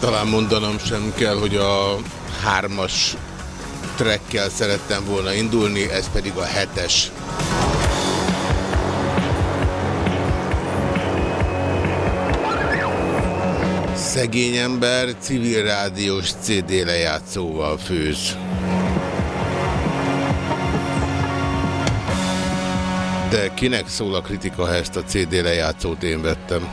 Talán mondanom sem kell, hogy a hármas trekkel szerettem volna indulni, ez pedig a hetes. Szegény ember civil rádiós CD lejátszóval főz. De kinek szól a kritika, ha ezt a CD lejátszót én vettem?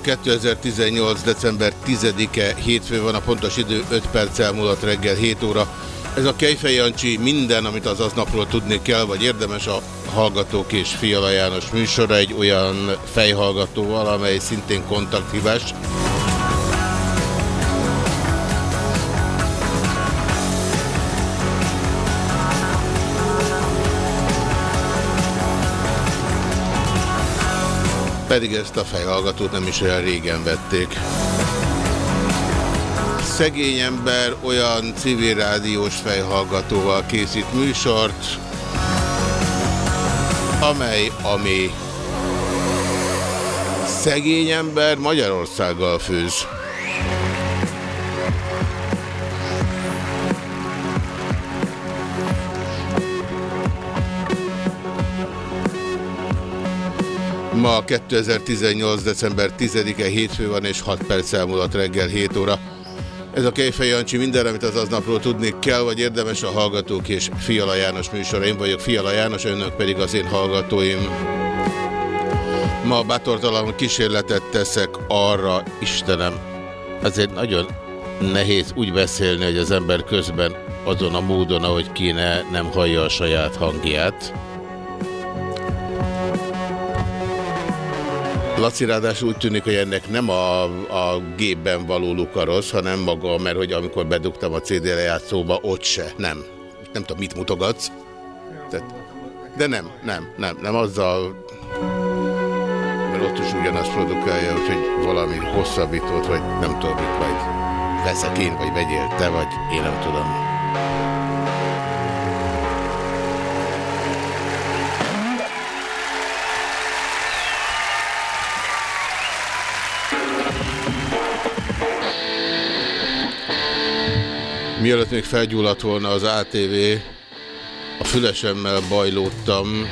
Ma 2018. december 10-e hétfő van, a pontos idő 5 perc elmúlott reggel 7 óra. Ez a Kejfej Jancsi minden, amit az aznapról tudni kell, vagy érdemes a Hallgatók és Fiala János műsora egy olyan fejhallgatóval, amely szintén kontakthívás. Pedig ezt a fejhallgatót nem is olyan régen vették. Szegény ember olyan civil rádiós fejhallgatóval készít műsort, amely, ami szegény ember Magyarországgal főz. Ma 2018. december 10-e hétfő van, és 6 perc elmúlott reggel 7 óra. Ez a Kejfej Jancsi minden, amit az aznapról tudni kell, vagy érdemes a Hallgatók és Fiala János műsora. Én vagyok Fiala János, önök pedig az én hallgatóim. Ma bátortalan kísérletet teszek arra, Istenem, azért nagyon nehéz úgy beszélni, hogy az ember közben azon a módon, ahogy kéne, nem hallja a saját hangját. Laci ráadásul úgy tűnik, hogy ennek nem a, a gépben való lukarosz, hanem maga, mert hogy amikor bedugtam a CD lejátszóba, ott se. Nem. Nem tudom, mit mutogatsz. Tehát, de nem, nem, nem, nem azzal, mert ott is ugyanazt produkálja, úgyhogy valami hosszabbítót, vagy nem tudom, mit majd veszek én, vagy vegyél te, vagy én nem tudom. Mielőtt még felgyulladt volna az ATV, a fülesemmel bajlódtam.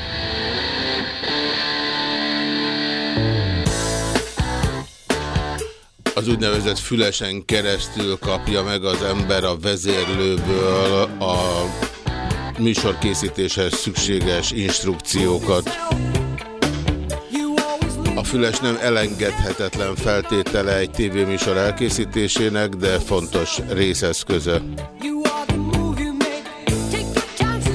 Az úgynevezett fülesen keresztül kapja meg az ember a vezérlőből a műsorkészítéshez szükséges instrukciókat. Füles nem elengedhetetlen feltétele egy tévéműsor elkészítésének, de fontos részeszköze.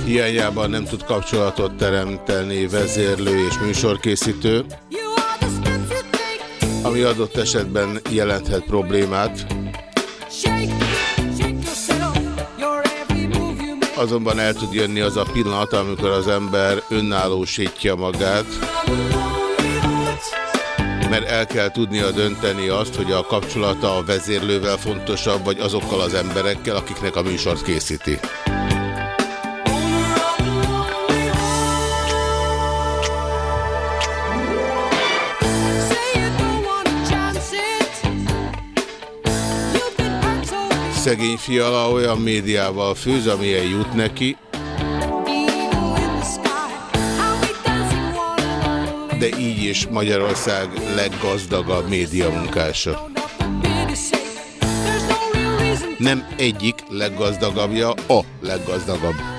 Hiányában nem tud kapcsolatot teremteni vezérlő és műsorkészítő, ami adott esetben jelenthet problémát. azonban el tud jönni az a pillanat, amikor az ember önállósítja magát, mert el kell tudnia dönteni azt, hogy a kapcsolata a vezérlővel fontosabb, vagy azokkal az emberekkel, akiknek a műsort készíti. Szegény fiala olyan médiával főz, amilyen jut neki, de így is Magyarország leggazdagabb médiamunkása. Nem egyik leggazdagabbja, a leggazdagabb.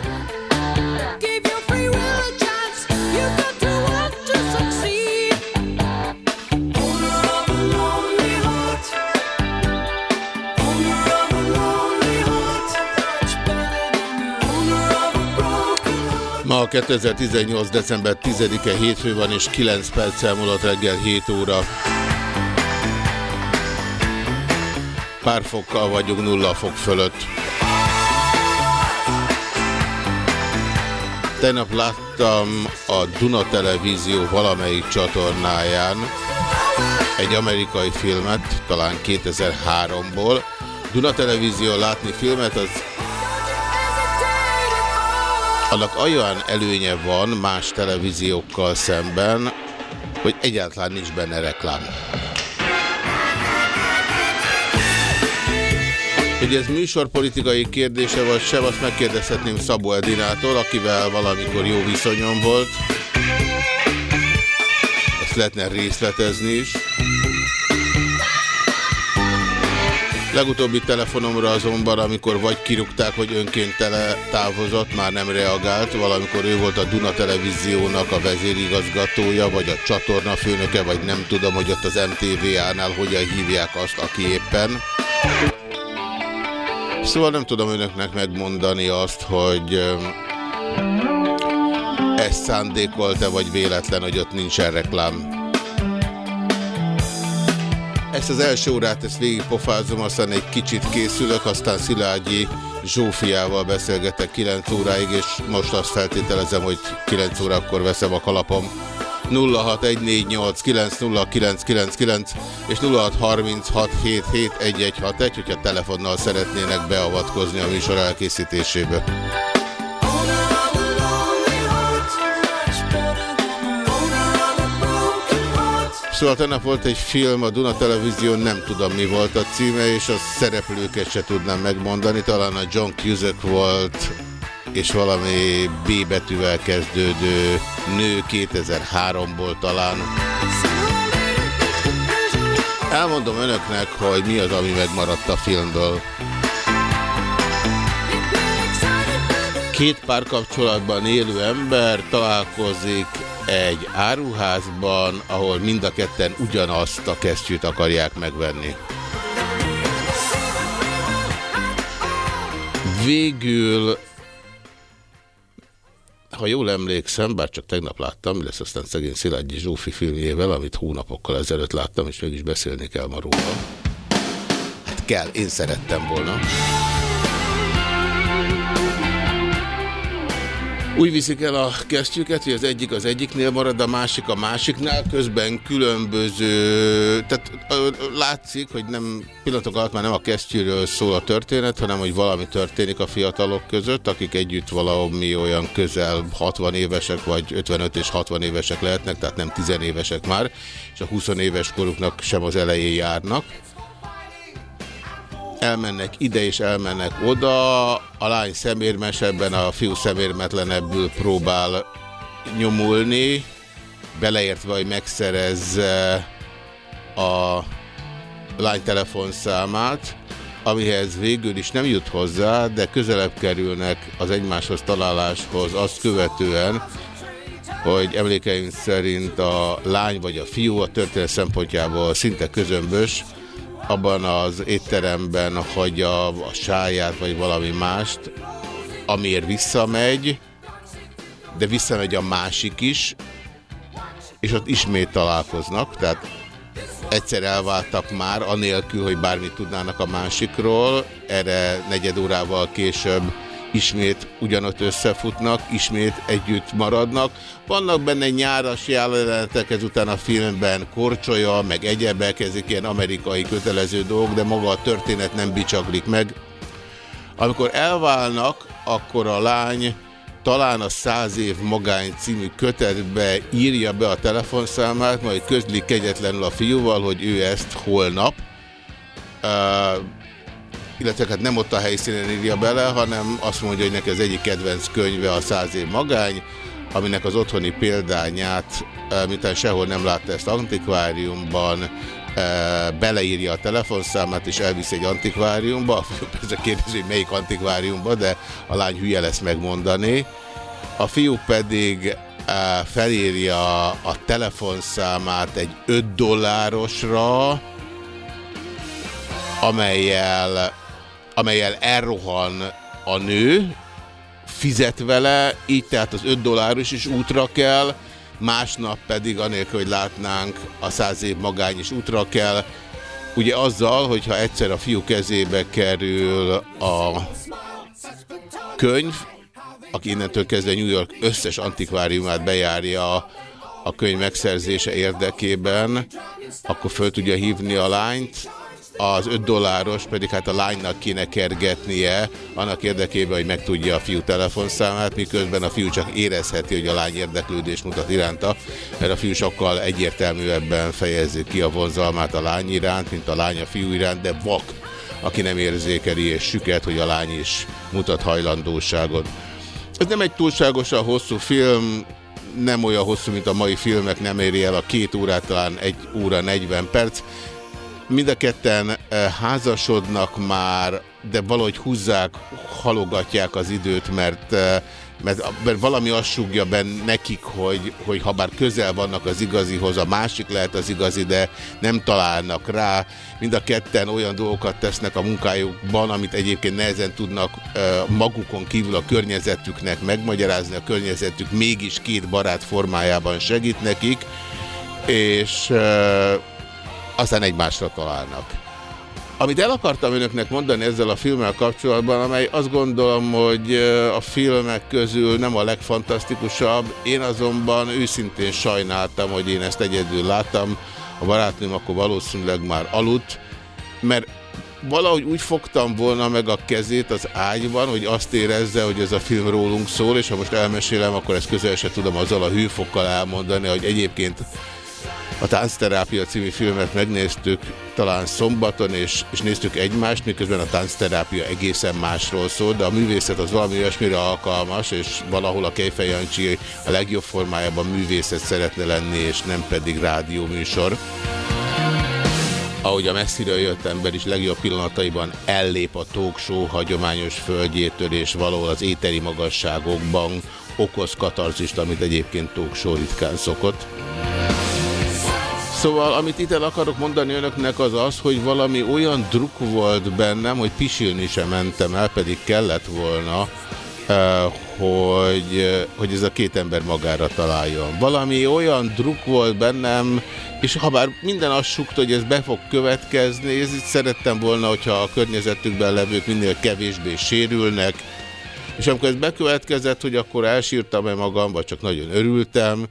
Ma 2018. december 10-e hétfő van, és 9 perccel múlott reggel 7 óra. Pár fokkal vagyunk nulla fok fölött. Tegnap láttam a Duna Televízió valamelyik csatornáján egy amerikai filmet, talán 2003-ból. Duna Televízió látni filmet, az annak olyan előnye van más televíziókkal szemben, hogy egyáltalán nincs benne reklám. Hogy ez műsorpolitikai kérdése vagy sem, azt megkérdezhetném Szabó Edinától, akivel valamikor jó viszonyom volt. Ezt lehetne részletezni is. Legutóbbi telefonomra azonban, amikor vagy kirúgták, vagy önként tele távozott, már nem reagált. Valamikor ő volt a Duna Televíziónak a vezérigazgatója, vagy a csatorna főnöke, vagy nem tudom, hogy ott az MTV-nál hogyan hívják azt, aki éppen. Szóval nem tudom önöknek megmondani azt, hogy ez szándékolt-e, vagy véletlen, hogy ott nincsen reklám. Ezt az első órát ezt végigpofázom, aztán egy kicsit készülök, aztán Szilágyi Zsófiával beszélgetek 9 óráig, és most azt feltételezem, hogy 9 órakor veszem a kalapom. 0614890999 és 0636771161, hogyha telefonnal szeretnének beavatkozni a műsor elkészítésébe. Szóval tegnap volt egy film a Duna Televízión, nem tudom mi volt a címe, és a szereplőket se tudnám megmondani. Talán a John Cusack volt, és valami B betűvel kezdődő nő 2003-ból talán. Elmondom önöknek, hogy mi az, ami megmaradt a filmből. Két párkapcsolatban élő ember találkozik egy áruházban, ahol mind a ketten ugyanazt a kesztyűt akarják megvenni. Végül, ha jól emlékszem, bár csak tegnap láttam, lesz aztán szegény Szilágyi Zsófi filmjével, amit hónapokkal ezelőtt láttam, és mégis beszélni kell ma róla. Hát kell, én szerettem volna. Úgy viszik el a kesztyüket, hogy az egyik az egyiknél marad, a másik a másiknál, közben különböző, tehát látszik, hogy nem pillanatok alatt már nem a kesztyűről szól a történet, hanem hogy valami történik a fiatalok között, akik együtt valami olyan közel 60 évesek, vagy 55 és 60 évesek lehetnek, tehát nem 10 évesek már, és a 20 éves koruknak sem az elején járnak elmennek ide és elmennek oda, a lány szemérmesebben, a fiú szemérmetlenebbül próbál nyomulni, beleértve, hogy megszerezze a lány telefonszámát, amihez végül is nem jut hozzá, de közelebb kerülnek az egymáshoz találáshoz azt követően, hogy emlékeim szerint a lány vagy a fiú a történet szempontjából szinte közömbös, abban az étteremben hagyja a sáját, vagy valami mást, amiért visszamegy, de visszamegy a másik is, és ott ismét találkoznak, tehát egyszer elváltak már, anélkül, hogy bármit tudnának a másikról, erre negyed órával később ismét ugyanott összefutnak, ismét együtt maradnak. Vannak benne nyáras jelenetek, ezután a filmben korcsolya, meg egyebek, ezek ilyen amerikai kötelező dolgok, de maga a történet nem bicsaklik meg. Amikor elválnak, akkor a lány talán a Száz év magány című kötetbe írja be a telefonszámát, majd közli kegyetlenül a fiúval, hogy ő ezt holnap, uh, illetve hát nem ott a helyszínen írja bele, hanem azt mondja, hogy neki az egyik kedvenc könyve a Száz év magány, aminek az otthoni példányát, uh, mintán sehol nem látta ezt antikváriumban, beleírja a telefonszámát, és elvisz egy antikváriumba. Fiú persze kérdezi, hogy melyik antikváriumba, de a lány hülye lesz megmondani. A fiú pedig felírja a telefonszámát egy 5 dollárosra, amelyel, amelyel elrohan a nő, fizet vele, így tehát az 5 dolláros is útra kell, másnap pedig anélkül, hogy látnánk a száz év magány is útra kell. Ugye azzal, hogyha egyszer a fiú kezébe kerül a könyv, aki innentől kezdve New York összes antikváriumát bejárja a könyv megszerzése érdekében, akkor föl tudja hívni a lányt, az 5 dolláros pedig hát a lánynak kéne kergetnie annak érdekében, hogy megtudja a fiú telefonszámát, miközben a fiú csak érezheti, hogy a lány érdeklődés mutat iránta, mert a fiú sokkal egyértelműebben fejezi ki a vonzalmát a lány iránt, mint a lány a fiú iránt, de vak, aki nem érzékeli és süket, hogy a lány is mutat hajlandóságot. Ez nem egy túlságosan hosszú film, nem olyan hosszú, mint a mai filmek, nem éri el a két órát, talán egy óra 40 perc, Mind a ketten eh, házasodnak már, de valahogy húzzák, halogatják az időt, mert, eh, mert, mert valami azt súgja benne nekik, hogy, hogy ha bár közel vannak az igazihoz, a másik lehet az igazi, de nem találnak rá. Mind a ketten olyan dolgokat tesznek a munkájukban, amit egyébként nehezen tudnak eh, magukon kívül a környezetüknek megmagyarázni, a környezetük mégis két barát formájában segít nekik, és aztán egymásra találnak. Amit el akartam önöknek mondani ezzel a filmmel kapcsolatban, amely azt gondolom, hogy a filmek közül nem a legfantasztikusabb, én azonban őszintén sajnáltam, hogy én ezt egyedül láttam, a barátnőm akkor valószínűleg már aludt, mert valahogy úgy fogtam volna meg a kezét az ágyban, hogy azt érezze, hogy ez a film rólunk szól, és ha most elmesélem, akkor ezt közel se tudom azzal a hűfokkal elmondani, hogy egyébként a Táncterápia című filmet megnéztük talán szombaton, és, és néztük egymást, miközben a táncterápia egészen másról szól, de a művészet az valami olyasmire alkalmas, és valahol a Kejfej Jancsi a legjobb formájában művészet szeretne lenni, és nem pedig rádióműsor. Ahogy a messziről jött ember is legjobb pillanataiban ellép a talk show hagyományos földjétől, és valahol az éteri magasságokban okoz katarzist, amit egyébként talk show ritkán szokott. Szóval, amit itt el akarok mondani önöknek az az, hogy valami olyan druk volt bennem, hogy pisilni sem mentem el, pedig kellett volna, eh, hogy, hogy ez a két ember magára találjon. Valami olyan druk volt bennem, és ha bár minden azt sukta, hogy ez be fog következni, ez itt szerettem volna, hogyha a környezetükben levők minél kevésbé sérülnek, és amikor ez bekövetkezett, hogy akkor elsírtam-e magam, vagy csak nagyon örültem,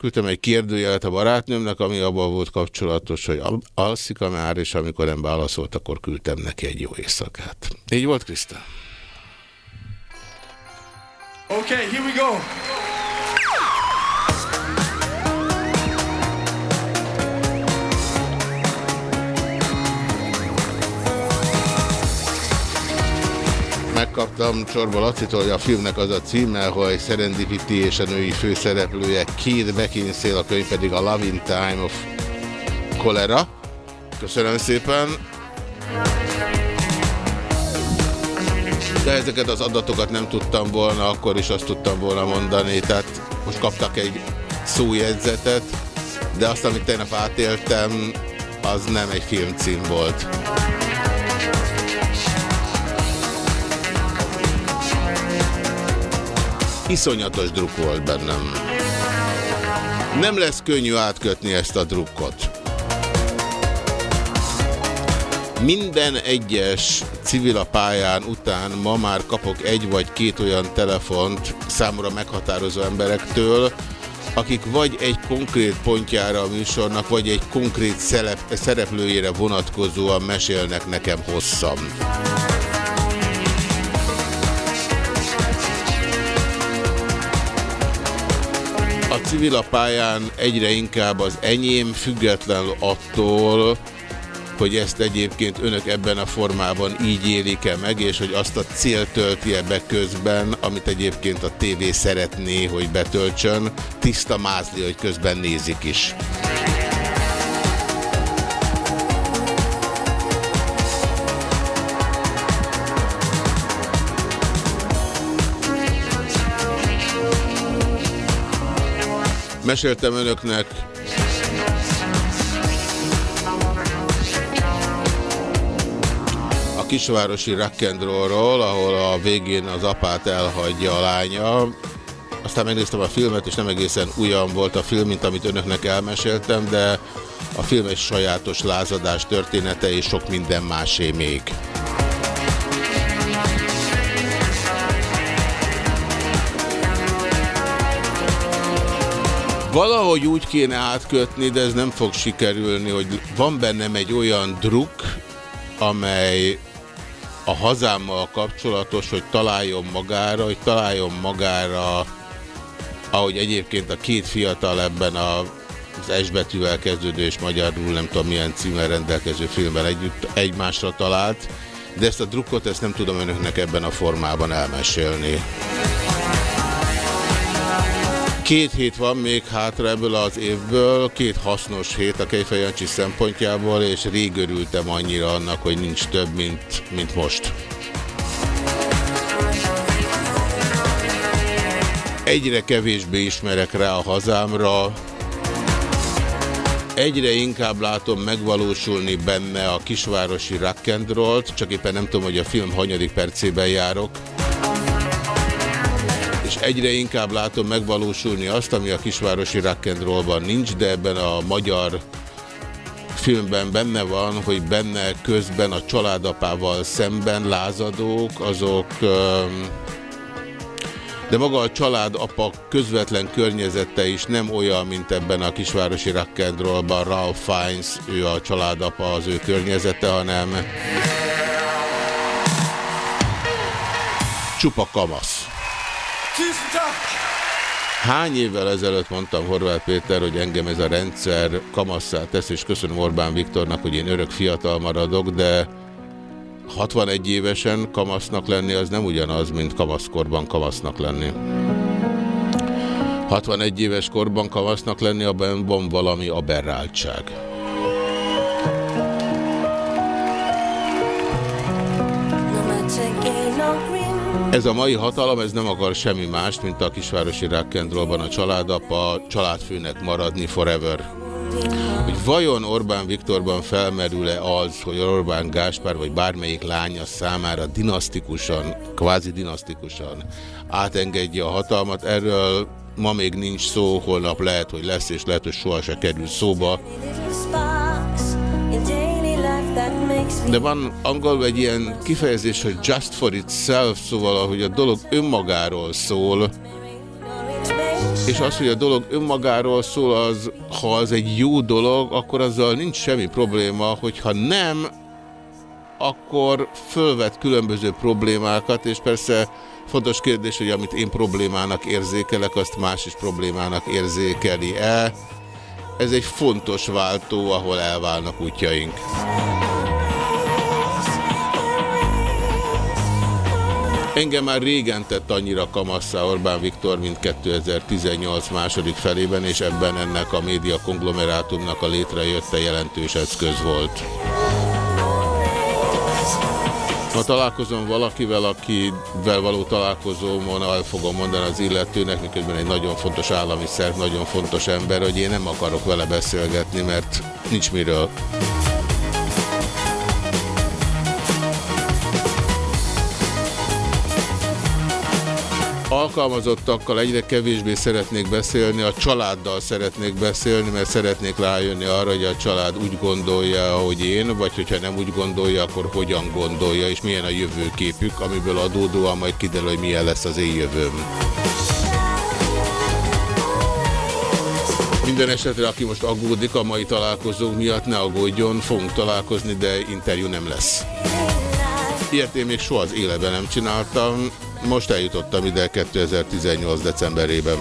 Küldtem egy kérdőjelet a barátnőmnek, ami abban volt kapcsolatos, hogy alszik a már, és amikor nem válaszolt, akkor küldtem neki egy jó éjszakát. Így volt, Krisztán? Okay, here we go. Megkaptam Csorba Lacitól, hogy a filmnek az a címe, hogy Serendipity és a női főszereplője Kid Beckinsale, a könyv pedig a Love in Time of Cholera. Köszönöm szépen! De ezeket az adatokat nem tudtam volna, akkor is azt tudtam volna mondani, tehát most kaptak egy szójegyzetet, de azt, amit tegnap átéltem, az nem egy filmcím volt. Iszonyatos druk volt bennem. Nem lesz könnyű átkötni ezt a drukkot. Minden egyes civil a pályán után ma már kapok egy vagy két olyan telefont számomra meghatározó emberektől, akik vagy egy konkrét pontjára a műsornak, vagy egy konkrét szereplőjére vonatkozóan mesélnek nekem hosszan. A civil a pályán egyre inkább az enyém, függetlenül attól, hogy ezt egyébként önök ebben a formában így élik-e meg, és hogy azt a célt tölti-e be közben, amit egyébként a tévé szeretné, hogy betöltsön, tiszta mázli, hogy közben nézik is. Meséltem önöknek a kisvárosi rock'n'rollról, ahol a végén az apát elhagyja a lánya. Aztán megnéztem a filmet, és nem egészen olyan volt a film, mint amit önöknek elmeséltem, de a film egy sajátos lázadás története, és sok minden másé még. Valahogy úgy kéne átkötni, de ez nem fog sikerülni, hogy van bennem egy olyan druk, amely a hazámmal kapcsolatos, hogy találjon magára, hogy találjon magára, ahogy egyébként a két fiatal ebben a, az S betűvel kezdődő és magyarul nem tudom milyen címmel rendelkező filmben együtt egymásra talált, de ezt a drukkot ezt nem tudom önöknek ebben a formában elmesélni. Két hét van még hátra ebből az évből, két hasznos hét a Kejfejancsi szempontjából, és rég örültem annyira annak, hogy nincs több, mint, mint most. Egyre kevésbé ismerek rá a hazámra, egyre inkább látom megvalósulni benne a kisvárosi rock'n'rollt, csak éppen nem tudom, hogy a film hanyadik percében járok egyre inkább látom megvalósulni azt, ami a kisvárosi rock'n'rollban nincs, de ebben a magyar filmben benne van, hogy benne közben a családapával szemben lázadók, azok... De maga a családapa közvetlen környezete is nem olyan, mint ebben a kisvárosi rock'n'rollban Ralph Fiennes, ő a családapa, az ő környezete, hanem csupa kamasz. Hány évvel ezelőtt mondtam Horváth Péter, hogy engem ez a rendszer kamasszá tesz, és köszönöm Orbán Viktornak, hogy én örök fiatal maradok, de 61 évesen kamasznak lenni az nem ugyanaz, mint kamaszkorban kamasznak lenni. 61 éves korban kamasznak lenni, abban van valami aberráltság. Ez a mai hatalom, ez nem akar semmi mást, mint a kisvárosi rákendrolban a családapa családfőnek maradni forever. Hogy vajon Orbán Viktorban felmerül-e az, hogy Orbán Gáspár vagy bármelyik lánya számára dinasztikusan, kvázi dinasztikusan átengedje a hatalmat, erről ma még nincs szó, holnap lehet, hogy lesz, és lehet, hogy soha se kerül szóba. De van angolul egy ilyen kifejezés, hogy just for itself, szóval ahogy a dolog önmagáról szól, és az, hogy a dolog önmagáról szól, az, ha az egy jó dolog, akkor azzal nincs semmi probléma, hogyha nem, akkor fölvet különböző problémákat, és persze fontos kérdés, hogy amit én problémának érzékelek, azt más is problémának érzékeli-e. Ez egy fontos váltó, ahol elválnak útjaink. Engem már régen tett annyira kamasszá Orbán Viktor, mint 2018 második felében, és ebben ennek a média konglomerátumnak a létrejötte jelentős eszköz volt. Ma találkozom valakivel, akivel való találkozómon el fogom mondani az illetőnek, miközben egy nagyon fontos állami szerv, nagyon fontos ember, hogy én nem akarok vele beszélgetni, mert nincs miről. Alkalmazottakkal egyre kevésbé szeretnék beszélni, a családdal szeretnék beszélni, mert szeretnék rájönni arra, hogy a család úgy gondolja, hogy én, vagy hogyha nem úgy gondolja, akkor hogyan gondolja, és milyen a jövőképük, amiből adódóan majd kiderül, hogy milyen lesz az én jövőm. Minden esetre, aki most aggódik a mai találkozók miatt, ne aggódjon, fogunk találkozni, de interjú nem lesz. Ilyet én még soha az életben nem csináltam, most eljutottam ide 2018. decemberében.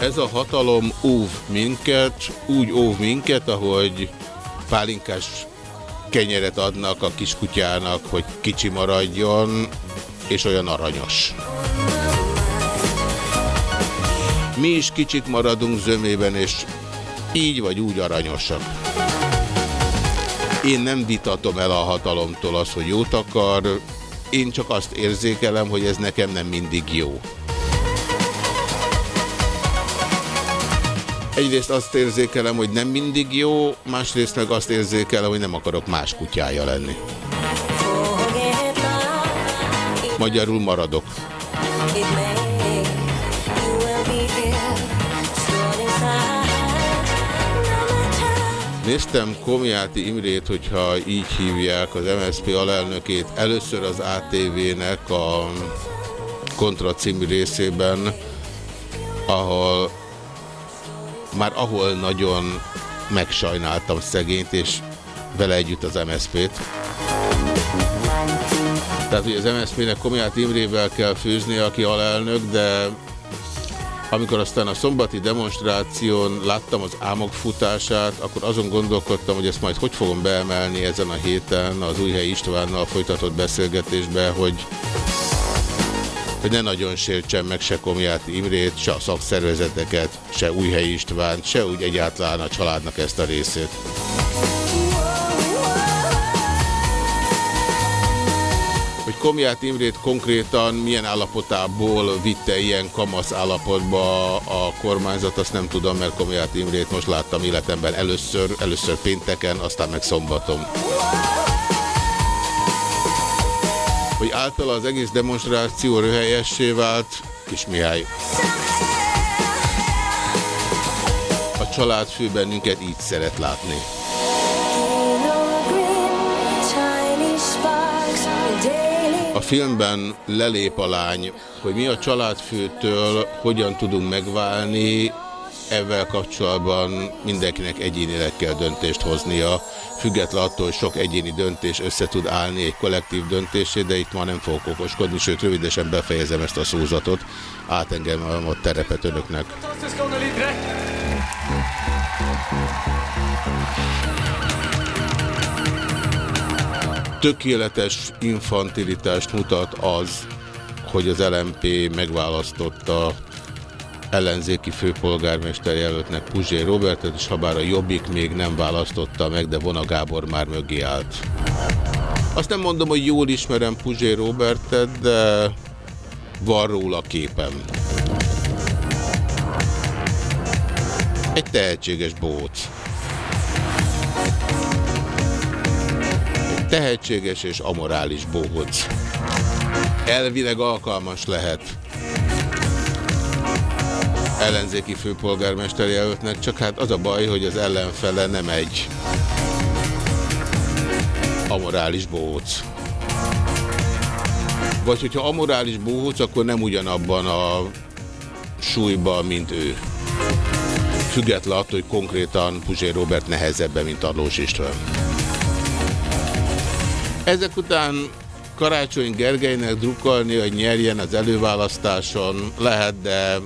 Ez a hatalom óv minket, úgy óv minket, ahogy pálinkás kenyeret adnak a kiskutyának, hogy kicsi maradjon, és olyan aranyos. Mi is kicsik maradunk zömében, és így vagy úgy aranyosak. Én nem vitatom el a hatalomtól az, hogy jót akar, én csak azt érzékelem, hogy ez nekem nem mindig jó. Egyrészt azt érzékelem, hogy nem mindig jó, másrészt meg azt érzékelem, hogy nem akarok más kutyája lenni. Magyarul maradok. Néztem Komjáti Imrét, hogyha így hívják az MSZP alelnökét, először az ATV-nek a kontra című részében, ahol már ahol nagyon megsajnáltam szegényt, és vele együtt az MSZP-t. Tehát, hogy az MSZP-nek Komját Imrével kell főzni, aki alelnök, de amikor aztán a szombati demonstráción láttam az álmok futását, akkor azon gondolkodtam, hogy ezt majd hogy fogom beemelni ezen a héten az Újhely Istvánnal folytatott beszélgetésbe, hogy hogy ne nagyon sértsen meg se Komját Imrét, se a szakszervezeteket, se Újhelyi Istvánt, se úgy egyáltalán a családnak ezt a részét. Komját Imrét konkrétan milyen állapotából vitte ilyen kamasz állapotba a kormányzat, azt nem tudom, mert Komját Imrét most láttam életemben először, először pénteken, aztán meg szombaton hogy általa az egész demonstráció röhelyessé vált, Kis Mihály. A családfő bennünket így szeret látni. Filmben lelép a lány, hogy mi a családfőtől hogyan tudunk megválni, ezzel kapcsolatban mindenkinek egyénileg kell döntést hoznia, független attól, hogy sok egyéni döntés össze tud állni egy kollektív döntésé, de itt ma nem fogok okoskodni, sőt rövidesen befejezem ezt a szózatot, átengem a terepet önöknek. Tökéletes infantilitást mutat az, hogy az LMP megválasztotta ellenzéki főpolgármester jelöltnek Puzsé Robertet, és ha bár a Jobbik még nem választotta meg, de Vona Gábor már mögé állt. Azt nem mondom, hogy jól ismerem Puzsé Robertet, de van róla képem. Egy tehetséges bóc. Tehetséges és amorális bóc. Elvileg alkalmas lehet ellenzéki főpolgármester jelöltnek, csak hát az a baj, hogy az ellenfele nem egy amorális bohóc. Vagy hogyha amorális bohóc, akkor nem ugyanabban a súlyban, mint ő. Független attól, hogy konkrétan Puzsé Robert nehezebben, mint Arlós István. Ezek után Karácsony Gergelynek drukkolni, hogy nyerjen az előválasztáson lehet, de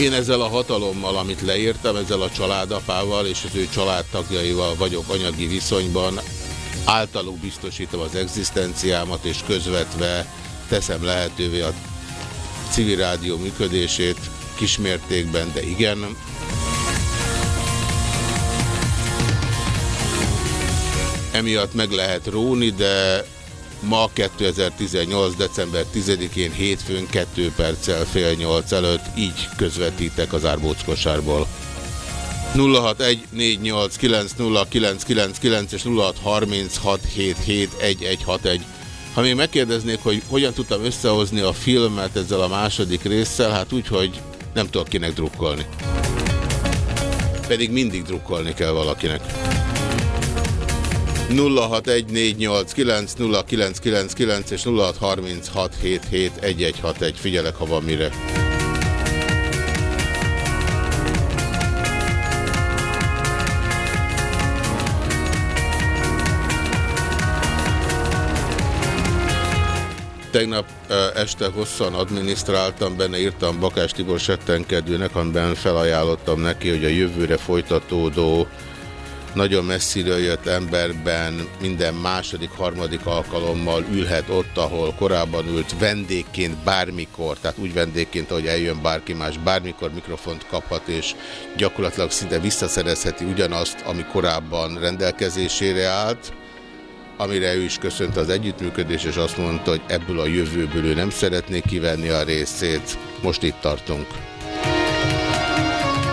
Én ezzel a hatalommal, amit leírtam, ezzel a családapával és az ő családtagjaival vagyok anyagi viszonyban, általuk biztosítom az egzisztenciámat, és közvetve teszem lehetővé a civil rádió működését, kismértékben, de igen. Emiatt meg lehet róni, de Ma 2018. december 10-én hétfőn 2 perccel fél 8 előtt így közvetítek az árbóckosárból. 0614890999 és 0636771161. Ha még megkérdeznék, hogy hogyan tudtam összehozni a filmet ezzel a második résszel, hát úgy, hogy nem tudok kinek drukkolni. Pedig mindig drukkolni kell valakinek. 0614890999 és 0636771161. Figyelek, ha van mire. Tegnap este hosszan adminisztráltam, benne írtam Bakás Tibor settenkedőnek, amiben felajánlottam neki, hogy a jövőre folytatódó nagyon messziről jött emberben minden második, harmadik alkalommal ülhet ott, ahol korábban ült vendégként bármikor, tehát úgy vendégként, ahogy eljön bárki más, bármikor mikrofont kaphat, és gyakorlatilag szinte visszaszerezheti ugyanazt, ami korábban rendelkezésére állt amire ő is köszönt az együttműködés, és azt mondta, hogy ebből a jövőből ő nem szeretné kivenni a részét. Most itt tartunk.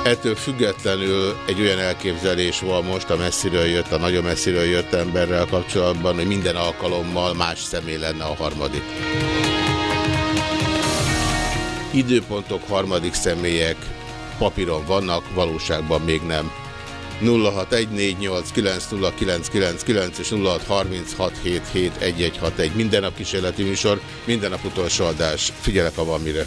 Ettől függetlenül egy olyan elképzelés van most a messziről jött, a nagyon messziről jött emberrel kapcsolatban, hogy minden alkalommal más személy lenne a harmadik. Időpontok, harmadik személyek papíron vannak, valóságban még nem. 0614890999 és 0636771161. Minden nap kísérleti műsor, minden nap utolsó adás. Figyelek, ha van mire.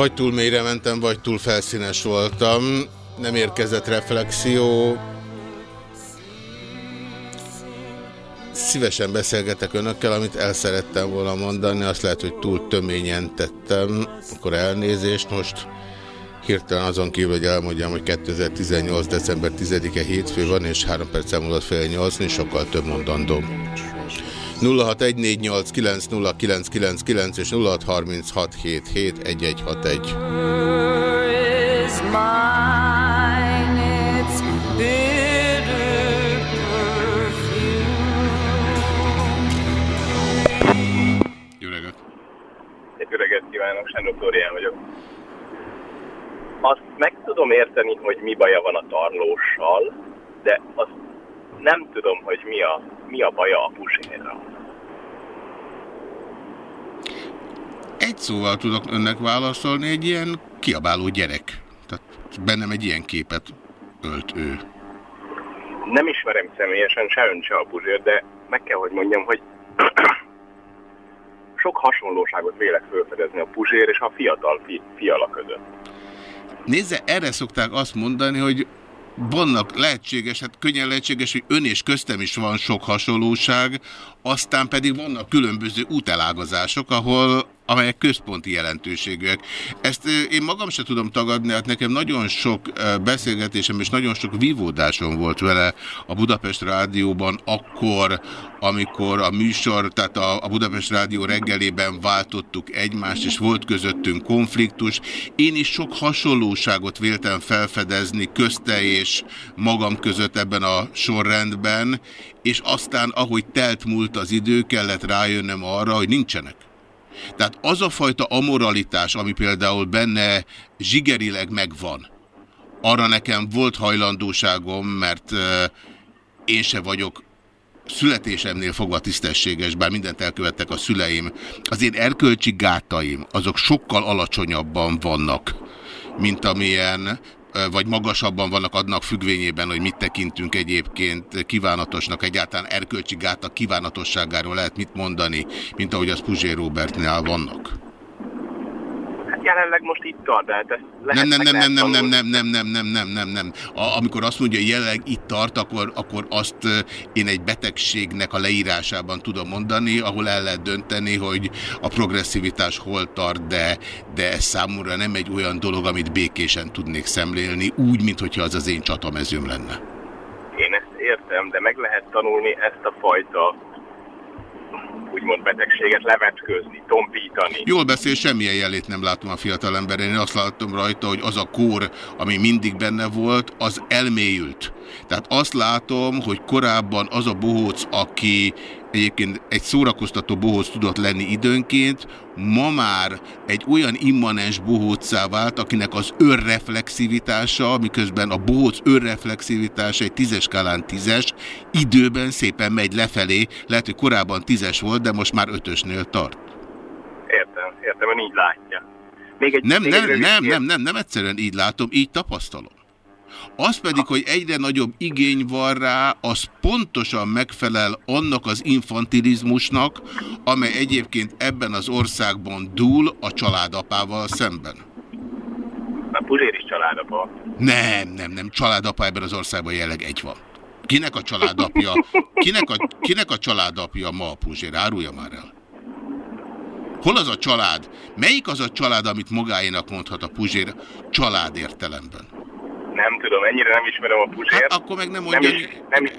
Vagy túl mélyre mentem, vagy túl felszínes voltam. Nem érkezett reflexió. Szívesen beszélgetek önökkel, amit el szerettem volna mondani, azt lehet, hogy túl töményen tettem, akkor elnézést most hirtelen azon kívül, hogy elmondjam, hogy 2018. december 10-e hétfő van, és 3 perc elmúlott fél 8, sokkal több mondandó. 0614890999 és 0636771161. Jó reggelt! Jó reggelt kívánok, Sándor Flórián vagyok. Azt meg tudom érteni, hogy mi baja van a tarlóssal, de azt nem tudom, hogy mi a, mi a baja a pusérral. Egy szóval tudok önnek válaszolni, egy ilyen kiabáló gyerek. Tehát bennem egy ilyen képet ölt ő. Nem ismerem személyesen se ön, se a puzsér, de meg kell, hogy mondjam, hogy sok hasonlóságot vélek felfedezni a puzsér és a fiatal fi fiala között. Nézze, erre szokták azt mondani, hogy vannak lehetséges, hát könnyen lehetséges, hogy ön és köztem is van sok hasonlóság, aztán pedig vannak különböző útelágazások, ahol amelyek központi jelentőségűek. Ezt én magam sem tudom tagadni, hát nekem nagyon sok beszélgetésem és nagyon sok vívódásom volt vele a Budapest Rádióban akkor, amikor a műsor, tehát a, a Budapest Rádió reggelében váltottuk egymást, és volt közöttünk konfliktus. Én is sok hasonlóságot véltem felfedezni közte és magam között ebben a sorrendben, és aztán, ahogy telt múlt az idő, kellett rájönnöm arra, hogy nincsenek. Tehát az a fajta amoralitás, ami például benne zsigerileg megvan, arra nekem volt hajlandóságom, mert én se vagyok születésemnél fogva tisztességes, bár mindent elkövettek a szüleim. Az én erkölcsi gátaim, azok sokkal alacsonyabban vannak, mint amilyen vagy magasabban vannak adnak függvényében, hogy mit tekintünk egyébként kívánatosnak, egyáltalán. Erkölcsi gáta kívánatosságáról lehet mit mondani, mint ahogy az Puzsé Robertnél vannak jelenleg most itt tart, de hát nem, nem, nem, nem, nem, nem, nem, nem, nem, nem, nem, nem. A, amikor azt mondja, hogy jelenleg itt tart, akkor, akkor azt én egy betegségnek a leírásában tudom mondani, ahol el lehet dönteni, hogy a progresszivitás hol tart, de, de ez számomra nem egy olyan dolog, amit békésen tudnék szemlélni, úgy, mint hogyha az az én csatamezőm lenne. Én ezt értem, de meg lehet tanulni ezt a fajta úgymond betegséget levetközni, tompítani. Jól beszél, semmilyen jelét nem látom a fiatalember. Én azt látom rajta, hogy az a kór, ami mindig benne volt, az elmélyült. Tehát azt látom, hogy korábban az a bohóc, aki egyébként egy szórakoztató bohóc tudott lenni időnként, ma már egy olyan immanens bohócá vált, akinek az önreflexivitása, miközben a bohóc önreflexivitása egy tízes skálán tízes, időben szépen megy lefelé, lehet, hogy korábban tízes volt, de most már ötösnél tart. Értem, értem, ön így látja. Még egy, nem, még nem, egy nem, nem, nem, nem egyszerűen így látom, így tapasztalom. Az pedig, hogy egyre nagyobb igény van rá, az pontosan megfelel annak az infantilizmusnak, amely egyébként ebben az országban dúl a családapával szemben. A Puzsér is családapa. Nem, nem, nem. Családapa ebben az országban jelenleg egy van. Kinek a családapja? Kinek a, kinek a családapja ma a Puzsér? Árulja már el. Hol az a család? Melyik az a család, amit magáénak mondhat a Puzsér család értelemben? Nem tudom, ennyire nem ismerem a Puzsért. Hát akkor meg nem mondja... Nem is, nem is,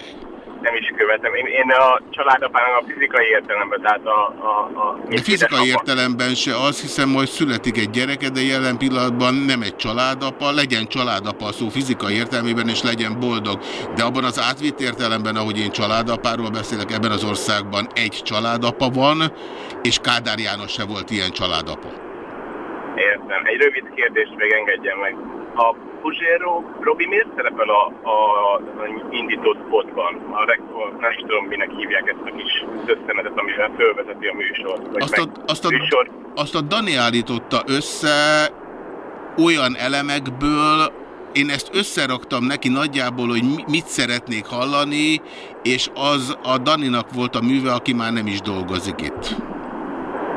nem is követem. Én, én a családapának a fizikai értelemben, tehát a... a, a a fizikai értelemben se az, hiszem, hogy születik egy gyereke, de jelen pillanatban nem egy családapa, legyen családapa a szó fizikai értelmében, és legyen boldog. De abban az átvitt értelemben, ahogy én családapáról beszélek, ebben az országban egy családapa van, és Kádár János se volt ilyen családapa. Értem. Egy rövid kérdést még engedjen meg. A Puzséró, Robi miért szerepel a, a, a indított spotban? A, a, nem is tudom, minek hívják ezt a kis összenetet, amivel fölvezeti a műsort. Azt a, azt, a, műsor. azt a Dani állította össze olyan elemekből, én ezt összeraktam neki nagyjából, hogy mit szeretnék hallani, és az a Daninak volt a műve, aki már nem is dolgozik itt.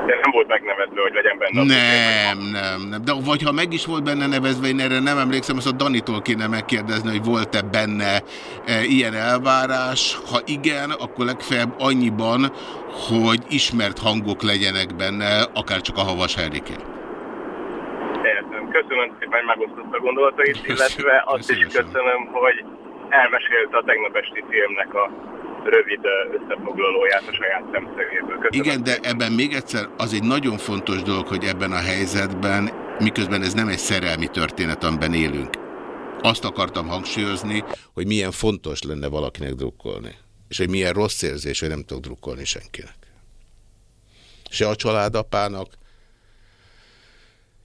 De nem volt megnevezve, hogy legyen benne. a Nem, nem, nem. De vagy ha meg is volt benne nevezve, én erre nem emlékszem, azt a Danitól kéne megkérdezni, hogy volt-e benne e, ilyen elvárás. Ha igen, akkor legfeljebb annyiban, hogy ismert hangok legyenek benne, akár csak a Havas Henriké. Értem. Köszönöm szépen, hogy megosztotta gondolatait, Köszönöm. illetve azt is Szívesen. köszönöm, hogy elmesélte a tegnap esti filmnek a rövid összefoglalóját a saját szemszögéből. Köszönöm. Igen, de ebben még egyszer az egy nagyon fontos dolog, hogy ebben a helyzetben, miközben ez nem egy szerelmi történet, amiben élünk. Azt akartam hangsúlyozni, hogy milyen fontos lenne valakinek drukkolni. És hogy milyen rossz érzés, hogy nem tudok drukkolni senkinek. Se a családapának,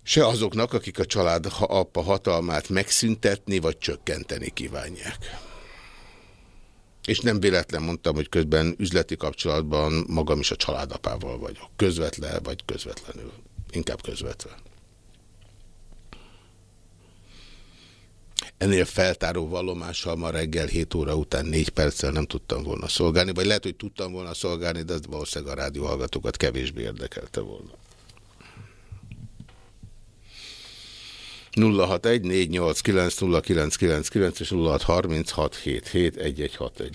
se azoknak, akik a család ha- apa hatalmát megszüntetni vagy csökkenteni kívánják. És nem véletlen mondtam, hogy közben üzleti kapcsolatban magam is a családapával vagyok. Közvetlen vagy közvetlenül. Inkább közvetve. Ennél feltáró vallomással ma reggel 7 óra után 4 perccel nem tudtam volna szolgálni, vagy lehet, hogy tudtam volna szolgálni, de az valószínűleg a rádióhallgatókat kevésbé érdekelte volna. 061 489 és 0636771161.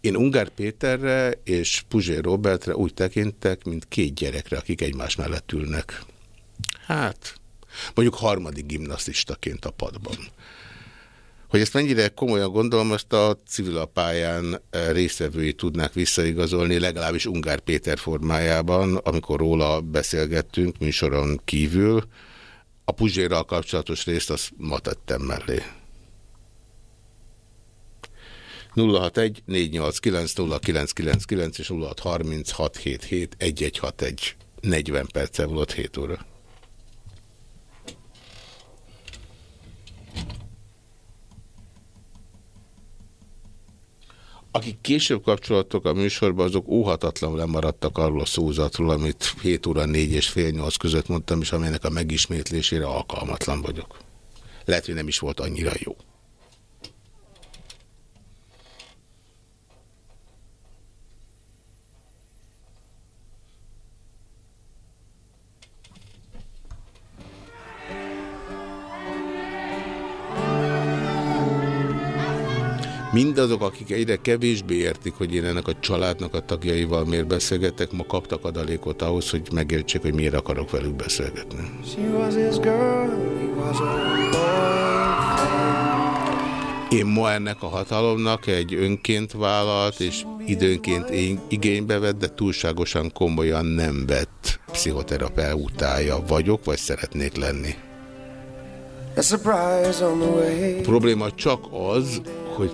Én Ungár Péterre és Puzsé Robertre úgy tekintek, mint két gyerekre, akik egymás mellett ülnek. Hát, mondjuk harmadik gimnasztistaként a padban. Hogy ezt mennyire komolyan gondolom, ezt a civilapályán résztvevői tudnák visszaigazolni, legalábbis Ungár Péter formájában, amikor róla beszélgettünk műsoron kívül. A Puzsérral kapcsolatos részt azt ma tettem mellé. 061 489 0999 és 063677 1161 40 perce volt 7 óra. Akik később kapcsolatok a műsorban, azok óhatatlanul lemaradtak arról a szózatról, amit 7 óra 4 és fél 8 között mondtam, és amelynek a megismétlésére alkalmatlan vagyok. Lehet, hogy nem is volt annyira jó. Mindazok, akik egyre kevésbé értik, hogy én ennek a családnak a tagjaival miért beszélgetek, ma kaptak adalékot ahhoz, hogy megértsék, hogy miért akarok velük beszélgetni. Én ma ennek a hatalomnak egy önként vállalt és időnként én igénybe vett, de túlságosan komolyan nem vett pszichoterapeutája vagyok, vagy szeretnék lenni. Probléma csak az, hogy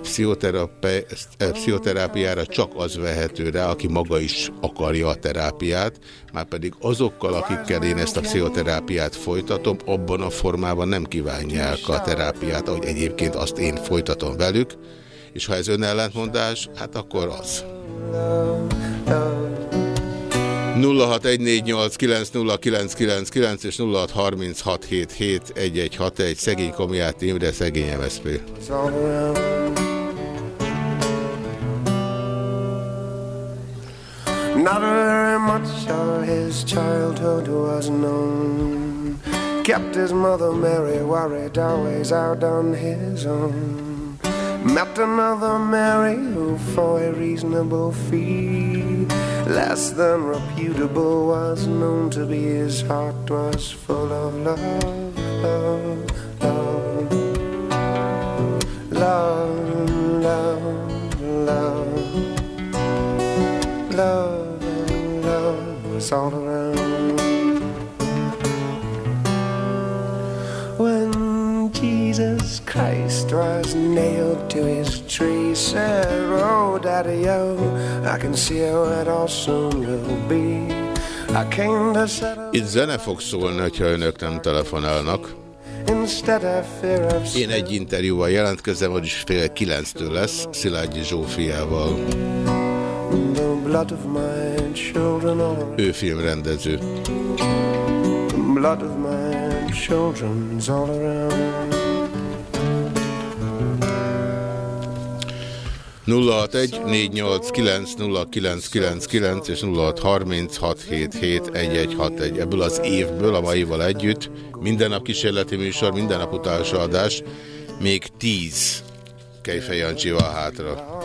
pszichoterápiára csak az vehető rá, aki maga is akarja a terápiát, már pedig azokkal, akikkel én ezt a pszichoterápiát folytatom, abban a formában nem kívánják a terápiát, ahogy egyébként azt én folytatom velük, és ha ez önellentmondás, hát akkor az. 0614890999 és 0636771161 szegény Komiát Imre, szegény MSZP. Not very much of his childhood was known. Kept his mother Mary worried, always out on his own. Met another Mary who, for a reasonable fee, less than reputable, was known to be his heart was full of love, love, love, love, love, love, love, love was all around. Was nailed to his tree, said, Oh, Daddy, oh, I can see how it all soon will be. I came to Itt zene fog szólni, ha önök nem telefonálnak. Én egy interjúval jelentkezem, vagyis fél kilenctől lesz, Szilágyi Zsófiával. Ő filmrendező. Blood of my children's all around. 061 489 0999 és 0636771161. Ebből az évből, a maival együtt, minden nap kísérleti műsor, minden nap utolsó adás, még 10 Kejfej Jancsival hátra.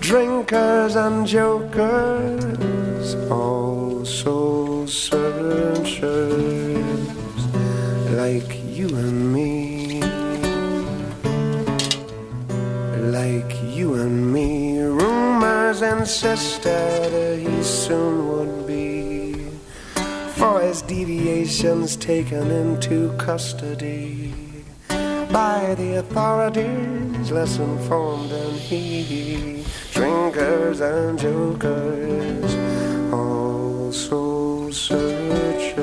Drinkers and jokers, also searchers like you and rumors insisted he soon would be. For his deviations taken into custody by the authorities, less informed than he. Drinkers and jokers, also searchers,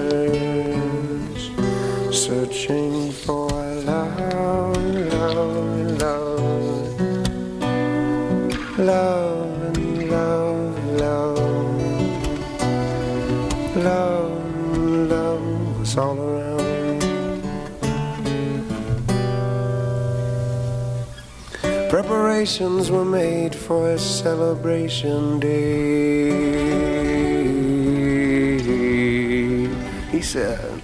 searching all around. Preparations were made for a celebration day. He said,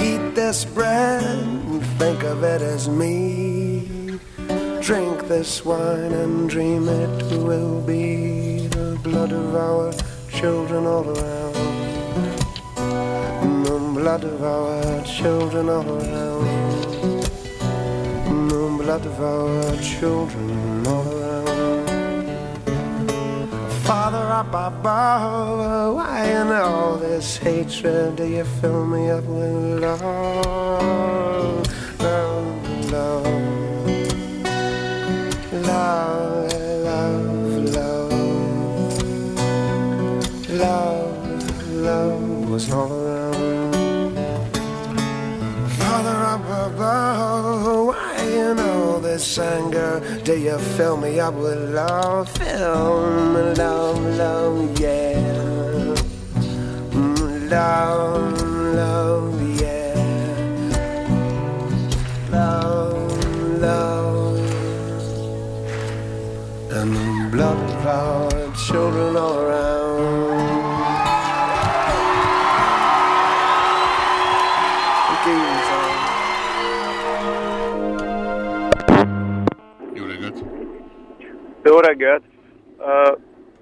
Eat this bread and think of it as me. Drink this wine and dream it will be the blood of our children all around. Blood our children all around. The blood of our children all around. Father up above, why in all this hatred do you fill me up with love, love, love, love, love, love, love, love was all this anger do you fill me up with love? Fill me, love, love, yeah. Mm, Love, love, yeah. Love, love. And the blood of our children all around. Jó reggelt!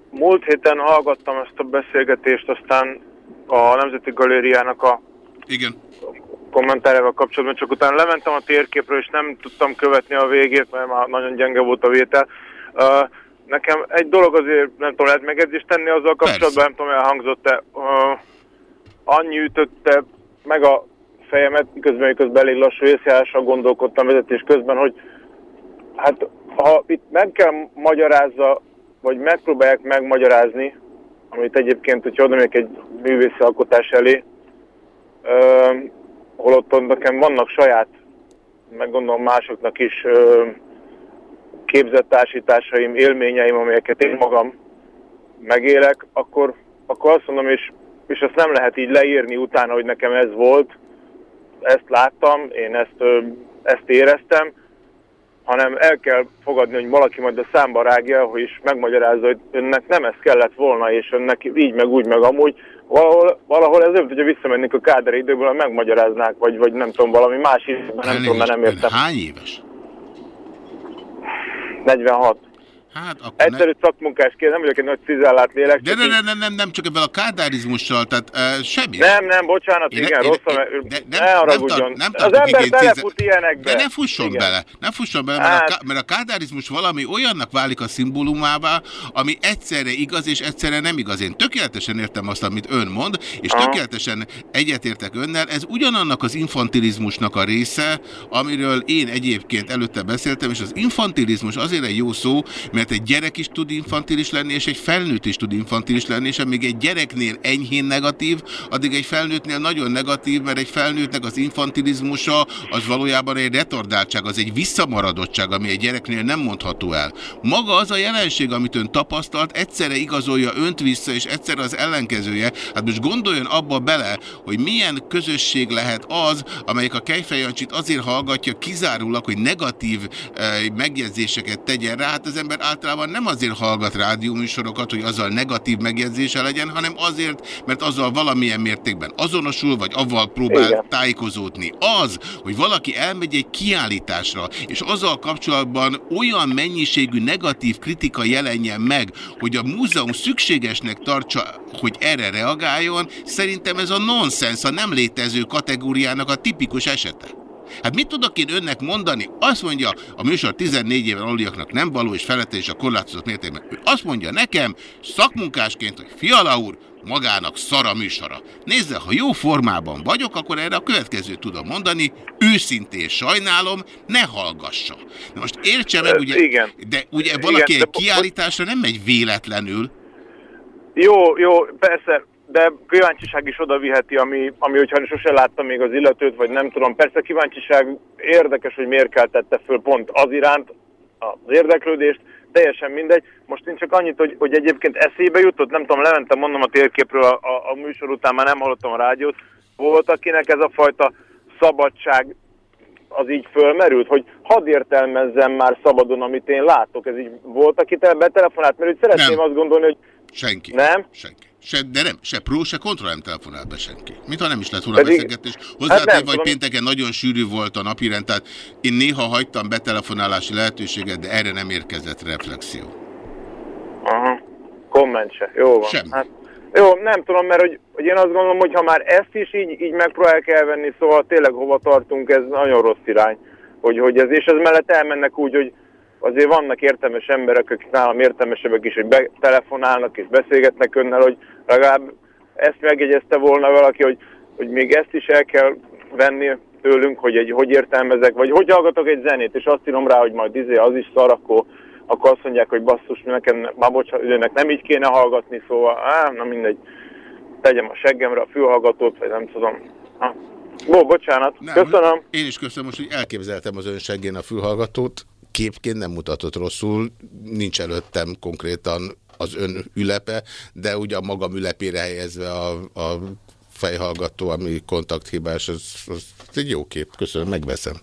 Múlt héten hallgattam ezt a beszélgetést, aztán a Nemzeti Galériának a Igen. kommentárjával kapcsolatban, csak utána lementem a térképről, és nem tudtam követni a végét, mert már nagyon gyenge volt a vétel. Nekem egy dolog azért, nem tudom, lehet megjegyzést tenni azzal kapcsolatban, nem tudom, elhangzott-e. Annyi ütötte meg a fejemet, miközben, miközben elég lassú észjárásra gondolkodtam vezetés közben, hogy hát ha itt meg kell magyarázza, vagy megpróbálják megmagyarázni, amit egyébként, hogyha oda egy művészi alkotás elé, ö, holott ott nekem vannak saját, meg gondolom másoknak is ö, képzett társításaim, élményeim, amelyeket én magam megélek, akkor, akkor azt mondom, és, és ezt nem lehet így leírni utána, hogy nekem ez volt, ezt láttam, én ezt, ezt éreztem, hanem el kell fogadni, hogy valaki majd a számba rágja, hogy is megmagyarázza, hogy önnek nem ez kellett volna, és önnek így, meg úgy, meg amúgy. Valahol, valahol ez olyan, hogyha visszamennénk a káderi időből, megmagyaráznák, vagy, vagy nem tudom, valami más időben, nem tudom, mert nem értem. Hány éves? 46. Hát akkor Egyszerű szakmunkásként, nem vagyok egy nagy cizellát lélek. De nem, nem, nem, nem, nem, csak ebben a kádárizmussal, tehát uh, semmi. Nem, nem, bocsánat, Én- igen, én- rossz, én- de ne nem- haragudjon. nem nem Az ember belefut tíze- ilyenekbe. De ne fusson Igen. bele, ne fusson bele, mert, a, Hát- mert a kádárizmus valami olyannak válik a szimbólumává, ami egyszerre igaz és egyszerre nem igaz. Én tökéletesen értem azt, amit ön mond, és Aha. tökéletesen egyetértek önnel. Ez ugyanannak az infantilizmusnak a része, amiről én egyébként előtte beszéltem, és az infantilizmus azért egy jó szó, mert Mert egy gyerek is tud infantilis lenni, és egy felnőtt is tud infantilis lenni, és amíg egy gyereknél enyhén negatív, addig egy felnőttnél nagyon negatív, mert egy felnőttnek az infantilizmusa az valójában egy retardáltság, az egy visszamaradottság, ami egy gyereknél nem mondható el. Maga az a jelenség, amit ön tapasztalt, egyszerre igazolja önt vissza, és egyszerre az ellenkezője. Hát most gondoljon abba bele, hogy milyen közösség lehet az, amelyik a Kejfejancsit azért hallgatja kizárólag, hogy negatív eh, megjegyzéseket tegyen rá. Hát az ember általában nem azért hallgat rádióműsorokat, hogy azzal negatív megjegyzése legyen, hanem azért, mert azzal valamilyen mértékben azonosul, vagy avval próbál Igen. tájékozódni. Az, hogy valaki elmegy egy kiállításra, és azzal kapcsolatban olyan mennyiségű negatív kritika jelenjen meg, hogy a múzeum szükségesnek tartsa, hogy erre reagáljon, szerintem ez a nonsens, a nem létező kategóriának a tipikus esete. Hát mit tudok én önnek mondani? Azt mondja, a műsor 14 éven aluliaknak nem való, és felette is a korlátozott mértékben. Ő azt mondja nekem, szakmunkásként, hogy fiala úr, magának szara műsora. Nézze, ha jó formában vagyok, akkor erre a következőt tudom mondani, őszintén sajnálom, ne hallgassa. Na most értse meg, ugye, Igen. de ugye valaki Igen, egy kiállításra nem megy véletlenül. Jó, jó, persze, de kíváncsiság is oda viheti, ami, ami hogyha sose láttam még az illetőt, vagy nem tudom. Persze kíváncsiság érdekes, hogy miért keltette föl pont az iránt az érdeklődést, teljesen mindegy. Most én csak annyit, hogy, hogy egyébként eszébe jutott, nem tudom, lementem mondom a térképről a, a, a műsor után, már nem hallottam a rádiót, volt akinek ez a fajta szabadság az így fölmerült, hogy hadd értelmezzem már szabadon, amit én látok. Ez így volt, aki betelefonált, mert úgy szeretném nem. azt gondolni, hogy... Senki. Nem? Senki. Se, de nem, se pró, se kontra nem telefonált be senki. Mintha nem is lett volna Pedig, beszélgetés. Hozzátéve, hát vagy pénteken nagyon sűrű volt a napirend, tehát én néha hagytam betelefonálási lehetőséget, de erre nem érkezett reflexió. Aha, komment se. Jó van. Sem. Hát, jó, nem tudom, mert hogy, hogy én azt gondolom, hogy ha már ezt is így, így megpróbálják elvenni, szóval tényleg hova tartunk, ez nagyon rossz irány. Hogy, hogy ez, és ez mellett elmennek úgy, hogy azért vannak értelmes emberek, akik nálam értelmesebbek is, hogy betelefonálnak és beszélgetnek önnel, hogy legalább ezt megjegyezte volna valaki, hogy, hogy még ezt is el kell venni tőlünk, hogy egy, hogy értelmezek, vagy hogy hallgatok egy zenét, és azt írom rá, hogy majd izé, az is szar, akkor, akkor azt mondják, hogy basszus, nekem, már bocsánat, őnek nem így kéne hallgatni, szóval, á, na mindegy, tegyem a seggemre a fülhallgatót, vagy nem tudom. Ha. Bó, bocsánat, nem, köszönöm. Én is köszönöm, most, hogy elképzeltem az ön seggén a fülhallgatót, képként nem mutatott rosszul, nincs előttem konkrétan az ön ülepe, de ugye a magam ülepére helyezve a, a fejhallgató, ami kontakthibás, az, az egy jó kép. Köszönöm, megveszem.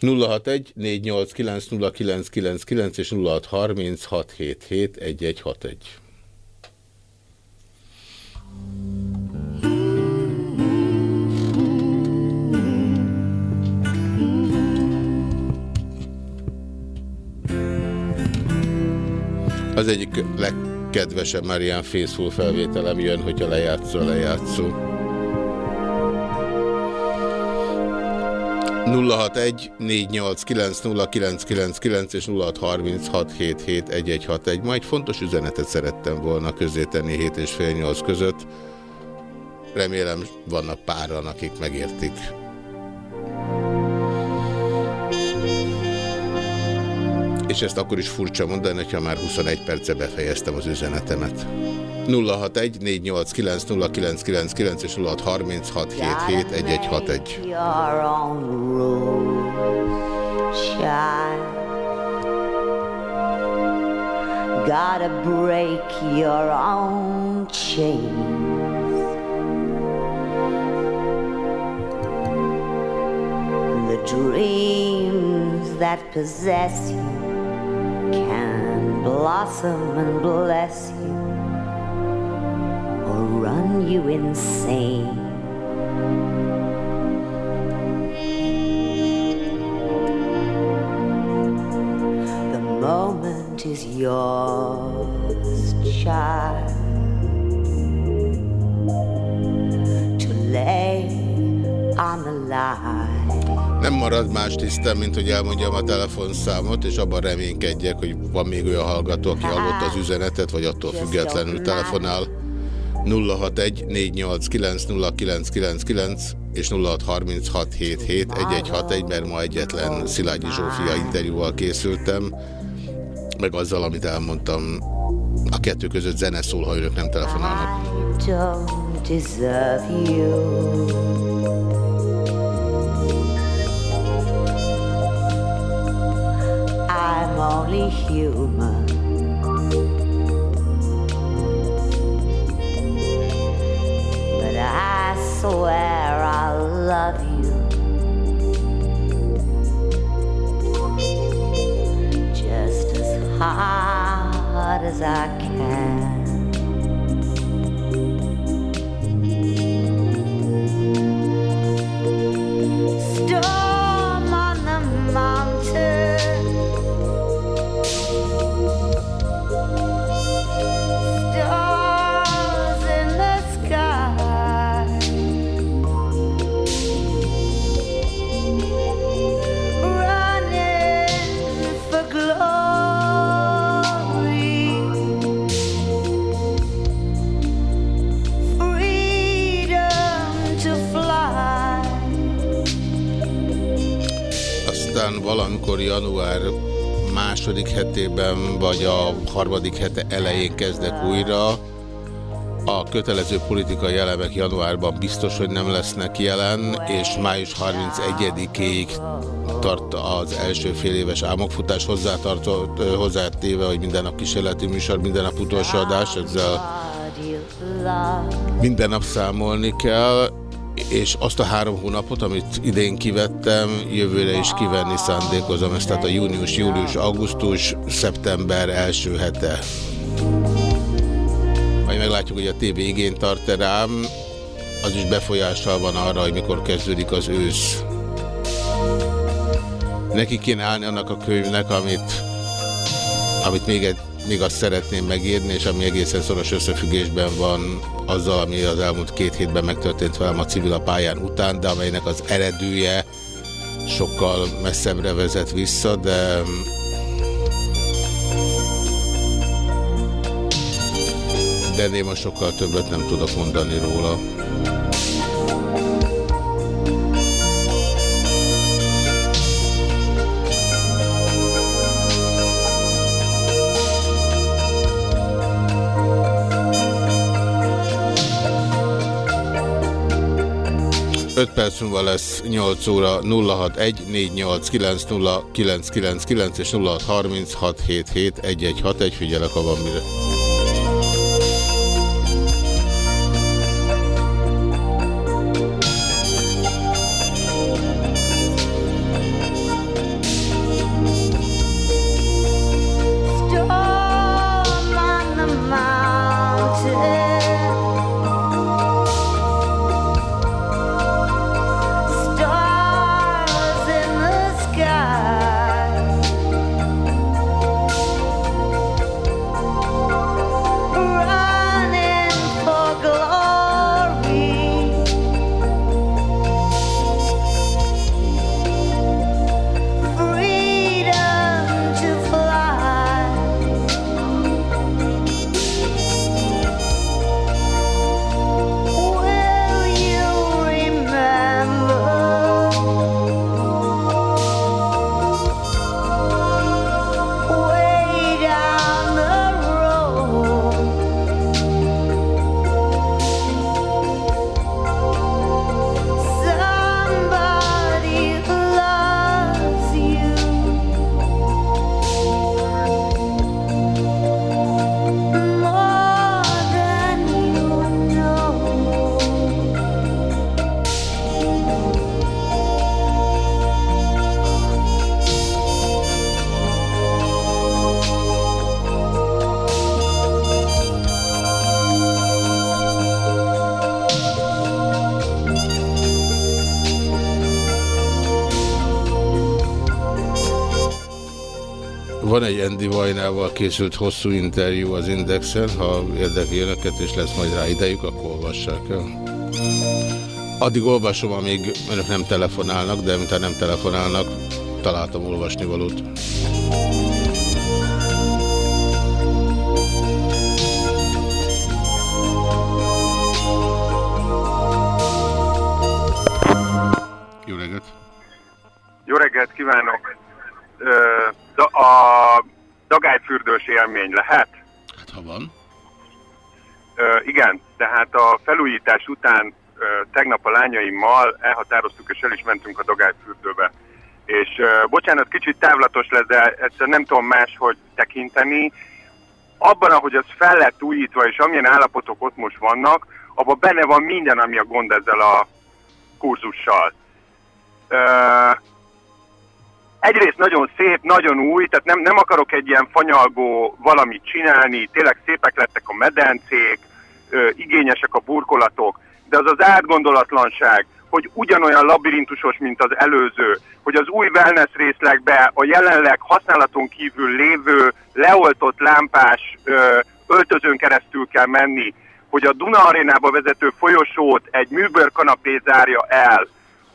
061 489 0999 és 0630 Az egyik legkedvesebb már ilyen Faithful felvételem jön, hogyha lejátszó, lejátszó. 061 489 és 0636771161. Ma egy fontos üzenetet szerettem volna tenni 7 és fél 8 között. Remélem vannak páran, akik megértik. És ezt akkor is furcsa mondani, hogyha már 21 perce befejeztem az üzenetemet. 061 489 0999 és 0636 77 1161. Gotta break your own chains. The dreams that possess you blossom and bless you or run you insane. The moment is yours, child, to lay on the line. Nem marad más tisztem, mint hogy elmondjam a telefonszámot, és abban reménykedjek, hogy van még olyan hallgató, aki hallott az üzenetet, vagy attól függetlenül telefonál. 061 489 és 0636771161, mert ma egyetlen Szilágyi Zsófia interjúval készültem. meg azzal, amit elmondtam. A kettő között zene szól, ha önök nem telefonálnak. I don't deserve you. Only human. But I swear I love you. Just as hard as I can. Valamikor január második hetében, vagy a harmadik hete elején kezdek újra. A kötelező politikai elemek januárban biztos, hogy nem lesznek jelen, és május 31-ig tart az első fél éves álmokfutás hozzátéve, hogy minden nap kísérleti műsor, minden nap utolsó adás, ezzel minden nap számolni kell, és azt a három hónapot, amit idén kivettem, jövőre is kivenni szándékozom, ezt tehát a június, július, augusztus, szeptember első hete. Majd meglátjuk, hogy a tévé igényt tart-e rám, az is befolyással van arra, hogy mikor kezdődik az ősz. Neki kéne állni annak a könyvnek, amit, amit még, egy, még azt szeretném megírni, és ami egészen szoros összefüggésben van azzal, ami az elmúlt két hétben megtörtént velem a civil a pályán után, de amelynek az eredője sokkal messzebbre vezet vissza, de de ennél most sokkal többet nem tudok mondani róla. Öt perc múlva lesz 8 óra 061 489 és 0636771161. Figyelek, ha van mire. Vajnával készült hosszú interjú az Indexen, ha érdekli önöket, és lesz majd rá idejük, akkor olvassák el. Addig olvasom, amíg önök nem telefonálnak, de mintha nem telefonálnak, találtam olvasni valót. Élmény lehet? Hát ha van. Ö, igen, tehát a felújítás után ö, tegnap a lányaimmal elhatároztuk és el is mentünk a dagályfürdőbe. És ö, bocsánat, kicsit távlatos lesz, de egyszer nem tudom máshogy tekinteni. Abban, ahogy az fel lett újítva, és amilyen állapotok ott most vannak, abban benne van minden, ami a gond ezzel a kurzussal. Ö, egyrészt nagyon szép, nagyon új, tehát nem, nem akarok egy ilyen fanyalgó valamit csinálni, tényleg szépek lettek a medencék, ö, igényesek a burkolatok, de az az átgondolatlanság, hogy ugyanolyan labirintusos, mint az előző, hogy az új wellness részlegbe a jelenleg használaton kívül lévő leoltott lámpás ö, öltözőn keresztül kell menni, hogy a Duna arénába vezető folyosót egy műbőrkanapé zárja el,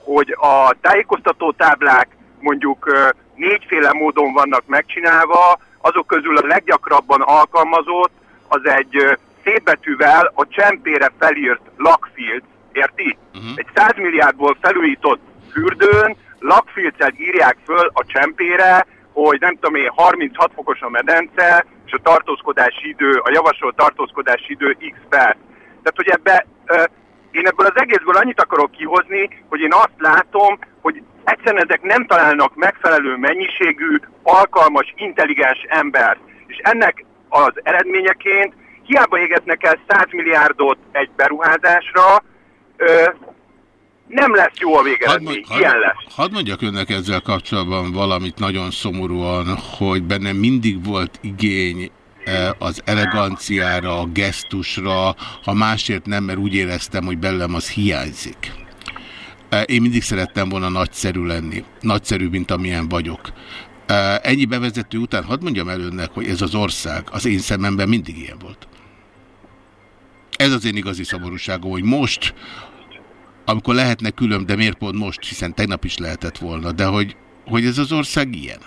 hogy a tájékoztató táblák mondjuk négyféle módon vannak megcsinálva, azok közül a leggyakrabban alkalmazott az egy ö, szép betűvel a csempére felírt lakfield, érti? Uh-huh. Egy 100 milliárdból felújított fürdőn lakfilcet írják föl a csempére, hogy nem tudom én, 36 fokos a medence, és a tartózkodási idő, a javasolt tartózkodási idő x perc. Tehát, hogy ebbe, én ebből az egészből annyit akarok kihozni, hogy én azt látom, hogy egyszerűen ezek nem találnak megfelelő mennyiségű, alkalmas, intelligens embert. És ennek az eredményeként hiába égetnek el 100 milliárdot egy beruházásra, ö, nem lesz jó a Hadd, végeredmény. mond, Ilyen hadd, lesz. hadd mondjak önnek ezzel kapcsolatban valamit nagyon szomorúan, hogy bennem mindig volt igény eh, az eleganciára, a gesztusra, ha másért nem, mert úgy éreztem, hogy belőlem az hiányzik. Én mindig szerettem volna nagyszerű lenni. Nagyszerű, mint amilyen vagyok. Ennyi bevezető után hadd mondjam el önnek, hogy ez az ország az én szememben mindig ilyen volt. Ez az én igazi szomorúságom, hogy most, amikor lehetne külön, de miért pont most, hiszen tegnap is lehetett volna, de hogy, hogy ez az ország ilyen.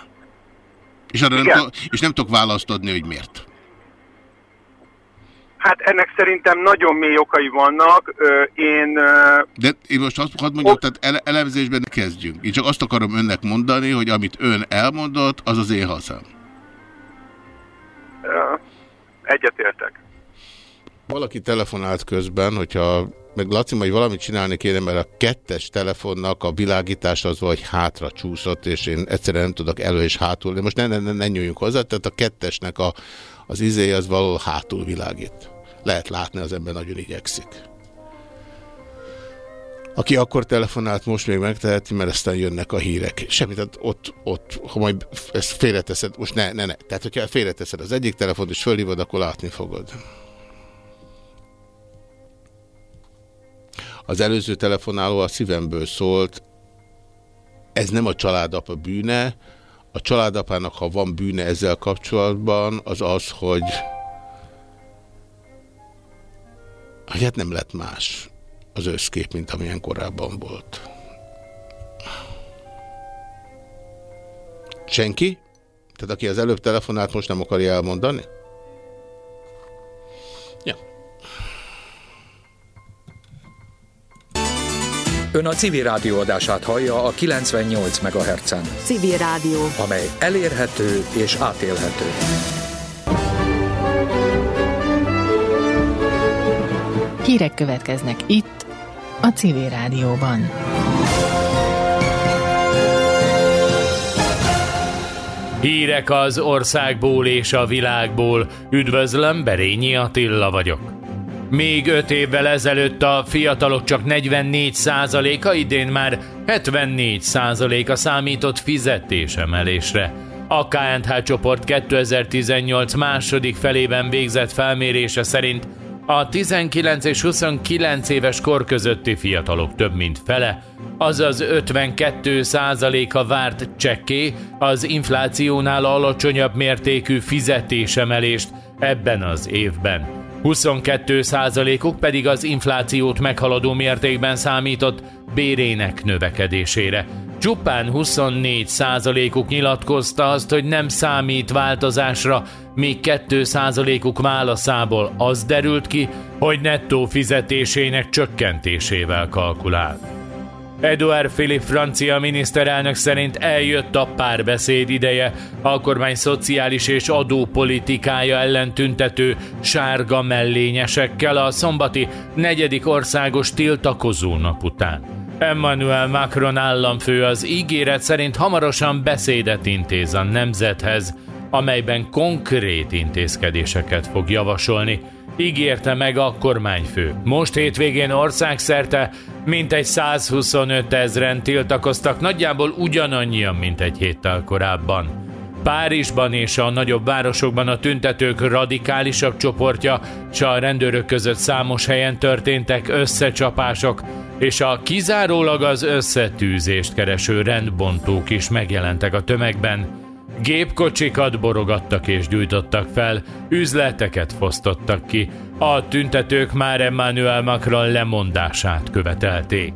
És, arra nem, Igen. tudok- és nem tudok választ adni, hogy miért. Hát ennek szerintem nagyon mély okai vannak. Ö, Én ö, De én most azt hadd mondjam, tehát ele elemzésben ne kezdjünk. Én csak azt akarom önnek mondani, hogy amit ön elmondott, az az én hazám. egyetértek. Valaki telefonált közben, hogyha meg Laci, majd valamit csinálni kéne, mert a kettes telefonnak a világítás az vagy hátra csúszott, és én egyszerűen nem tudok elő és hátul. De most ne, ne, ne, ne nyúljunk hozzá, tehát a kettesnek a, az izé az valahol hátul világít. Lehet látni, az ember nagyon igyekszik. Aki akkor telefonált, most még megteheti, mert aztán jönnek a hírek. Semmit, tehát ott, ott, ha majd ezt félreteszed, most ne, ne, ne. Tehát, hogyha félreteszed az egyik telefont, és fölhívod, akkor látni fogod. Az előző telefonáló a szívemből szólt, ez nem a családapa bűne, a családapának, ha van bűne ezzel kapcsolatban, az az, hogy hogy hát nem lett más az összkép, mint amilyen korábban volt. Senki? Tehát aki az előbb telefonált, most nem akarja elmondani? Ja. Ön a civil rádió adását hallja a 98 MHz-en, Civil Rádió. amely elérhető és átélhető. Hírek következnek itt, a Civil Rádióban. Hírek az országból és a világból. Üdvözlöm, Berényi Attila vagyok. Még öt évvel ezelőtt a fiatalok csak 44%-a, idén már 74%-a számított fizetésemelésre. A KNH csoport 2018 második felében végzett felmérése szerint a 19 és 29 éves kor közötti fiatalok több mint fele, azaz 52 a várt csekké az inflációnál alacsonyabb mértékű fizetésemelést ebben az évben. 22 uk pedig az inflációt meghaladó mértékben számított bérének növekedésére. Csupán 24 uk nyilatkozta azt, hogy nem számít változásra, míg 2% uk válaszából az derült ki, hogy nettó fizetésének csökkentésével kalkulál. Edouard Philippe francia miniszterelnök szerint eljött a párbeszéd ideje, a kormány szociális és adópolitikája ellen tüntető sárga mellényesekkel a szombati negyedik országos tiltakozó nap után. Emmanuel Macron államfő az ígéret szerint hamarosan beszédet intéz a nemzethez, amelyben konkrét intézkedéseket fog javasolni, ígérte meg a kormányfő. Most hétvégén országszerte mintegy 125 ezren tiltakoztak, nagyjából ugyanannyian, mint egy héttel korábban. Párizsban és a nagyobb városokban a tüntetők radikálisabb csoportja, s a rendőrök között számos helyen történtek összecsapások, és a kizárólag az összetűzést kereső rendbontók is megjelentek a tömegben. Gépkocsikat borogattak és gyújtottak fel, üzleteket fosztottak ki. A tüntetők már Emmanuel Macron lemondását követelték.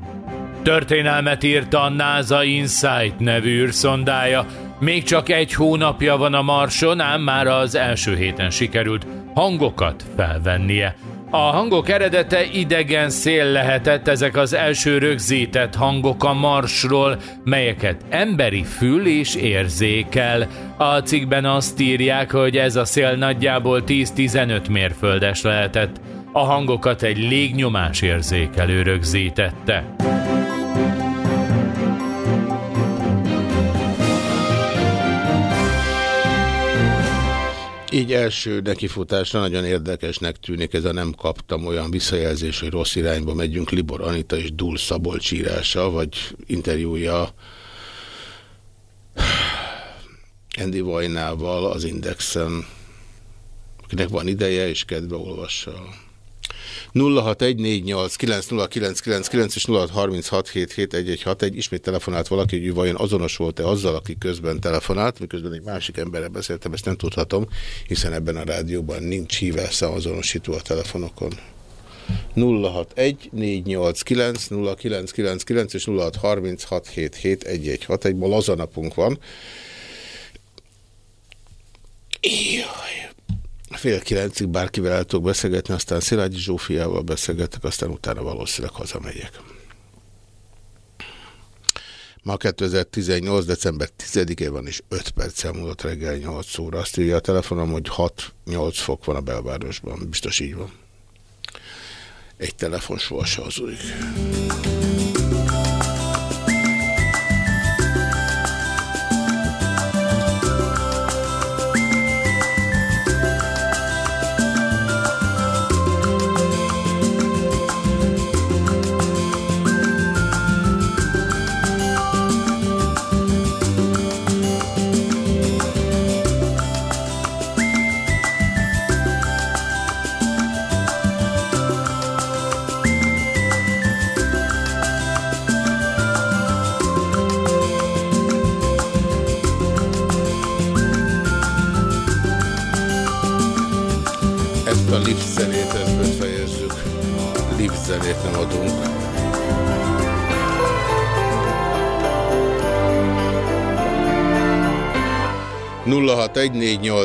Történelmet írt a NASA Insight nevű űrszondája. Még csak egy hónapja van a Marson, ám már az első héten sikerült hangokat felvennie. A hangok eredete idegen szél lehetett, ezek az első rögzített hangok a marsról, melyeket emberi fül is érzékel. A cikkben azt írják, hogy ez a szél nagyjából 10-15 mérföldes lehetett. A hangokat egy légnyomás érzékelő rögzítette. Így első nekifutásra nagyon érdekesnek tűnik ez a nem kaptam olyan visszajelzés, hogy rossz irányba megyünk Libor Anita és Dul Szabolcs írása, vagy interjúja Andy Vajnával az Indexen, akinek van ideje és kedve olvassa. 0614890999 és 0636771161 ismét telefonált valaki, hogy vajon azonos volt-e azzal, aki közben telefonált, miközben egy másik emberrel beszéltem, ezt nem tudhatom, hiszen ebben a rádióban nincs hívásza azonosító a telefonokon. 061-489-0999 és 0636771161. Ma lazanapunk van. Jaj. Fél kilencig bárkivel el tudok beszélgetni, aztán Szilágyi Zsófiával beszélgetek, aztán utána valószínűleg hazamegyek. Ma 2018. december 10-e van, és 5 perccel múlott reggel 8 óra. Azt írja a telefonom, hogy 6-8 fok van a belvárosban. Biztos így van. Egy telefon sohasem hazudik.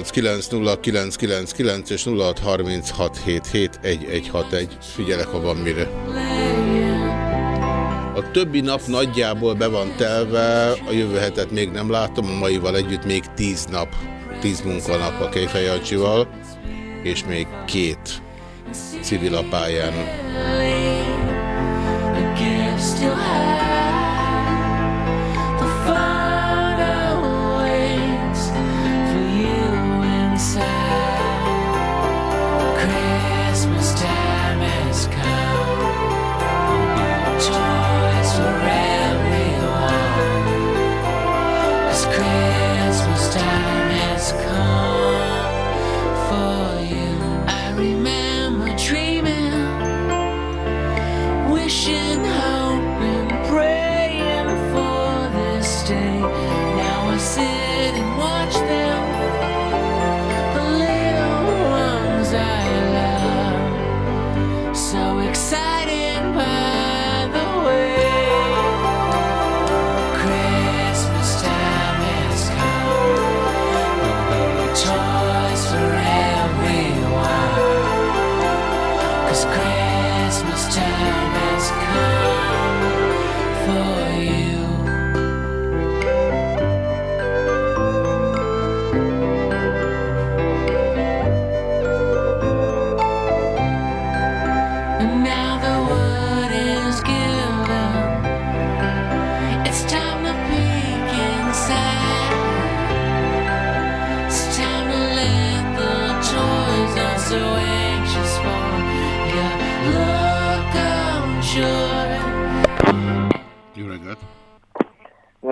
0614890999 és 0636771161. Figyelek, ha van mire. A többi nap nagyjából be van telve, a jövő hetet még nem látom, a maival együtt még 10 nap, 10 munkanap a Kejfejancsival, és még két civil apályán. Still high.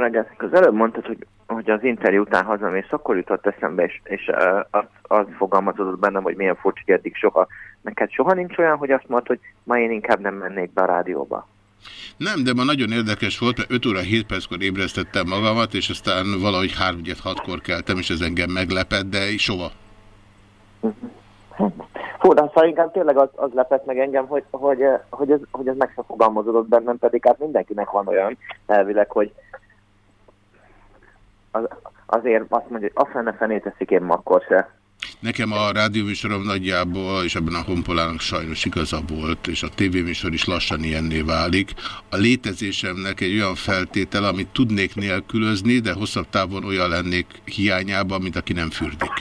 Jó reggelt. Az előbb mondtad, hogy, hogy az interjú után hazamész, akkor jutott eszembe, és, és uh, az, az fogalmazódott bennem, hogy milyen furcsa, hogy eddig soha. Neked soha nincs olyan, hogy azt mondod, hogy ma én inkább nem mennék be a rádióba. Nem, de ma nagyon érdekes volt, mert 5 óra 7 perckor ébresztettem magamat, és aztán valahogy 3 6 kor keltem, és ez engem meglepett, de soha. Fú, de szóval inkább tényleg az, az lepett meg engem, hogy, hogy, hogy, ez, hogy ez meg sem fogalmazódott bennem, pedig hát mindenkinek van olyan elvileg, hogy az, azért azt mondja, hogy a fene fenét teszik én akkor se. Nekem a rádióműsorom nagyjából, és ebben a honpolának sajnos igaza volt, és a tévéműsor is lassan ilyenné válik. A létezésemnek egy olyan feltétel, amit tudnék nélkülözni, de hosszabb távon olyan lennék hiányában, mint aki nem fürdik.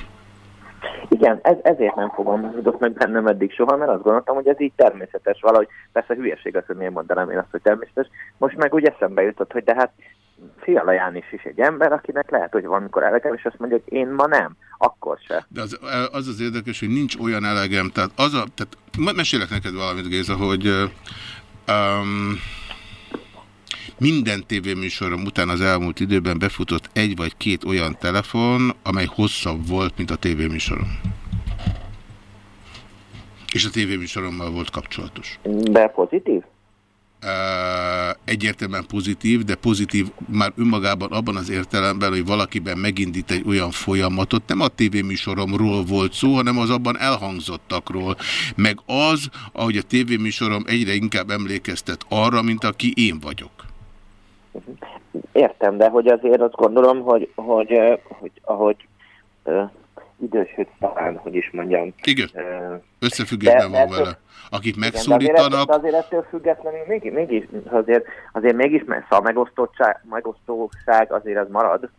Igen, ez, ezért nem fogalmazódott meg bennem eddig soha, mert azt gondoltam, hogy ez így természetes valahogy. Persze hülyeség az, hogy miért mondanám én azt, hogy természetes. Most meg úgy eszembe jutott, hogy de hát Fiala János is egy ember, akinek lehet, hogy valamikor elegem, és azt mondja, hogy én ma nem, akkor se. De az az, az érdekes, hogy nincs olyan elegem, tehát az a, tehát mesélek neked valamit, Géza, hogy um, minden tévéműsorom után az elmúlt időben befutott egy vagy két olyan telefon, amely hosszabb volt, mint a tévéműsorom. És a tévéműsorommal volt kapcsolatos. De pozitív? Egyértelműen pozitív, de pozitív már önmagában abban az értelemben, hogy valakiben megindít egy olyan folyamatot, nem a tévéműsoromról volt szó, hanem az abban elhangzottakról, meg az, ahogy a tévéműsorom egyre inkább emlékeztet arra, mint aki én vagyok. Értem, de hogy azért azt gondolom, hogy, hogy, hogy ahogy idősöd talán, hogy is mondjam. Igen, összefüggésben van vele. Akik megszólítanak... Igen, azért, azért ettől függetlenül még, mégis, azért, azért mégis a megosztottság, megosztóság azért az marad.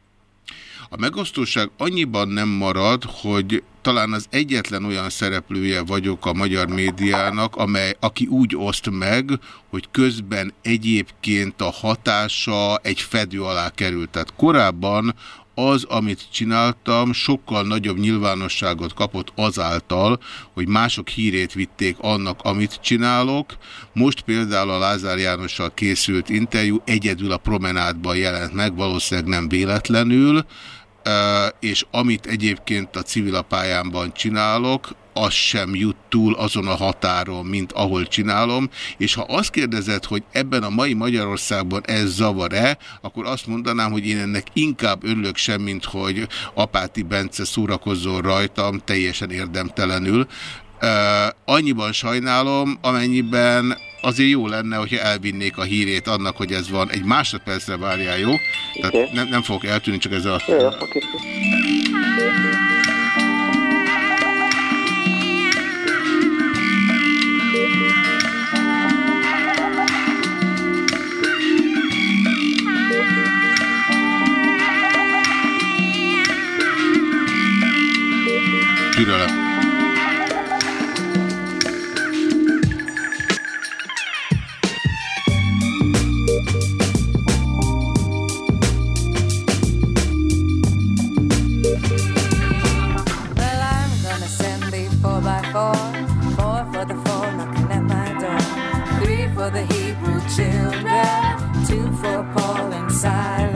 A megosztóság annyiban nem marad, hogy talán az egyetlen olyan szereplője vagyok a magyar médiának, amely, aki úgy oszt meg, hogy közben egyébként a hatása egy fedő alá került. Tehát korábban az, amit csináltam, sokkal nagyobb nyilvánosságot kapott azáltal, hogy mások hírét vitték annak, amit csinálok. Most például a Lázár Jánossal készült interjú egyedül a promenádban jelent meg, valószínűleg nem véletlenül, és amit egyébként a civilapályámban csinálok, az sem jut túl azon a határon, mint ahol csinálom, és ha azt kérdezed, hogy ebben a mai Magyarországban ez zavar-e, akkor azt mondanám, hogy én ennek inkább örülök sem, mint hogy Apáti Bence szórakozzon rajtam teljesen érdemtelenül. Uh, annyiban sajnálom, amennyiben azért jó lenne, hogyha elvinnék a hírét annak, hogy ez van. Egy másodpercre várjál, jó? Tehát okay. nem, nem fogok eltűnni, csak ez a... Jó, okay. Türelem. the Hebrew children, two for Paul and Silas.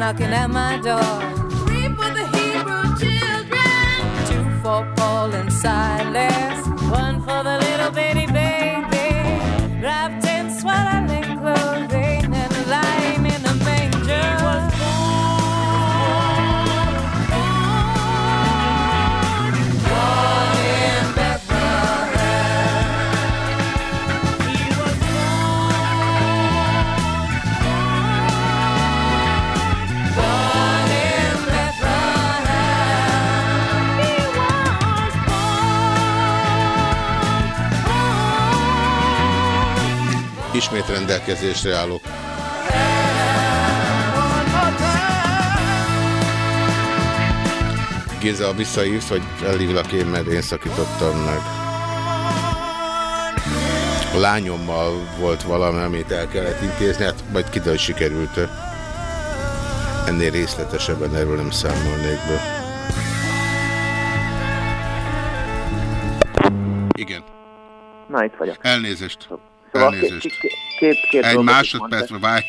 Knocking at my door. Three for the Hebrew children, two for Paul and Silas, Ismét rendelkezésre állok. Géza, ha visszahívsz, vagy elhívlak én, mert én szakítottam meg. A lányommal volt valami, amit el kellett intézni, hát majd kiderül, hogy sikerült -e. Ennél részletesebben erről nem számolnék be. Igen. Na, itt vagyok. Elnézést. Szóval Elnézést. két, két, két, két Egy dolgot is másodpercre mondtál. várj.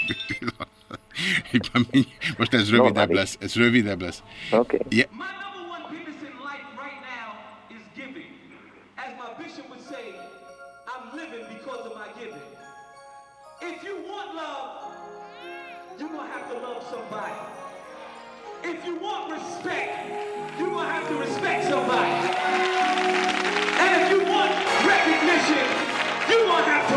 Most ez rövidebb No, lesz. Ez rövidebb lesz. Oké. Yeah. As my bishop would say, I'm living because of my giving. If you want love, you're gonna have to love somebody. If you want respect, you're gonna have to respect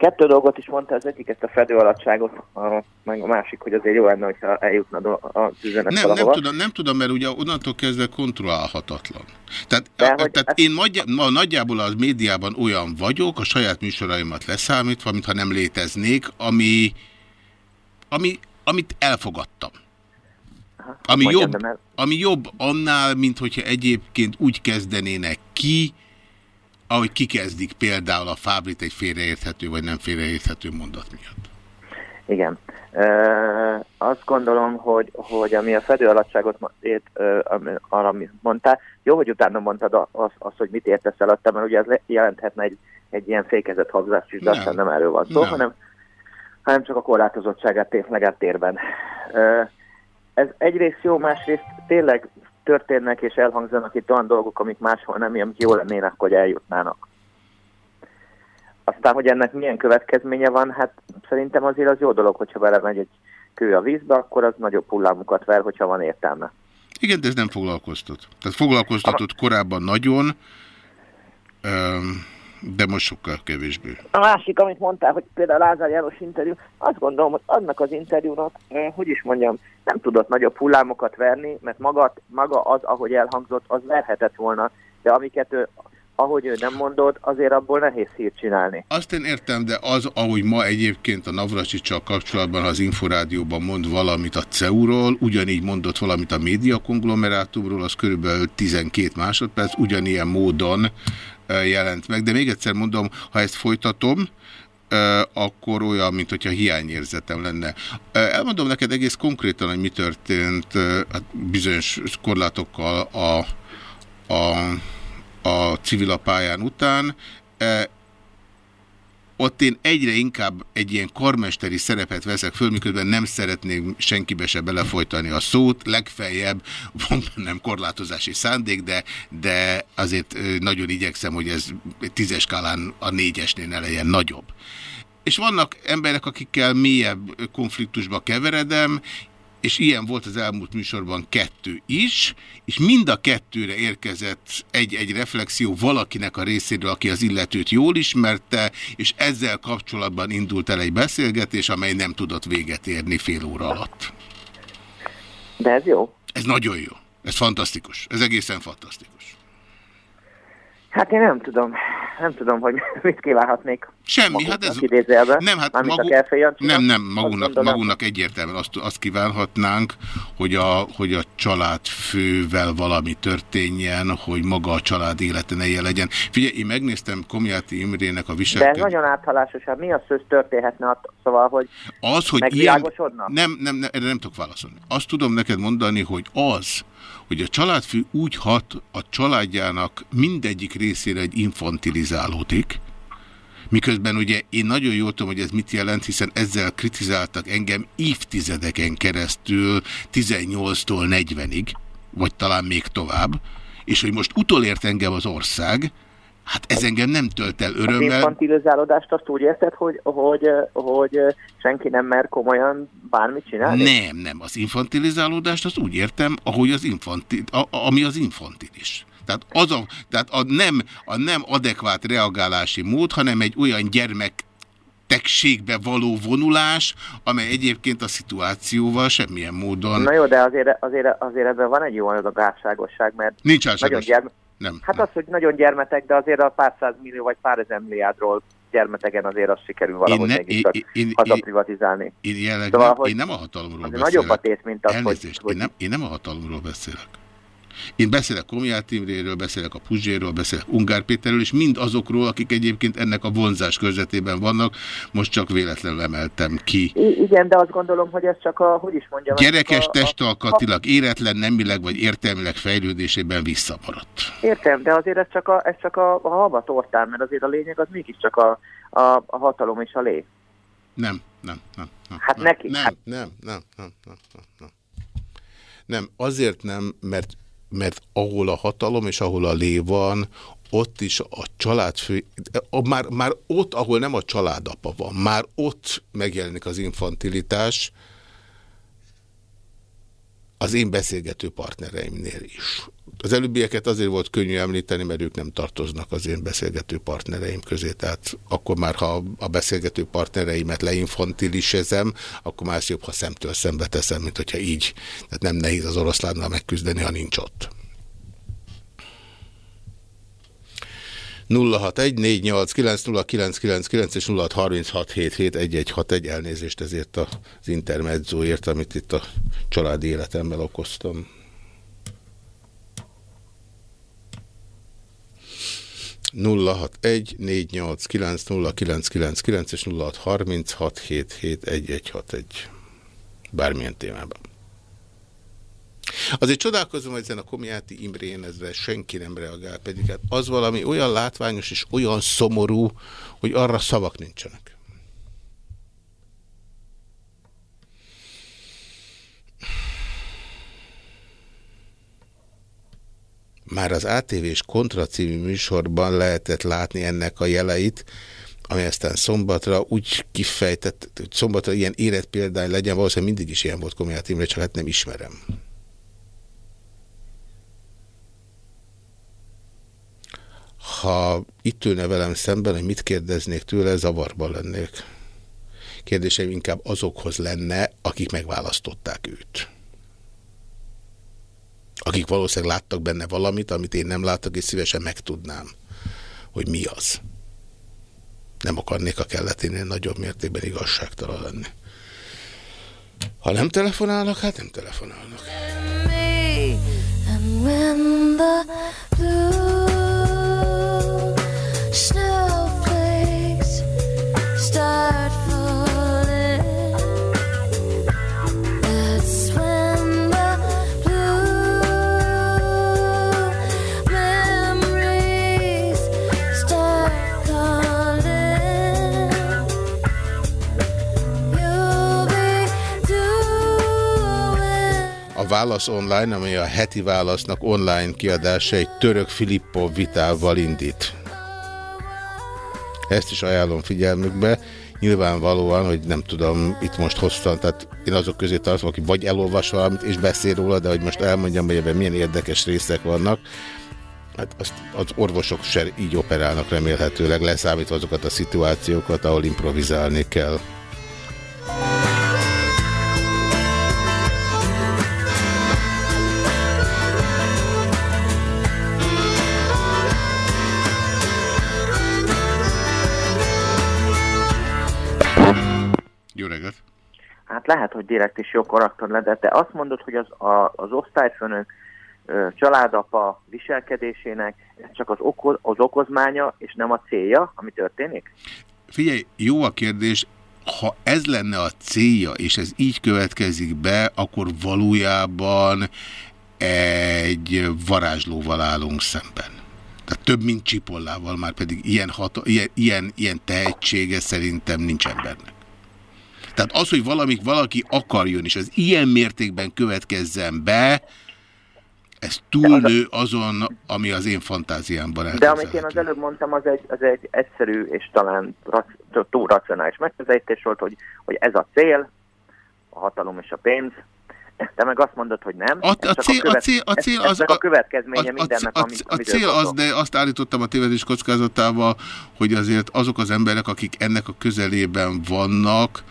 kettő dolgot is mondta, az egyik ezt a fedőalatságot, a, meg a másik, hogy azért jó lenne, hogyha eljutna az üzenet Nem, nem tudom, nem tudom, mert ugye onnantól kezdve kontrollálhatatlan. Tehát, a, tehát én nagyja, ma nagyjából az médiában olyan vagyok, a saját műsoraimat leszámítva, mintha nem léteznék, ami, ami, amit elfogadtam. Ami mondjam, jobb, de ami jobb annál, mint hogyha egyébként úgy kezdenének ki, ahogy kikezdik például a Fábrit egy félreérthető vagy nem félreérthető mondat miatt. Igen. E, azt gondolom, hogy, hogy ami a fedőalatságot ma- ért, ami- arra, amit mondtál, jó, hogy utána mondtad azt, az, hogy mit értesz alatta, mert ugye ez le- jelenthetne egy, egy ilyen fékezett habzást is, de aztán nem erről van szó, Nem. hanem, hanem csak a korlátozottságát tényleg térben. E, ez egyrészt jó, másrészt tényleg történnek és elhangzanak itt olyan dolgok, amik máshol nem, amik jó lennének, hogy eljutnának. Aztán, hogy ennek milyen következménye van, hát szerintem azért az jó dolog, hogyha belemegy egy kő a vízbe, akkor az nagyobb hullámokat ver, hogyha van értelme. Igen, de ez nem foglalkoztat. Tehát foglalkoztatott korábban nagyon, öm, de most sokkal kevésbé. A másik, amit mondtál, hogy például Lázár János interjú, azt gondolom, hogy annak az interjúnak, hogy is mondjam, nem tudott nagyobb hullámokat verni, mert maga, maga az, ahogy elhangzott, az verhetett volna, de amiket ő, ahogy ő nem mondott, azért abból nehéz hírt csinálni. Azt én értem, de az, ahogy ma egyébként a Navracsicsal kapcsolatban az Inforádióban mond valamit a CEU-ról, ugyanígy mondott valamit a média konglomerátumról, az körülbelül 12 másodperc, ugyanilyen módon jelent meg. De még egyszer mondom, ha ezt folytatom, akkor olyan, mint hogyha hiányérzetem lenne. Elmondom neked egész konkrétan, hogy mi történt hát bizonyos korlátokkal a, a, a civilapályán után. Ott én egyre inkább egy ilyen karmesteri szerepet veszek föl, miközben nem szeretnék senkibe se belefolytani a szót, legfeljebb van bennem korlátozási szándék, de, de azért nagyon igyekszem, hogy ez tízes skálán a négyesnél ne legyen nagyobb. És vannak emberek, akikkel mélyebb konfliktusba keveredem, és ilyen volt az elmúlt műsorban kettő is, és mind a kettőre érkezett egy-egy reflexió valakinek a részéről, aki az illetőt jól ismerte, és ezzel kapcsolatban indult el egy beszélgetés, amely nem tudott véget érni fél óra alatt. De ez jó. Ez nagyon jó. Ez fantasztikus. Ez egészen fantasztikus. Hát én nem tudom, nem tudom, hogy mit kívánhatnék Semmi, hát ez... Idézőjelben, Nem, hát mármint maguk, a nem, nem, magunknak, magunknak egyértelműen azt, azt kívánhatnánk, hogy a, hogy a családfővel valami történjen, hogy maga a család élete ne legyen. Figyelj, én megnéztem Komjáti Imrének a De ez viselkedését. nagyon áthalásos, hát mi az, hogy történhetne, szóval, hogy Az, hogy ilyen... Nem, nem, nem, erre nem tudok válaszolni. Azt tudom neked mondani, hogy az, hogy a családfő úgy hat a családjának mindegyik részére egy infantilizálódik, miközben ugye én nagyon jól tudom, hogy ez mit jelent, hiszen ezzel kritizáltak engem évtizedeken keresztül 18-tól 40-ig, vagy talán még tovább, és hogy most utolért engem az ország, hát ez engem nem tölt el Az örömmel. infantilizálódást azt úgy érted, hogy, hogy, hogy senki nem mer komolyan bármit csinálni? Nem, nem. Az infantilizálódást az úgy értem, ahogy az infantil, a, a- ami az infantilis. Tehát, az a, tehát a, nem, a nem adekvát reagálási mód, hanem egy olyan gyermek tekségbe való vonulás, amely egyébként a szituációval semmilyen módon... Na jó, de azért, azért, azért ebben van egy jó adag álságosság, mert Nincs nagyon álságos. gyerme... Nem. Hát az, hogy nagyon gyermetek, de azért a pár millió vagy pár ezer milliárdról gyermetegen azért azt sikerül valahogy ne- mégis én- csak én- én- hazaprivatizálni. Én, jelenleg Szóval, nem, hogy én nem a hatalomról beszélek. nagyobb a tét, mint az, hogy- Elnézést, Én, nem, én nem a hatalomról beszélek. Én beszélek Komját Imréről, beszélek a Puzséről, beszélek Ungár Péterről, és mind azokról, akik egyébként ennek a vonzás körzetében vannak, most csak véletlenül emeltem ki. I- igen, de azt gondolom, hogy ez csak a, hogy is mondjam... Gyerekes a, a, testalkatilag, éretlen, nemileg vagy értelmileg fejlődésében visszamaradt. Értem, de azért ez csak a, ez csak a, a halva tortán, mert azért a lényeg az mégiscsak a, a, a hatalom és a lé. Nem, nem, nem. nem Hát nem, neki- Nem, hát- nem, nem, nem, nem, nem, nem. Nem, azért nem, mert, mert ahol a hatalom és ahol a lé van, ott is a családfő, már, már ott, ahol nem a családapa van, már ott megjelenik az infantilitás az én beszélgető partnereimnél is. Az előbbieket azért volt könnyű említeni, mert ők nem tartoznak az én beszélgető partnereim közé, tehát akkor már, ha a beszélgető partnereimet leinfantilisezem, akkor ezt jobb, ha szemtől szembe teszem, mint hogyha így. Tehát nem nehéz az oroszlánnal megküzdeni, ha nincs ott. 061-489-0999 és 0636771161 elnézést ezért az intermedzóért, amit itt a családi életemmel okoztam. 061 489 0999 és 0636771161 bármilyen témában. Azért csodálkozom, hogy ezen a Komiáti Imrén ezre senki nem reagál, pedig hát az valami olyan látványos és olyan szomorú, hogy arra szavak nincsenek. Már az ATV-s Kontra című műsorban lehetett látni ennek a jeleit, ami aztán szombatra úgy kifejtett, hogy szombatra ilyen életpéldány legyen, valószínűleg mindig is ilyen volt Komiát Imre, csak hát nem ismerem. Ha itt ülne velem szemben, hogy mit kérdeznék tőle, zavarban lennék. Kérdéseim inkább azokhoz lenne, akik megválasztották őt. Akik valószínűleg láttak benne valamit, amit én nem láttak, és szívesen megtudnám, hogy mi az. Nem akarnék a kelleténél nagyobb mértékben igazságtalan lenni. Ha nem telefonálnak, hát nem telefonálnak. And when the blue Válasz Online, ami a heti válasznak online kiadása, egy török Filippov vitával indít. Ezt is ajánlom figyelmükbe. Nyilvánvalóan, hogy nem tudom, itt most hoztam, tehát én azok közé tartom, aki vagy elolvas valamit és beszél róla, de hogy most elmondjam, hogy ebben milyen érdekes részek vannak, hát azt az orvosok se így operálnak remélhetőleg, leszámítva azokat a szituációkat, ahol improvizálni kell. Lehet, hogy direkt is jó karakter lett, de te azt mondod, hogy az, a, az osztályfőnök családapa viselkedésének csak az, oko, az okozmánya, és nem a célja, ami történik? Figyelj, jó a kérdés. Ha ez lenne a célja, és ez így következik be, akkor valójában egy varázslóval állunk szemben. Tehát több, mint csipollával, már pedig ilyen, hata, ilyen, ilyen, ilyen tehetsége szerintem nincs embernek. Tehát az, hogy valamik valaki akarjon, és az ilyen mértékben következzen be, ez túlnő azon, ami az én fantáziámban De amit én az előbb mondtam, az egy, az egy egyszerű és talán rac, túl racionális megközelítés volt, hogy, hogy ez a cél, a hatalom és a pénz, te meg azt mondod, hogy nem. A, a, cél, a, cél, a cél az... a következménye a, mindennek, a, amit, a cél az, de azt állítottam a tévedés kockázatával, hogy azért azok az emberek, akik ennek a közelében vannak,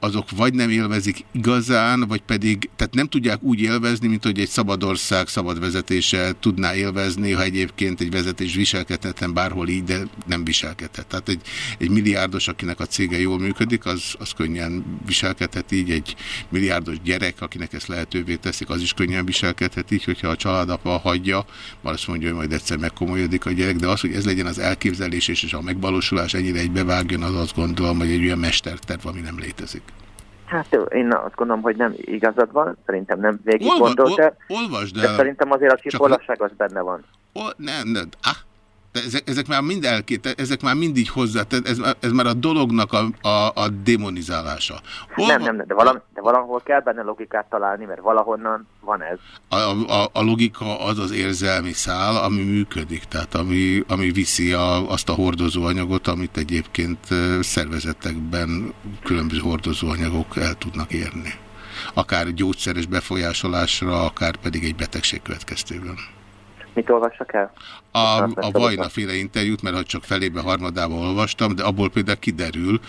azok vagy nem élvezik igazán, vagy pedig, tehát nem tudják úgy élvezni, mint hogy egy szabad ország szabad vezetése tudná élvezni, ha egyébként egy vezetés viselkedhetlen bárhol így, de nem viselkedhet. Tehát egy, egy milliárdos, akinek a cége jól működik, az, az könnyen viselkedhet így, egy milliárdos gyerek, akinek ezt lehetővé teszik, az is könnyen viselkedhet így, hogyha a családapa hagyja, már azt mondja, hogy majd egyszer megkomolyodik a gyerek, de az, hogy ez legyen az elképzelés és a megvalósulás ennyire egybevágjon, az azt gondolom, hogy egy olyan mesterterv, ami nem létezik. Hát én azt gondolom, hogy nem igazad van, szerintem nem végig Olva- gondoltál, ol- olvasd de el. szerintem azért a Csak csipollasság az benne van. Ó, nem, nem, ah, de ezek, ezek már mind elkét, ezek már mind így hozzá, ez, ez már a dolognak a, a, a demonizálása. Nem, nem, nem, de, valami, de valahol kell benne logikát találni, mert valahonnan van ez. A, a, a logika az az érzelmi szál, ami működik, tehát ami, ami viszi a, azt a hordozóanyagot, amit egyébként szervezetekben különböző hordozóanyagok el tudnak érni. Akár gyógyszeres befolyásolásra, akár pedig egy betegség következtében. Mit olvassak el? A, a Vajna féle interjút, mert ha csak felébe harmadába olvastam, de abból például kiderül,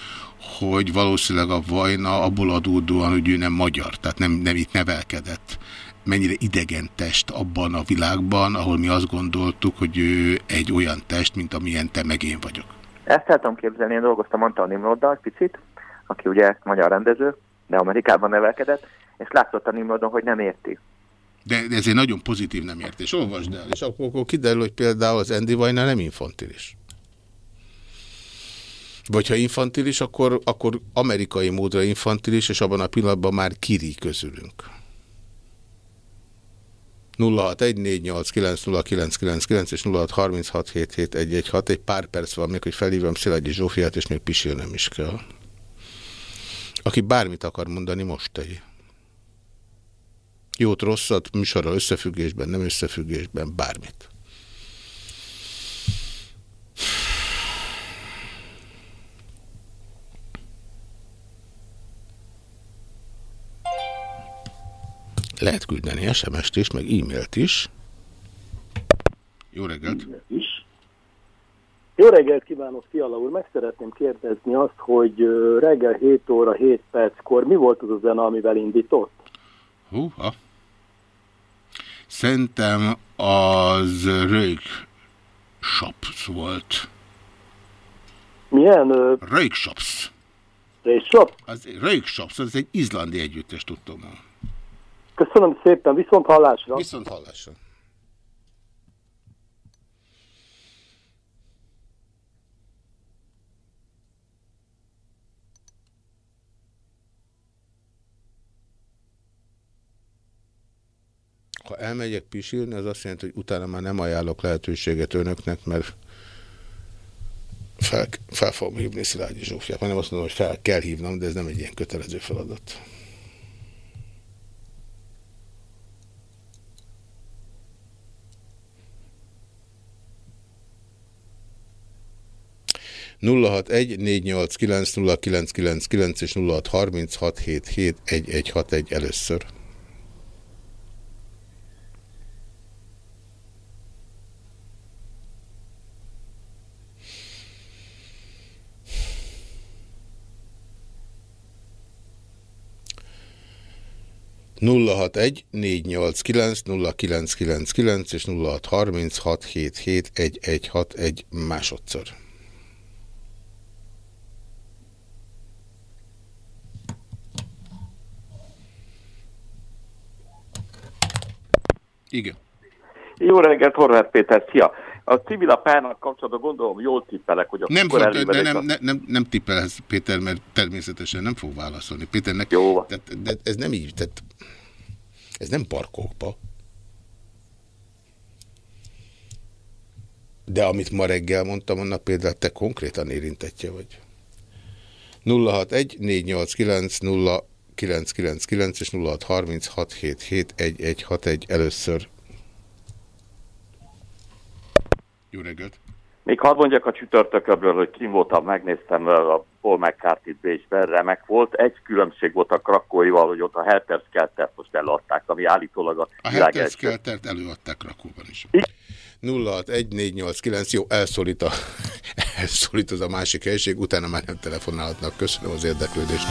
hogy valószínűleg a Vajna abból adódóan, hogy ő nem magyar, tehát nem, nem itt nevelkedett. Mennyire idegen test abban a világban, ahol mi azt gondoltuk, hogy ő egy olyan test, mint amilyen te meg én vagyok. Ezt el tudom képzelni, én dolgoztam Antal Nimroddal picit, aki ugye magyar rendező, de Amerikában nevelkedett, és látszott a Nimrodon, hogy nem érti. De ez egy nagyon pozitív nem értés. Olvasd el, és akkor, akkor kiderül, hogy például az Andy Vajna nem infantilis. Vagy ha infantilis, akkor, akkor amerikai módra infantilis, és abban a pillanatban már kiri közülünk. 0614890999 és 0636771161. Egy pár perc van még, hogy felhívom Szilágyi Zsófiát, és még pisilnem is kell. Aki bármit akar mondani, most tegye. Jót, rosszat, műsorral összefüggésben, nem összefüggésben, bármit. Lehet küldeni SMS-t is, meg e-mailt is. Jó reggelt! Jó reggelt kívánok, Fiala úr! Meg szeretném kérdezni azt, hogy reggel 7 óra 7 perckor mi volt az a zene, amivel indított? Húha! Szerintem az Rög Shops volt. Milyen? Rög Shops. Rög Shops? Az Rög Shops, az egy izlandi együttes, tudtom. Köszönöm szépen, viszont hallásra! Viszont hallásra! Ha elmegyek pisilni, az azt jelenti, hogy utána már nem ajánlok lehetőséget önöknek, mert fel, fel fogom hívni Szilágyi Zsófiát. Nem azt mondom, hogy fel kell hívnom, de ez nem egy ilyen kötelező feladat. nulla hat egy négy nyolc kilenc nulla kilenc kilenc kilenc és nulla hat harminc hat hét hét egy egy hat egy először. 061 489 0999 és 0636771161 másodszor. Igen. Jó reggelt, Horváth Péter, szia! A civil a pályának kapcsolatban gondolom jól tippelek, hogy a Nem, fog, de nem, a- nem, nem, nem tippelhez Péter, mert természetesen nem fog válaszolni. Péternek, Jó. Tehát, de ez nem így, tehát ez nem parkokba. De amit ma reggel mondtam, annak például te konkrétan érintettje vagy. 061 489 0999 és 0636 1161 először. Jó reggelt! Még hadd mondjak a csütörtököbről, hogy kim voltam, megnéztem a Paul McCarthy-t Bécsben, remek volt. Egy különbség volt a krakóival, hogy ott a Helter Skeltert most eladták, ami állítólag a, A világ Helter első. Skeltert előadták Rakóban is. 061489, jó, elszólít, a, elszólít az a másik helység, utána már nem telefonálhatnak. Köszönöm az érdeklődést.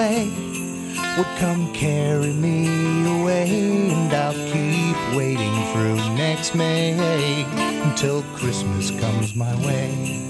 Sleigh would come carry me away, and I'll keep waiting through next May until Christmas comes my way.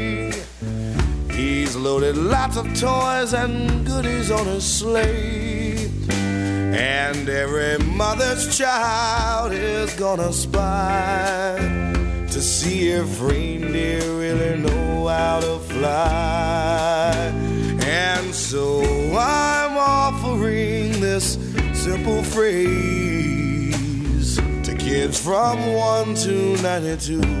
He's loaded lots of toys and goodies on his sleigh. And every mother's child is gonna spy to see if reindeer really know how to fly. And so I'm offering this simple phrase to kids from 1 to 92.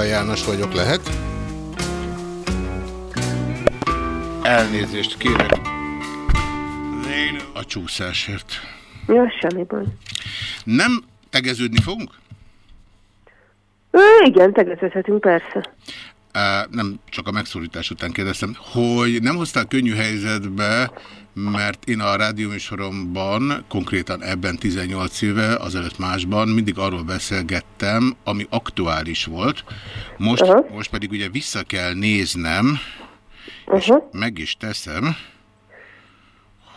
Fiala János vagyok, lehet? Elnézést kérek a csúszásért. Jó, semmi baj. Nem tegeződni fogunk? Ö, igen, tegeződhetünk, persze. Csak a megszólítás után kérdeztem, hogy nem hoztál könnyű helyzetbe, mert én a rádióműsoromban, konkrétan ebben 18 éve, azelőtt másban mindig arról beszélgettem, ami aktuális volt. Most, uh -huh. most pedig ugye vissza kell néznem, uh -huh. és meg is teszem,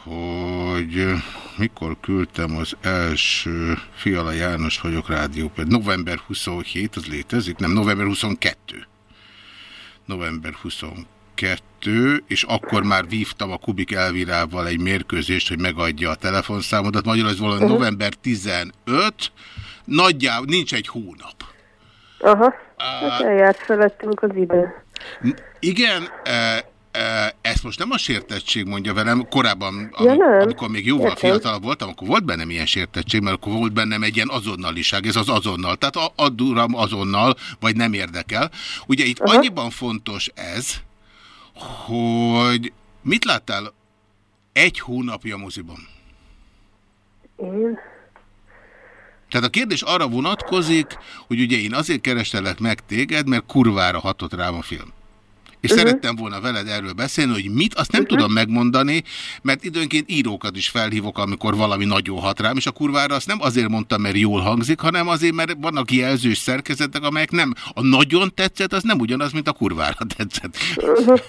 hogy mikor küldtem az első Fiala János vagyok rádió, november 27, az létezik? Nem, november 22 november 22, és akkor már vívtam a Kubik Elvirával egy mérkőzést, hogy megadja a telefonszámodat. Magyarul ez valami uh -huh. november 15, nagyjából nincs egy hónap. Aha, uh, eljárt felettünk az idő. Igen, e, e, ezt most nem a sértettség mondja velem, korábban, ja, am, amikor még jóval Értem. fiatalabb voltam, akkor volt bennem ilyen sértettség, mert akkor volt bennem egy ilyen azonnaliság, ez az azonnal, tehát add uram azonnal, vagy nem érdekel. Ugye itt Aha. annyiban fontos ez, hogy mit láttál egy hónapja moziban? Én... Tehát a kérdés arra vonatkozik, hogy ugye én azért kerestelek meg téged, mert kurvára hatott rám a film. És uh -huh. szerettem volna veled erről beszélni, hogy mit, azt nem uh -huh. tudom megmondani, mert időnként írókat is felhívok, amikor valami nagyon hat rám, és a kurvára azt nem azért mondtam, mert jól hangzik, hanem azért, mert vannak jelzős szerkezetek, amelyek nem, a nagyon tetszett, az nem ugyanaz, mint a kurvára tetszett. Uh -huh.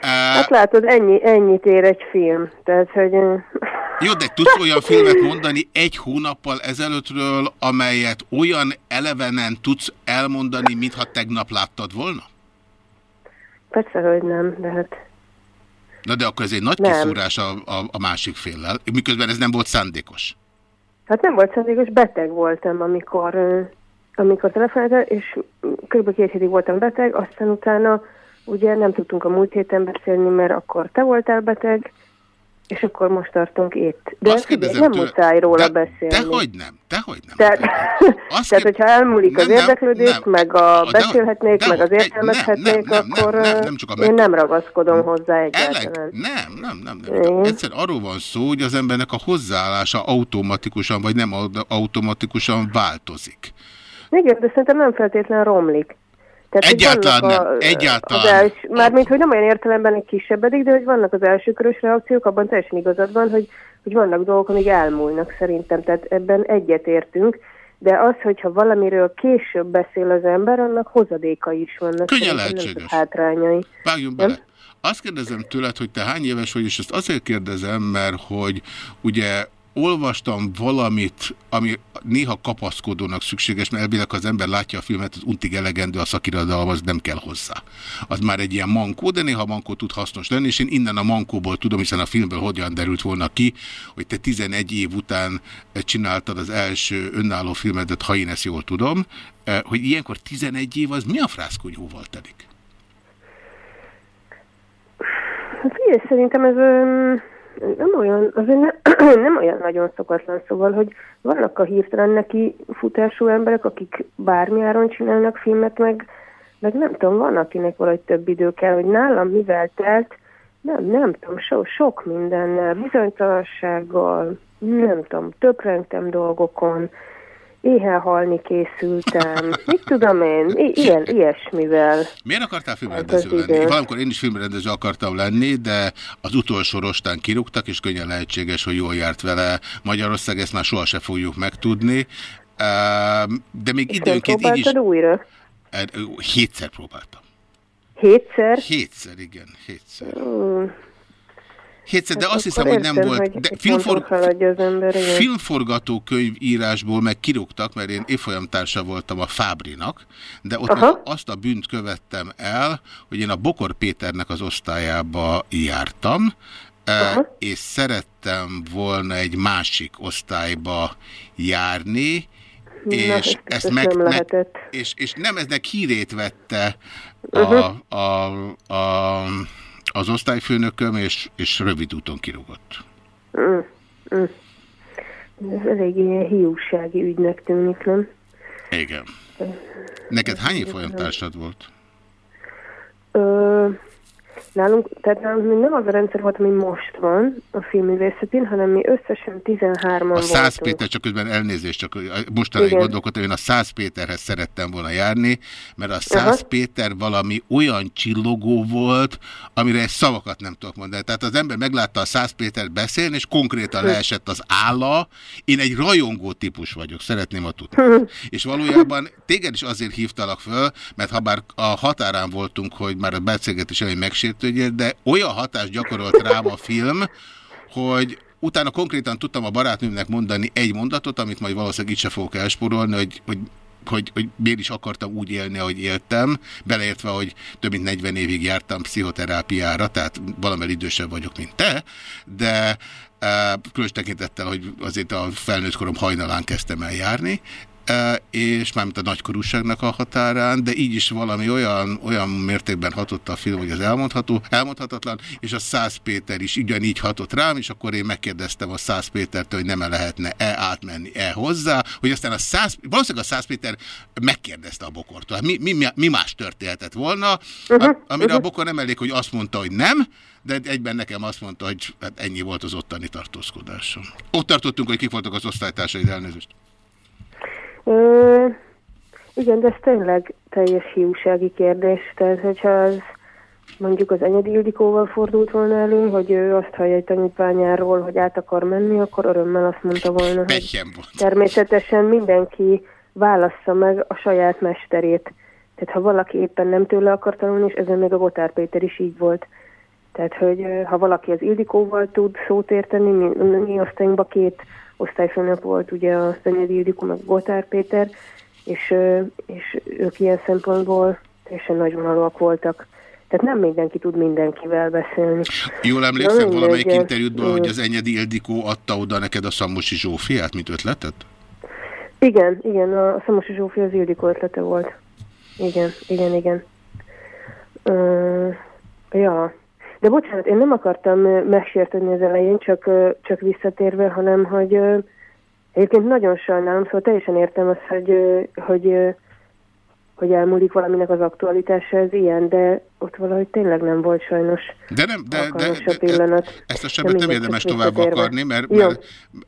hát látod, ennyi, ennyit ér egy film. Tehát, hogy... Jó, de tudsz olyan filmet mondani egy hónappal ezelőttről, amelyet olyan elevenen tudsz elmondani, mintha tegnap láttad volna? Persze, hogy nem, de hát... Na de akkor ez egy nagy nem. kiszúrás a, a, a másik féllel, miközben ez nem volt szándékos. Hát nem volt szándékos, beteg voltam, amikor, amikor telefonáltam, és kb. két hétig voltam beteg, aztán utána ugye nem tudtunk a múlt héten beszélni, mert akkor te voltál beteg, és akkor most tartunk itt. De Azt kérdezem, nem muszáj róla de, beszélni. Dehogy nem, dehogy nem. Tehát, tehát hogyha elmúlik nem, az érdeklődés, nem, meg a beszélhetnék, de, meg az értelmezhetnék, nem, nem, akkor nem, nem, nem csak a én nem ragaszkodom hozzá egyáltalán. Nem, nem, nem. nem. nem. Egyszer arról van szó, hogy az embernek a hozzáállása automatikusan, vagy nem automatikusan változik. Igen, de szerintem nem feltétlenül romlik. Tehát, egyáltalán nem, a, egyáltalán. Az els, mármint, hogy nem olyan értelemben egy kisebbedik, de hogy vannak az első körös reakciók, abban teljesen igazad van, hogy, hogy vannak dolgok, amik elmúlnak szerintem, tehát ebben egyetértünk, de az, hogyha valamiről később beszél az ember, annak hozadékai is vannak. Könnyen nem lehetséges. hátrányai. Vágjunk bele. Azt kérdezem tőled, hogy te hány éves vagy, és ezt azért kérdezem, mert hogy ugye olvastam valamit, ami néha kapaszkodónak szükséges, mert elvileg, ha az ember látja a filmet, az untig elegendő a szakirodalom, az nem kell hozzá. Az már egy ilyen mankó, de néha mankó tud hasznos lenni, és én innen a mankóból tudom, hiszen a filmből hogyan derült volna ki, hogy te 11 év után csináltad az első önálló filmedet, ha én ezt jól tudom, eh, hogy ilyenkor 11 év az mi a frászkonyhóval telik? Hát Figyelj, szerintem ez nem olyan, azért ne, nem olyan nagyon szokatlan, szóval, hogy vannak a hirtelen neki futású emberek, akik bármiáron csinálnak filmet, meg, meg nem tudom, van, akinek valahogy több idő kell, hogy nálam mivel telt, nem, nem tudom, so, sok mindennel, bizonytalansággal, nem tudom, töprengtem dolgokon, éhen halni készültem, mit tudom én, i- ilyen, ilyesmivel. Miért akartál Hát filmrendező lenni? idő. Valamikor én is filmrendező akartam lenni, de az utolsó rostán kirúgtak, és könnyen lehetséges, hogy jól járt vele Magyarország, ezt már soha se fogjuk megtudni. De még És időnként így is... újra? Hétszer próbáltam. Hétszer? Hétszer, igen, hétszer. Mm. Hétszer, de Hát azt hiszem, akkor hogy nem értem, volt. hogy De filmfor... az ember, igen. filmforgatókönyv írásból meg kirúgtak, mert én évfolyamtársa voltam a Fábrinak, de ott Aha. azt a bűnt követtem el, hogy én a Bokor Péternek az osztályába jártam, eh, és szerettem volna egy másik osztályba járni, Na, és ezt ezt meg, nem lehetett. és, és nem eznek hírét vette a, Uh-huh. a, a, az osztályfőnököm, és, és rövid úton kirúgott. Mm. Mm. Ez elég ilyen hiúsági ügynek tűnik, nem? Igen. Neked hány évfolyamtársad volt? Ö, nálunk, tehát nálunk nem az a rendszer volt, ami most van a filmművészetén, hanem mi összesen 13-an A Száz. Péter, csak közben elnézést, csak mostanáig gondolkodtam, én a Száz Péterhez szerettem volna járni, mert a Száz Aha. Péter valami olyan csillogó volt, amire egy szavakat nem tudok mondani. Tehát az ember meglátta a Száz Pétert beszélni, és konkrétan Hm. leesett az álla. Én egy rajongó típus vagyok, szeretném a tudni. És valójában téged is azért hívtalak föl, mert ha bár a határán voltunk, hogy már a beszélgetés elején megsértődjél, de olyan hatást gyakorolt rám a film, hogy utána konkrétan tudtam a barátnőmnek mondani egy mondatot, amit majd valószínűleg itt se fogok elsporolni, hogy, hogy hogy, hogy miért is akartam úgy élni, ahogy éltem, beleértve, hogy több mint 40 évig jártam pszichoterápiára, tehát valamely idősebb vagyok, mint te, de eh, különös tekintettel, hogy azért a felnőtt korom hajnalán kezdtem el járni, és mármint a nagykorúságnak a határán, de így is valami olyan, olyan mértékben hatott a film, hogy az elmondható, elmondhatatlan, és a Száz Péter is ugyanígy hatott rám, és akkor én megkérdeztem a Száz Pétertől, hogy nem -e lehetne-e átmenni-e hozzá, hogy aztán a Száz, valószínűleg a Száz Péter megkérdezte a bokortól, hát mi, mi, mi- más történhetett volna, Uh-huh, a- amire a bokor nem elég, hogy azt mondta, hogy nem, de egyben nekem azt mondta, hogy hát ennyi volt az ottani tartózkodásom. Ott tartottunk, hogy kik voltak az osztálytársaid, elnézést. Ö, igen, de ez tényleg teljes hiúsági kérdés. Tehát, hogyha az mondjuk az Enyedi Ildikóval fordult volna elő, hogy ő azt hallja egy tanítványáról, hogy át akar menni, akkor örömmel azt mondta volna, hogy természetesen mindenki válassza meg a saját mesterét. Tehát ha valaki éppen nem tőle akar tanulni, és ezen még a Gotár Péter is így volt. Tehát, hogy ha valaki az Ildikóval tud szót érteni, mi, mi osztályunkban két osztályfőnök volt, ugye a Szenyedi Ildikó, meg Gotár Péter, és, és ők ilyen szempontból teljesen nagyvonalúak voltak. Tehát nem mindenki tud mindenkivel beszélni. Jól Na, emlékszem mindegy, valamelyik ez- interjútból, hogy az Enyedi Ildikó adta oda neked a Szamosi Zsófiát, mint ötletet? Igen, igen, a, a Szamosi Zsófi az Ildikó ötlete volt. Igen, igen, igen. Ö, ja. De bocsánat, én nem akartam ö, megsérteni az elején, csak, csak visszatérve, hanem hogy egyébként nagyon sajnálom, szóval teljesen értem azt, hogy, hogy, hogy elmúlik valaminek az aktualitása, ez ilyen, de ott valahogy tényleg nem volt sajnos De nem, de, de, de, a pillanat. ezt a sebet nem érdemes tovább akarni, mert, mert,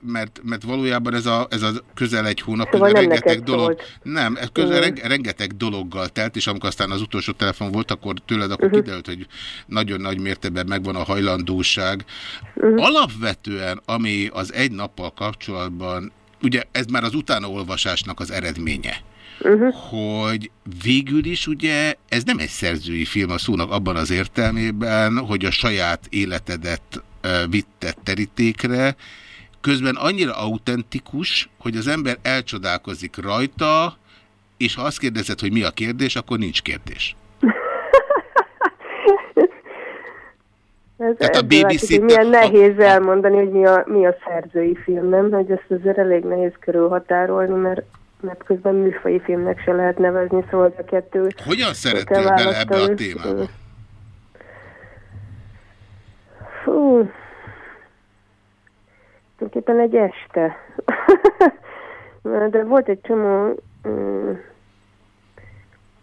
mert, mert valójában ez a, ez a közel egy hónap, Szóval nem rengeteg dolog, szólt. nem, ez közel, Igen. reng, rengeteg dologgal telt, és amikor aztán az utolsó telefon volt, akkor tőled akkor Mhm. kiderült, hogy nagyon nagy mértékben megvan a hajlandóság. Mhm. Alapvetően, ami az egy nappal kapcsolatban, ugye ez már az utánaolvasásnak az eredménye, Uh-huh. hogy végül is ugye ez nem egy szerzői film a szónak abban az értelmében, hogy a saját életedet ö, vitted terítékre, közben annyira autentikus, hogy az ember elcsodálkozik rajta, és ha azt kérdezed, hogy mi a kérdés, akkor nincs kérdés. Ez Tehát a BBC milyen nehéz elmondani, hogy mi a, mi a szerzői film, nem? Hogy ezt azért elég nehéz körülhatárolni, mert, mert közben műfai filmnek se lehet nevezni, szóval a kettő... Hogyan szerettél bele ebbe a témába? Fú, tulajdonképpen egy este. De volt egy csomó... mm,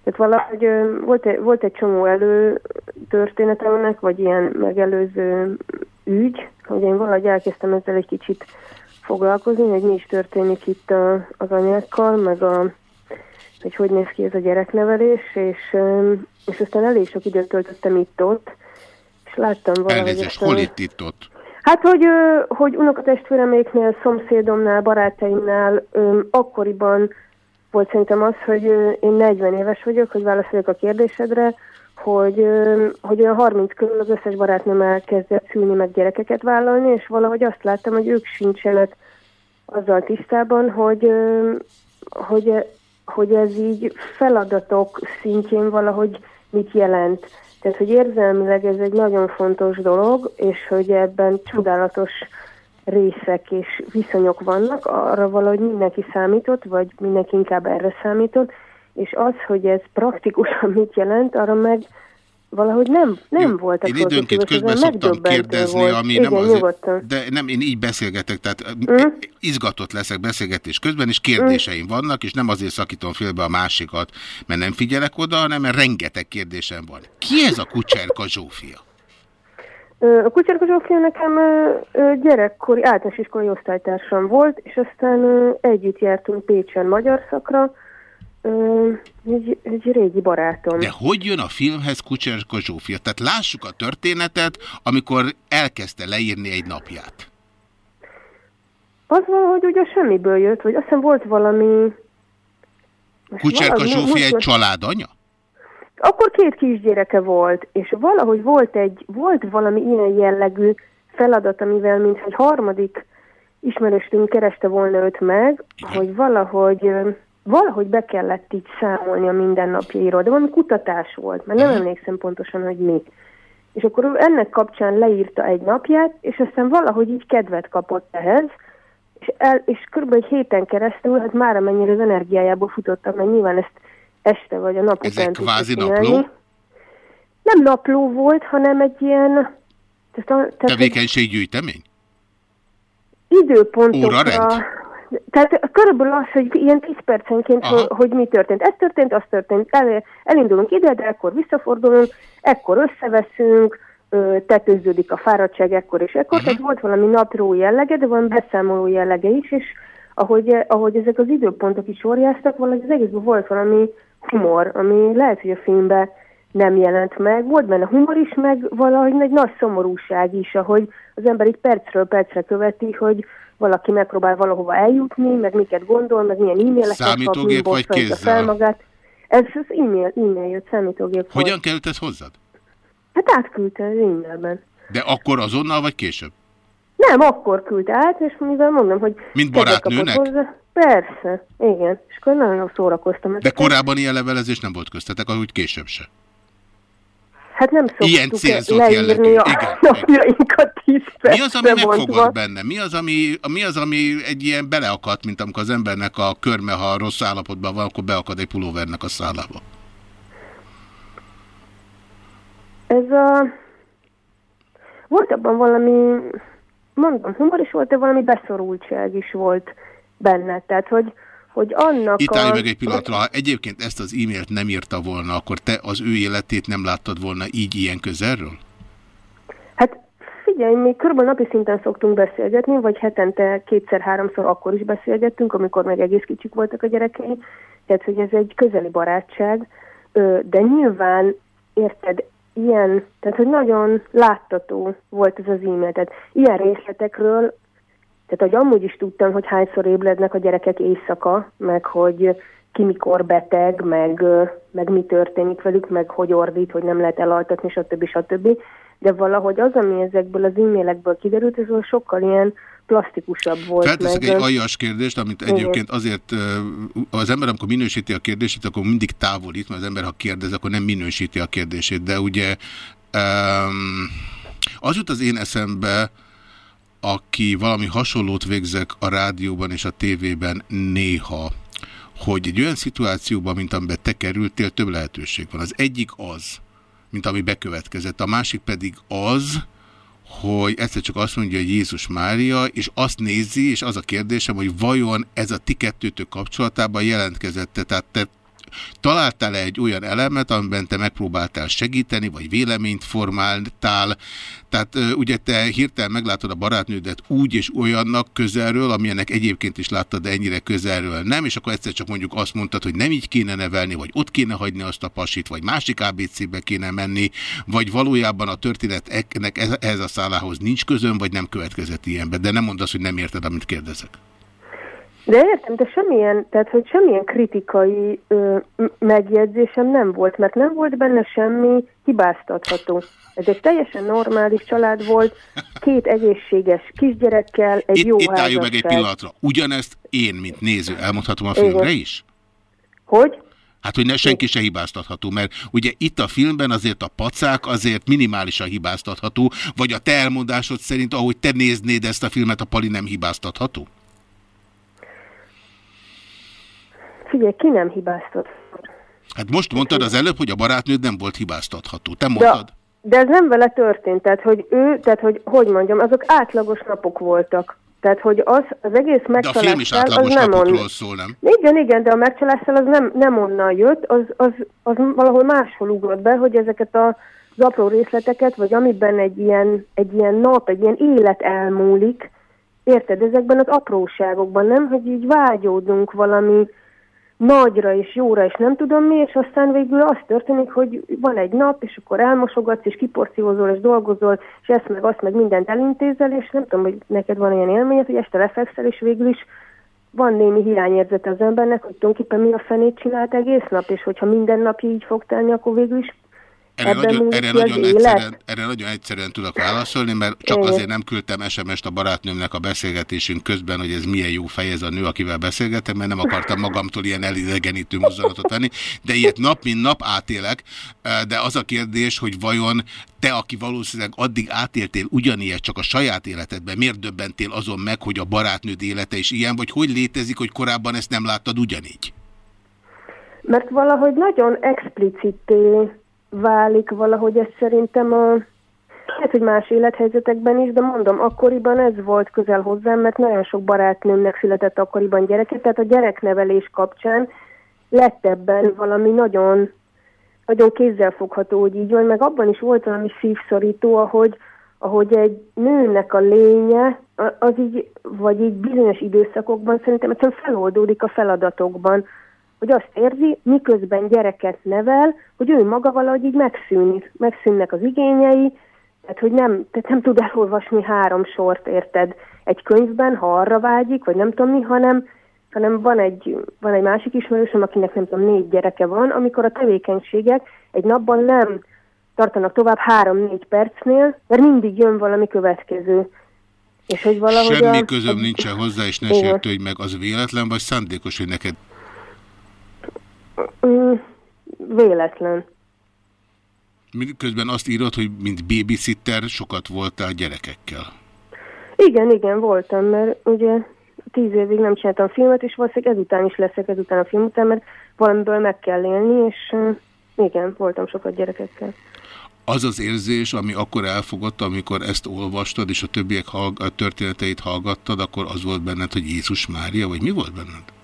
Tehát valahogy volt egy, volt egy csomó előtörténetem ennek, vagy ilyen megelőző ügy, hogy én valahogy elkezdtem ezzel egy kicsit foglalkozni, hogy mi is történik itt az anyákkal, meg a, hogy hogy néz ki ez a gyereknevelés, és, és aztán elég sok időt töltöttem itt-ott, és láttam valahogy... Elnézést, hol itt itt ott? Hát, hogy, hogy unokatestvéreméknél, szomszédomnál, barátaimnál akkoriban volt szerintem az, hogy én 40 éves vagyok, hogy válaszoljak a kérdésedre, hogy, hogy olyan 30 körül az összes barátnőm elkezdett szülni, meg gyerekeket vállalni, és valahogy azt láttam, hogy ők sincsenek azzal tisztában, hogy, hogy, hogy ez így feladatok szintjén valahogy mit jelent. Tehát, hogy érzelmileg ez egy nagyon fontos dolog, és hogy ebben csodálatos részek és viszonyok vannak, arra valahogy mindenki számított, vagy mindenki inkább erre számított, és az, hogy ez praktikusan mit jelent, arra meg valahogy nem, nem voltak Én időnként közben szoktam kérdezni, volt. ami Igen, nem azért, nyugodtan. de nem, én így beszélgetek, tehát Mm. izgatott leszek beszélgetés közben, és kérdéseim vannak, és nem azért szakítom félbe a másikat, mert nem figyelek oda, hanem mert rengeteg kérdésem van. Ki ez a Kucserka Zsófia? A Kucserka Zsófia nekem gyerekkori általános iskolai osztálytársam volt, és aztán együtt jártunk Pécsen magyar szakra, ö, egy, egy régi barátom. De hogy jön a filmhez Kucserka Zsófia? Tehát lássuk a történetet, amikor elkezdte leírni egy napját. Az valahogy ugye semmiből jött, vagy azt hiszem volt valami... Kucserka valahogy- Zsófia egy családanya? Akkor két kisgyereke volt, és valahogy volt egy, volt valami ilyen jellegű feladat, amivel mintha egy harmadik ismerőstünk kereste volna őt meg, hogy valahogy, valahogy be kellett így számolni a mindennapjairól, de valami kutatás volt, mert nem emlékszem pontosan, hogy mi. És akkor ő ennek kapcsán leírta egy napját, és aztán valahogy így kedvet kapott ehhez, és, el, és kb. egy héten keresztül, hát már amennyire az energiájából futottam, mert nyilván ezt este vagy a nap Ez után egy kvázi napló? Nem napló volt, hanem egy ilyen tehát, a, tehát Tevékenységgyűjtemény? időpontokra... Órarend? Tehát körülbelül az, hogy ilyen 10 percenként, hogy, hogy mi történt. Ez történt, az történt. El, elindulunk ide, de ekkor visszafordulunk, ekkor összeveszünk, tetőződik a fáradtság ekkor és ekkor. Tehát volt valami napró jellege, de van beszámoló jellege is, és ahogy, ahogy ezek az időpontok is óriáztak, valahogy az egészben volt valami humor, ami lehet, hogy a filmben nem jelent meg. Volt benne humor is, meg valahogy egy nagy szomorúság is, ahogy az ember így percről percre követi, hogy valaki megpróbál valahova eljutni, meg miket gondol, meg milyen e-maileket kap, Számítógép mi vagy kézzel? fel magát. Ez az e-mail, e-mail jött, számítógép volt. Hogyan került ez hozzád? Hát átküldte az e-mailben. De akkor azonnal, vagy később? Nem, akkor küldte át, és mivel mondom, hogy... Mint barátnőnek? Hozzá. Persze, igen. És akkor nagyon szórakoztam. De korábban ilyen levelezés nem volt köztetek, ahogy később se. Hát nem szoktuk Ilyen célzott leírni jellegű. a Igen, napjainkat tíz Mi az, ami megfogott benne? Mi az, ami, mi az, ami egy ilyen beleakadt, mint amikor az embernek a körme, ha rossz állapotban van, akkor beakad egy pulóvernek a szálába? Ez a... Volt abban valami, mondom, humor is volt, de valami beszorultság is volt benne. Tehát, hogy, hogy annak Itt állj a... meg egy pillanatra, ha egyébként ezt az e-mailt nem írta volna, akkor te az ő életét nem láttad volna így ilyen közelről? Hát figyelj, mi körülbelül napi szinten szoktunk beszélgetni, vagy hetente kétszer-háromszor akkor is beszélgettünk, amikor még egész kicsik voltak a gyerekei. Tehát, hogy ez egy közeli barátság, de nyilván, érted, ilyen, tehát, hogy nagyon láttató volt ez az e-mail. Tehát ilyen részletekről, tehát, hogy amúgy is tudtam, hogy hányszor ébrednek a gyerekek éjszaka, meg hogy ki mikor beteg, meg, meg mi történik velük, meg hogy ordít, hogy nem lehet elaltatni, stb. stb. De valahogy az, ami ezekből az e-mailekből kiderült, ez sokkal ilyen plastikusabb volt. Felteszek meg, egy aljas kérdést, amit egyébként azért az ember, amikor minősíti a kérdését, akkor mindig távolít, mert az ember, ha kérdez, akkor nem minősíti a kérdését. De ugye um, az jut az én eszembe, aki valami hasonlót végzek a rádióban és a tévében néha, hogy egy olyan szituációban, mint amiben te kerültél, több lehetőség van. Az egyik az, mint ami bekövetkezett, a másik pedig az, hogy egyszer csak azt mondja, Jézus Mária, és azt nézi, és az a kérdésem, hogy vajon ez a ti kettőtök kapcsolatában jelentkezette, tehát te találtál-e egy olyan elemet, amiben te megpróbáltál segíteni, vagy véleményt formáltál, tehát ugye te hirtelen meglátod a barátnődet úgy és olyannak közelről, amilyenek egyébként is láttad, de ennyire közelről nem, és akkor egyszer csak mondjuk azt mondtad, hogy nem így kéne nevelni, vagy ott kéne hagyni azt a pasit, vagy másik ABC-be kéne menni, vagy valójában a történetnek ez- ehhez a szállához nincs közön, vagy nem következett ilyenbe, de nem mondd azt, hogy nem érted, amit kérdezek. De értem, de semmilyen, tehát hogy semmilyen kritikai ö, megjegyzésem nem volt, mert nem volt benne semmi hibáztatható. Ez egy teljesen normális család volt, két egészséges kisgyerekkel, egy Itt, jó itt álljunk meg egy pillanatra. Ugyanezt én, mint néző, elmondhatom a Igen. filmre is? Hogy? Hát, hogy ne, senki se hibáztatható, mert ugye itt a filmben azért a pacák azért minimálisan hibáztatható, vagy a te elmondásod szerint, ahogy te néznéd ezt a filmet, a Pali nem hibáztatható? Figyelj, ki nem hibáztat? Hát most mondtad az előbb, hogy a barátnőd nem volt hibáztatható. Te De, mondtad? de ez nem vele történt, tehát hogy ő, tehát hogy, hogy mondjam, azok átlagos napok voltak. Tehát, hogy az, az egész De a film is megcsalással, átlagos nem on... napokról szól, nem? Igen, igen, de a megcsalással az nem, nem onnan jött, az, az, az valahol máshol ugrott be, hogy ezeket a, az apró részleteket, vagy amiben egy ilyen, egy ilyen nap, egy ilyen élet elmúlik, érted, ezekben az apróságokban, nem, hogy így vágyódunk valami nagyra és jóra, és nem tudom mi, és aztán végül az történik, hogy van egy nap, és akkor elmosogatsz, és kiporciózol, és dolgozol, és ezt meg azt meg mindent elintézel, és nem tudom, hogy neked van olyan élményed, hogy este lefekszel, és végül is van némi hiányérzete az embernek, hogy tulajdonképpen mi a fenét csinált egész nap, és hogyha minden nap így fog telni, akkor végül is Erre nagyon, erre, nagyon egyszerűen, erre nagyon egyszerűen tudok válaszolni, mert csak azért nem küldtem SMS-t a barátnőmnek a beszélgetésünk közben, hogy ez milyen jó fej ez a nő, akivel beszélgetem, mert nem akartam magamtól ilyen elidegenítő mozdulatot venni, de ilyet nap mint nap átélek, de az a kérdés, hogy vajon te, aki valószínűleg addig átéltél ugyanilyet csak a saját életedben, miért döbbentél azon meg, hogy a barátnőd élete is ilyen, vagy hogy létezik, hogy korábban ezt nem láttad ugyanígy? Mert valahogy nagyon explicité válik valahogy ez szerintem a, hát, hogy más élethelyzetekben is, de mondom, akkoriban ez volt közel hozzám, mert nagyon sok barátnőmnek született akkoriban gyereke, tehát a gyereknevelés kapcsán lett ebben valami nagyon, nagyon kézzelfogható, hogy így van, meg abban is volt valami szívszorító, ahogy, ahogy egy nőnek a lénye, az így, vagy így bizonyos időszakokban szerintem egyszerűen feloldódik a feladatokban, hogy azt érzi, miközben gyereket nevel, hogy ő maga valahogy így megszűnik, megszűnnek az igényei, tehát hogy nem, tehát nem tud elolvasni három sort, érted, egy könyvben, ha arra vágyik, vagy nem tudom mi, hanem, hanem van egy, van egy másik ismerősöm, akinek nem tudom, négy gyereke van, amikor a tevékenységek egy napban nem tartanak tovább három-négy percnél, mert mindig jön valami következő. És hogy valahogy Semmi a, közöm nincsen hozzá, és ne sértődj meg, az véletlen, vagy szándékos, hogy neked Mm, véletlen. Közben azt írod, hogy mint babysitter sokat voltál gyerekekkel. Igen, igen, voltam, mert ugye tíz évig nem csináltam filmet, és valószínűleg ezután is leszek ezután a film után, mert valamiből meg kell élni, és igen, voltam sokat gyerekekkel. Az az érzés, ami akkor elfogott, amikor ezt olvastad, és a többiek hallg- a történeteit hallgattad, akkor az volt benned, hogy Jézus Mária, vagy mi volt benned?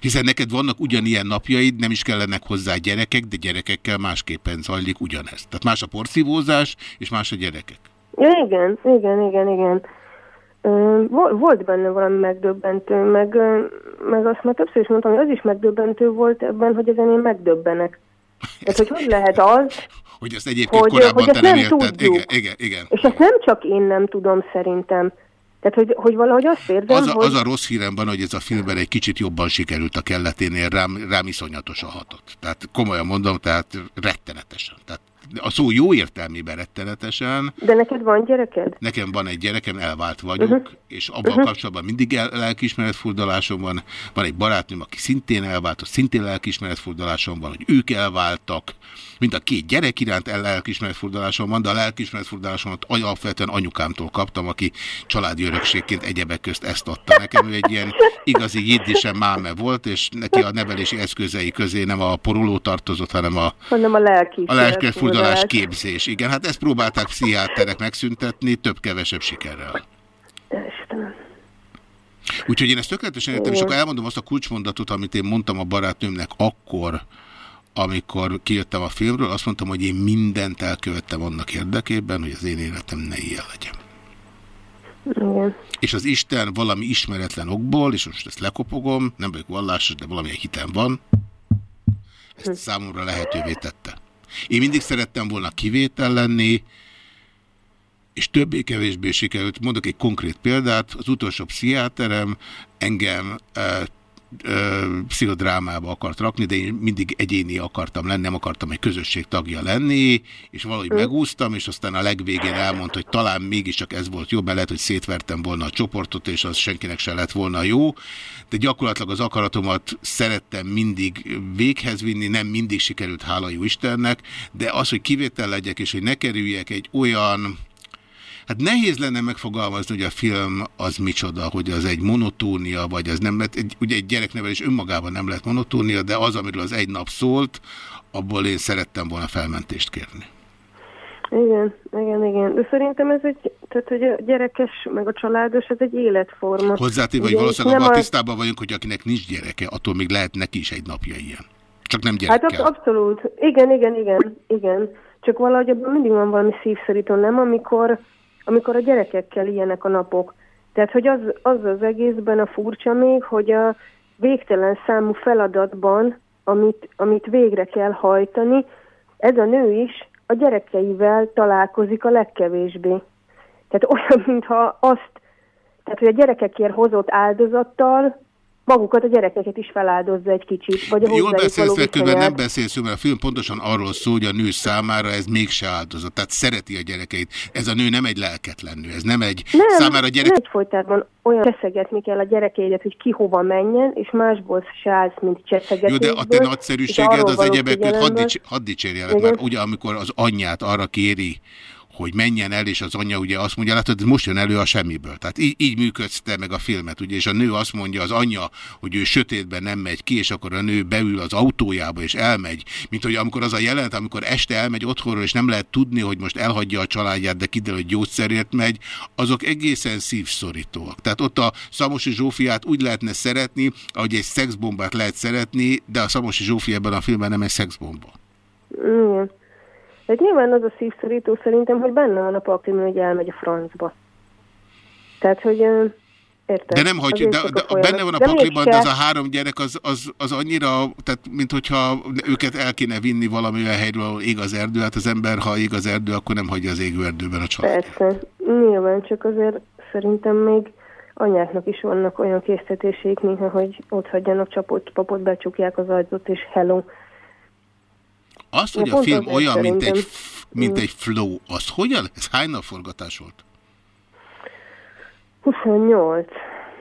Hiszen neked vannak ugyanilyen napjaid, nem is kellenek hozzá gyerekek, de gyerekekkel másképpen zajlik ugyanez. Tehát más a porszívózás, és más a gyerekek. Igen, igen, igen, igen. Volt benne valami megdöbbentő, meg, meg azt már többször is mondtam, hogy az is megdöbbentő volt ebben, hogy ezen én megdöbbenek. Tehát, hogy hogy lehet az, Hogy ezt egyébként hogy, korábban hogy te ezt nem nem érted. tudjuk. Igen, igen, igen. És ezt nem csak én nem tudom szerintem. Tehát, hogy, hogy valahogy azt érzem, Az a, hogy... az a rossz hírem van, hogy ez a filmben egy kicsit jobban sikerült a kelleténél, rám, rám iszonyatosan hatott. Tehát komolyan mondom, tehát rettenetesen. Tehát a szó jó értelmében rettenetesen. De neked van gyereked? Nekem van egy gyerekem, elvált vagyok, Mhm. uh-huh. és abban Mhm. kapcsolatban mindig el, lelkiismeretfurdalásom van. Van egy barátnőm, aki szintén elvált, ott szintén lelkiismeretfurdalásom van, hogy ők elváltak. Mind a két gyerek iránt el lelkiismeretfurdalásom van, de a lelkiismeretfurdalásomat alapvetően anyukámtól kaptam, aki családi örökségként egyebek közt ezt adta nekem. Ő egy ilyen igazi jiddisen máme volt, és neki a nevelési eszközei közé nem a poroló tartozott, hanem a Hanem a lelki a lelkefurdalás képzés, igen. Hát ezt próbálták pszichiáterek megszüntetni, több-kevesebb sikerrel. Úgyhogy én ezt tökéletesen értem, és akkor elmondom azt a kulcsmondatot, amit én mondtam a barátnőmnek akkor, amikor kijöttem a filmről, azt mondtam, hogy én mindent elkövettem annak érdekében, hogy az én életem ne ilyen legyen. Igen. És az Isten valami ismeretlen okból, és most ezt lekopogom, nem vagyok vallásos, de valamilyen hitem van, ezt számomra lehetővé tette. Én mindig szerettem volna kivétel lenni, és többé-kevésbé sikerült. Mondok egy konkrét példát, az utolsó pszichiáterem engem ö, ö, pszichodrámába akart rakni, de én mindig egyéni akartam lenni, nem akartam egy közösség tagja lenni, és valahogy megúsztam, és aztán a legvégén elmondta, hogy talán mégiscsak ez volt jobb, lehet, hogy szétvertem volna a csoportot, és az senkinek se lett volna jó, de gyakorlatilag az akaratomat szerettem mindig véghez vinni, nem mindig sikerült, hála jó Istennek, de az, hogy kivétel legyek, és hogy ne kerüljek egy olyan Hát nehéz lenne megfogalmazni, hogy a film az micsoda, hogy az egy monotónia, vagy az nem lehet, egy, ugye egy gyereknevelés önmagában nem lehet monotónia, de az, amiről az egy nap szólt, abból én szerettem volna felmentést kérni. Igen, igen, igen. De szerintem ez egy, tehát hogy a gyerekes, meg a családos, ez egy életforma. Hozzátéve, hogy valószínűleg abban a- tisztában vagyunk, hogy akinek nincs gyereke, attól még lehet neki is egy napja ilyen. Csak nem Hát gyerekkel. ab- abszolút. Igen, igen, igen, igen. Csak valahogy abban mindig van valami szívszorító, nem? Amikor, amikor a gyerekekkel ilyenek a napok. Tehát, hogy az, az az egészben a furcsa még, hogy a végtelen számú feladatban, amit, amit végre kell hajtani, ez a nő is a gyerekeivel találkozik a legkevésbé. Tehát olyan, mintha azt, tehát hogy a gyerekekért hozott áldozattal magukat a gyerekeket is feláldozza egy kicsit. Vagy a Jól beszélsz, viszonyát. nem beszélsz, mert a film pontosan arról szól, hogy a nő számára ez mégse áldozat. Tehát szereti a gyerekeit. Ez a nő nem egy lelketlen nő, ez nem egy Nem, számára a gyerek... nem egyfolytában olyan cseszegetni kell a gyerekeidet, hogy ki hova menjen, és másból se állsz, mint Jó, cseszegetésből. de a te nagyszerűséged az egyebek hadd, dicsérjelek, mert ugye amikor az anyját arra kéri, hogy menjen el, és az anyja ugye azt mondja, látod, most jön elő a semmiből. Tehát így, így működsz te meg a filmet, ugye, és a nő azt mondja, az anyja, hogy ő sötétben nem megy ki, és akkor a nő beül az autójába, és elmegy. Mint hogy amikor az a jelenet, amikor este elmegy otthonról, és nem lehet tudni, hogy most elhagyja a családját, de kiderül, hogy gyógyszerért megy, azok egészen szívszorítóak. Tehát ott a Szamosi Zsófiát úgy lehetne szeretni, ahogy egy szexbombát lehet szeretni, de a Szamosi Zsófi ebben a filmben nem egy szexbomba. Igen. Tehát nyilván az a szívszorító szerintem, hogy benne van a pakliban, hogy elmegy a francba. Tehát, hogy érted? De nem Azért de, de folyamat. benne van a De pakliban, de az a három gyerek az, az, az annyira, tehát mint hogyha őket el kéne vinni valami olyan helyről, ahol ég az erdő, hát az ember, ha ég az erdő, akkor nem hagyja az égő erdőben a család. Persze, nyilván, csak azért szerintem még anyáknak is vannak olyan késztetéseik néha, hogy ott hagyjanak csapot, papot, becsukják az ajtót, és hello. Azt, Ja, hogy a film olyan, mint egy, mint Mm. egy flow, az hogyan? Ez hány nap forgatás volt? 28.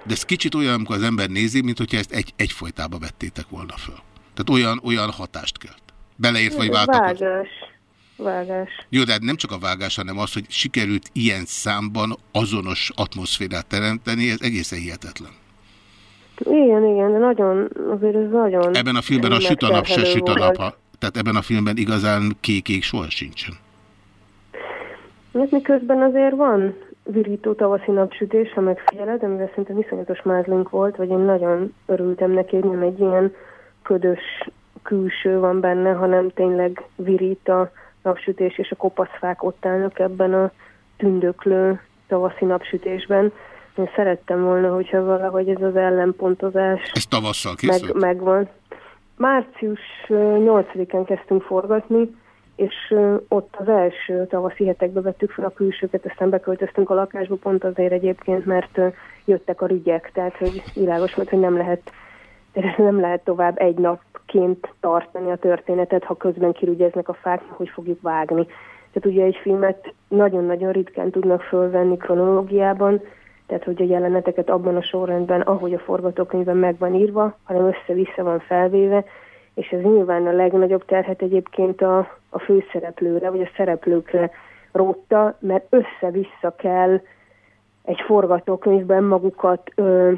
De ez kicsit olyan, amikor az ember nézi, mint hogyha ezt egy, egyfolytába vettétek volna föl. Tehát olyan, olyan hatást kelt. Beleért vagy váltak. Vágás. Vágás. Jó, de hát nem csak a vágás, hanem az, hogy sikerült ilyen számban azonos atmoszférát teremteni, ez egészen hihetetlen. Igen, igen, de nagyon, azért ez nagyon... Ebben a filmben a süt a nap, se süt a volt. nap. ha- Tehát ebben a filmben igazán kék ég soha sincsen. Hát miközben azért van, virító tavaszi napsütés, ha megfigyeled, amivel szerintem viszonyatos mázlink volt, vagy én nagyon örültem neki, hogy nem egy ilyen ködös külső van benne, hanem tényleg virít a napsütés, és a kopaszfák ott állnak ebben a tündöklő tavaszi napsütésben. Én szerettem volna, hogyha valahogy ez az ellenpontozás Ez tavasszal meg, készült? megvan. Március ö, 8-án kezdtünk forgatni, és ott az első tavaszi hetekbe vettük fel a külsőket, aztán beköltöztünk a lakásba, pont azért egyébként, mert jöttek a rügyek, tehát hogy világos volt, hogy nem lehet, nem lehet tovább egy napként tartani a történetet, ha közben kirügyeznek a fák, hogy fogjuk vágni. Tehát ugye egy filmet nagyon-nagyon ritkán tudnak fölvenni kronológiában, tehát hogy a jeleneteket abban a sorrendben, ahogy a forgatókönyvben meg van írva, hanem össze-vissza van felvéve, és ez nyilván a legnagyobb terhet egyébként a, a főszereplőre, vagy a szereplőkre rótta, mert össze-vissza kell egy forgatókönyvben magukat ö,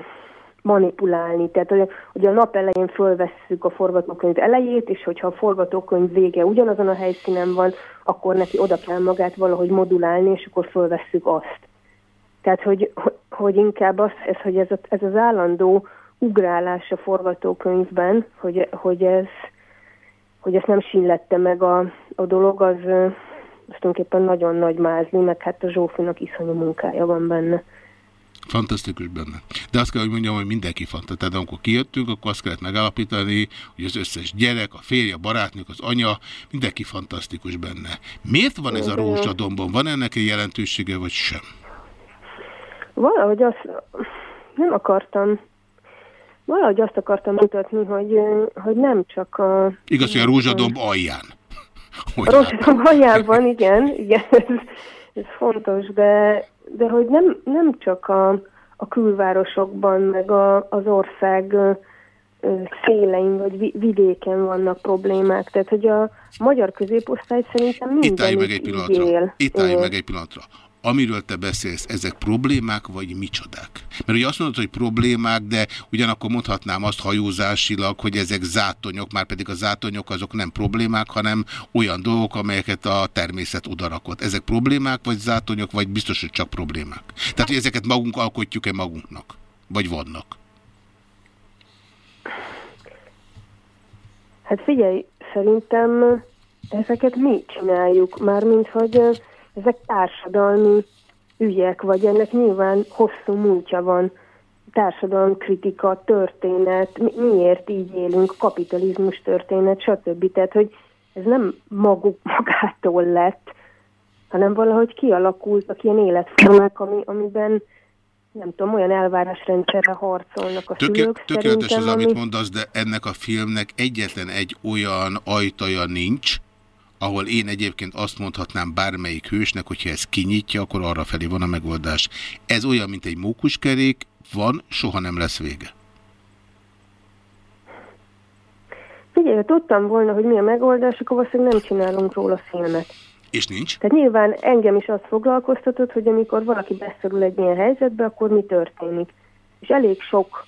manipulálni. Tehát, hogy, hogy a nap elején fölvesszük a forgatókönyv elejét, és hogyha a forgatókönyv vége ugyanazon a helyszínen van, akkor neki oda kell magát valahogy modulálni, és akkor fölvesszük azt. Tehát, hogy, hogy inkább az, ez, hogy ez, ez az állandó ugrálás a forgatókönyvben, hogy, hogy ez hogy ezt nem sínlette meg a, a dolog, az, az tulajdonképpen nagyon nagy mázli, meg hát a Zsófinak iszonyú munkája van benne. Fantasztikus benne. De azt kell, hogy mondjam, hogy mindenki fantasztikus. Tehát amikor kijöttünk, akkor azt kellett megállapítani, hogy az összes gyerek, a férje, a barátnők, az anya, mindenki fantasztikus benne. Miért van ez a Igen. rózsadombon? Van ennek egy jelentősége, vagy sem? Valahogy azt nem akartam, valahogy azt akartam mutatni, hogy, hogy nem csak a... Igaz, hogy a rózsadomb alján. A Rosszom aljában, igen, igen, ez, ez fontos, de, de hogy nem, nem csak a, a külvárosokban, meg a, az ország szélein vagy vi- vidéken vannak problémák. Tehát, hogy a magyar középosztály szerintem Itt állj meg egy pillanatra. él. Itt állj meg egy pillanatra. Amiről te beszélsz, ezek problémák vagy micsodák? Mert ugye azt mondod, hogy problémák, de ugyanakkor mondhatnám azt hajózásilag, hogy ezek zátonyok, már pedig a zátonyok azok nem problémák, hanem olyan dolgok, amelyeket a természet odarakott. Ezek problémák vagy zátonyok, vagy biztos, hogy csak problémák? Tehát, hogy ezeket magunk alkotjuk-e magunknak? Vagy vannak? Hát figyelj, szerintem ezeket mi csináljuk, mármint hogy ezek társadalmi ügyek, vagy ennek nyilván hosszú múltja van, társadalomkritika, történet, mi, miért így élünk, kapitalizmus történet, stb. Tehát, hogy ez nem maguk magától lett, hanem valahogy kialakultak ilyen életformák, ami, amiben nem tudom, olyan elvárásrendszerre harcolnak a Töké szülők tökéletes az, szerintem, amit ami- mondasz, de ennek a filmnek egyetlen egy olyan ajtaja nincs, ahol én egyébként azt mondhatnám bármelyik hősnek, hogyha ez kinyitja, akkor arra felé van a megoldás. Ez olyan, mint egy mókuskerék, van, soha nem lesz vége. Figyelj, ha tudtam volna, hogy mi a megoldás, akkor valószínűleg nem csinálunk róla filmet. És nincs? Tehát nyilván engem is azt foglalkoztatott, hogy amikor valaki beszorul egy ilyen helyzetbe, akkor mi történik. És elég sok,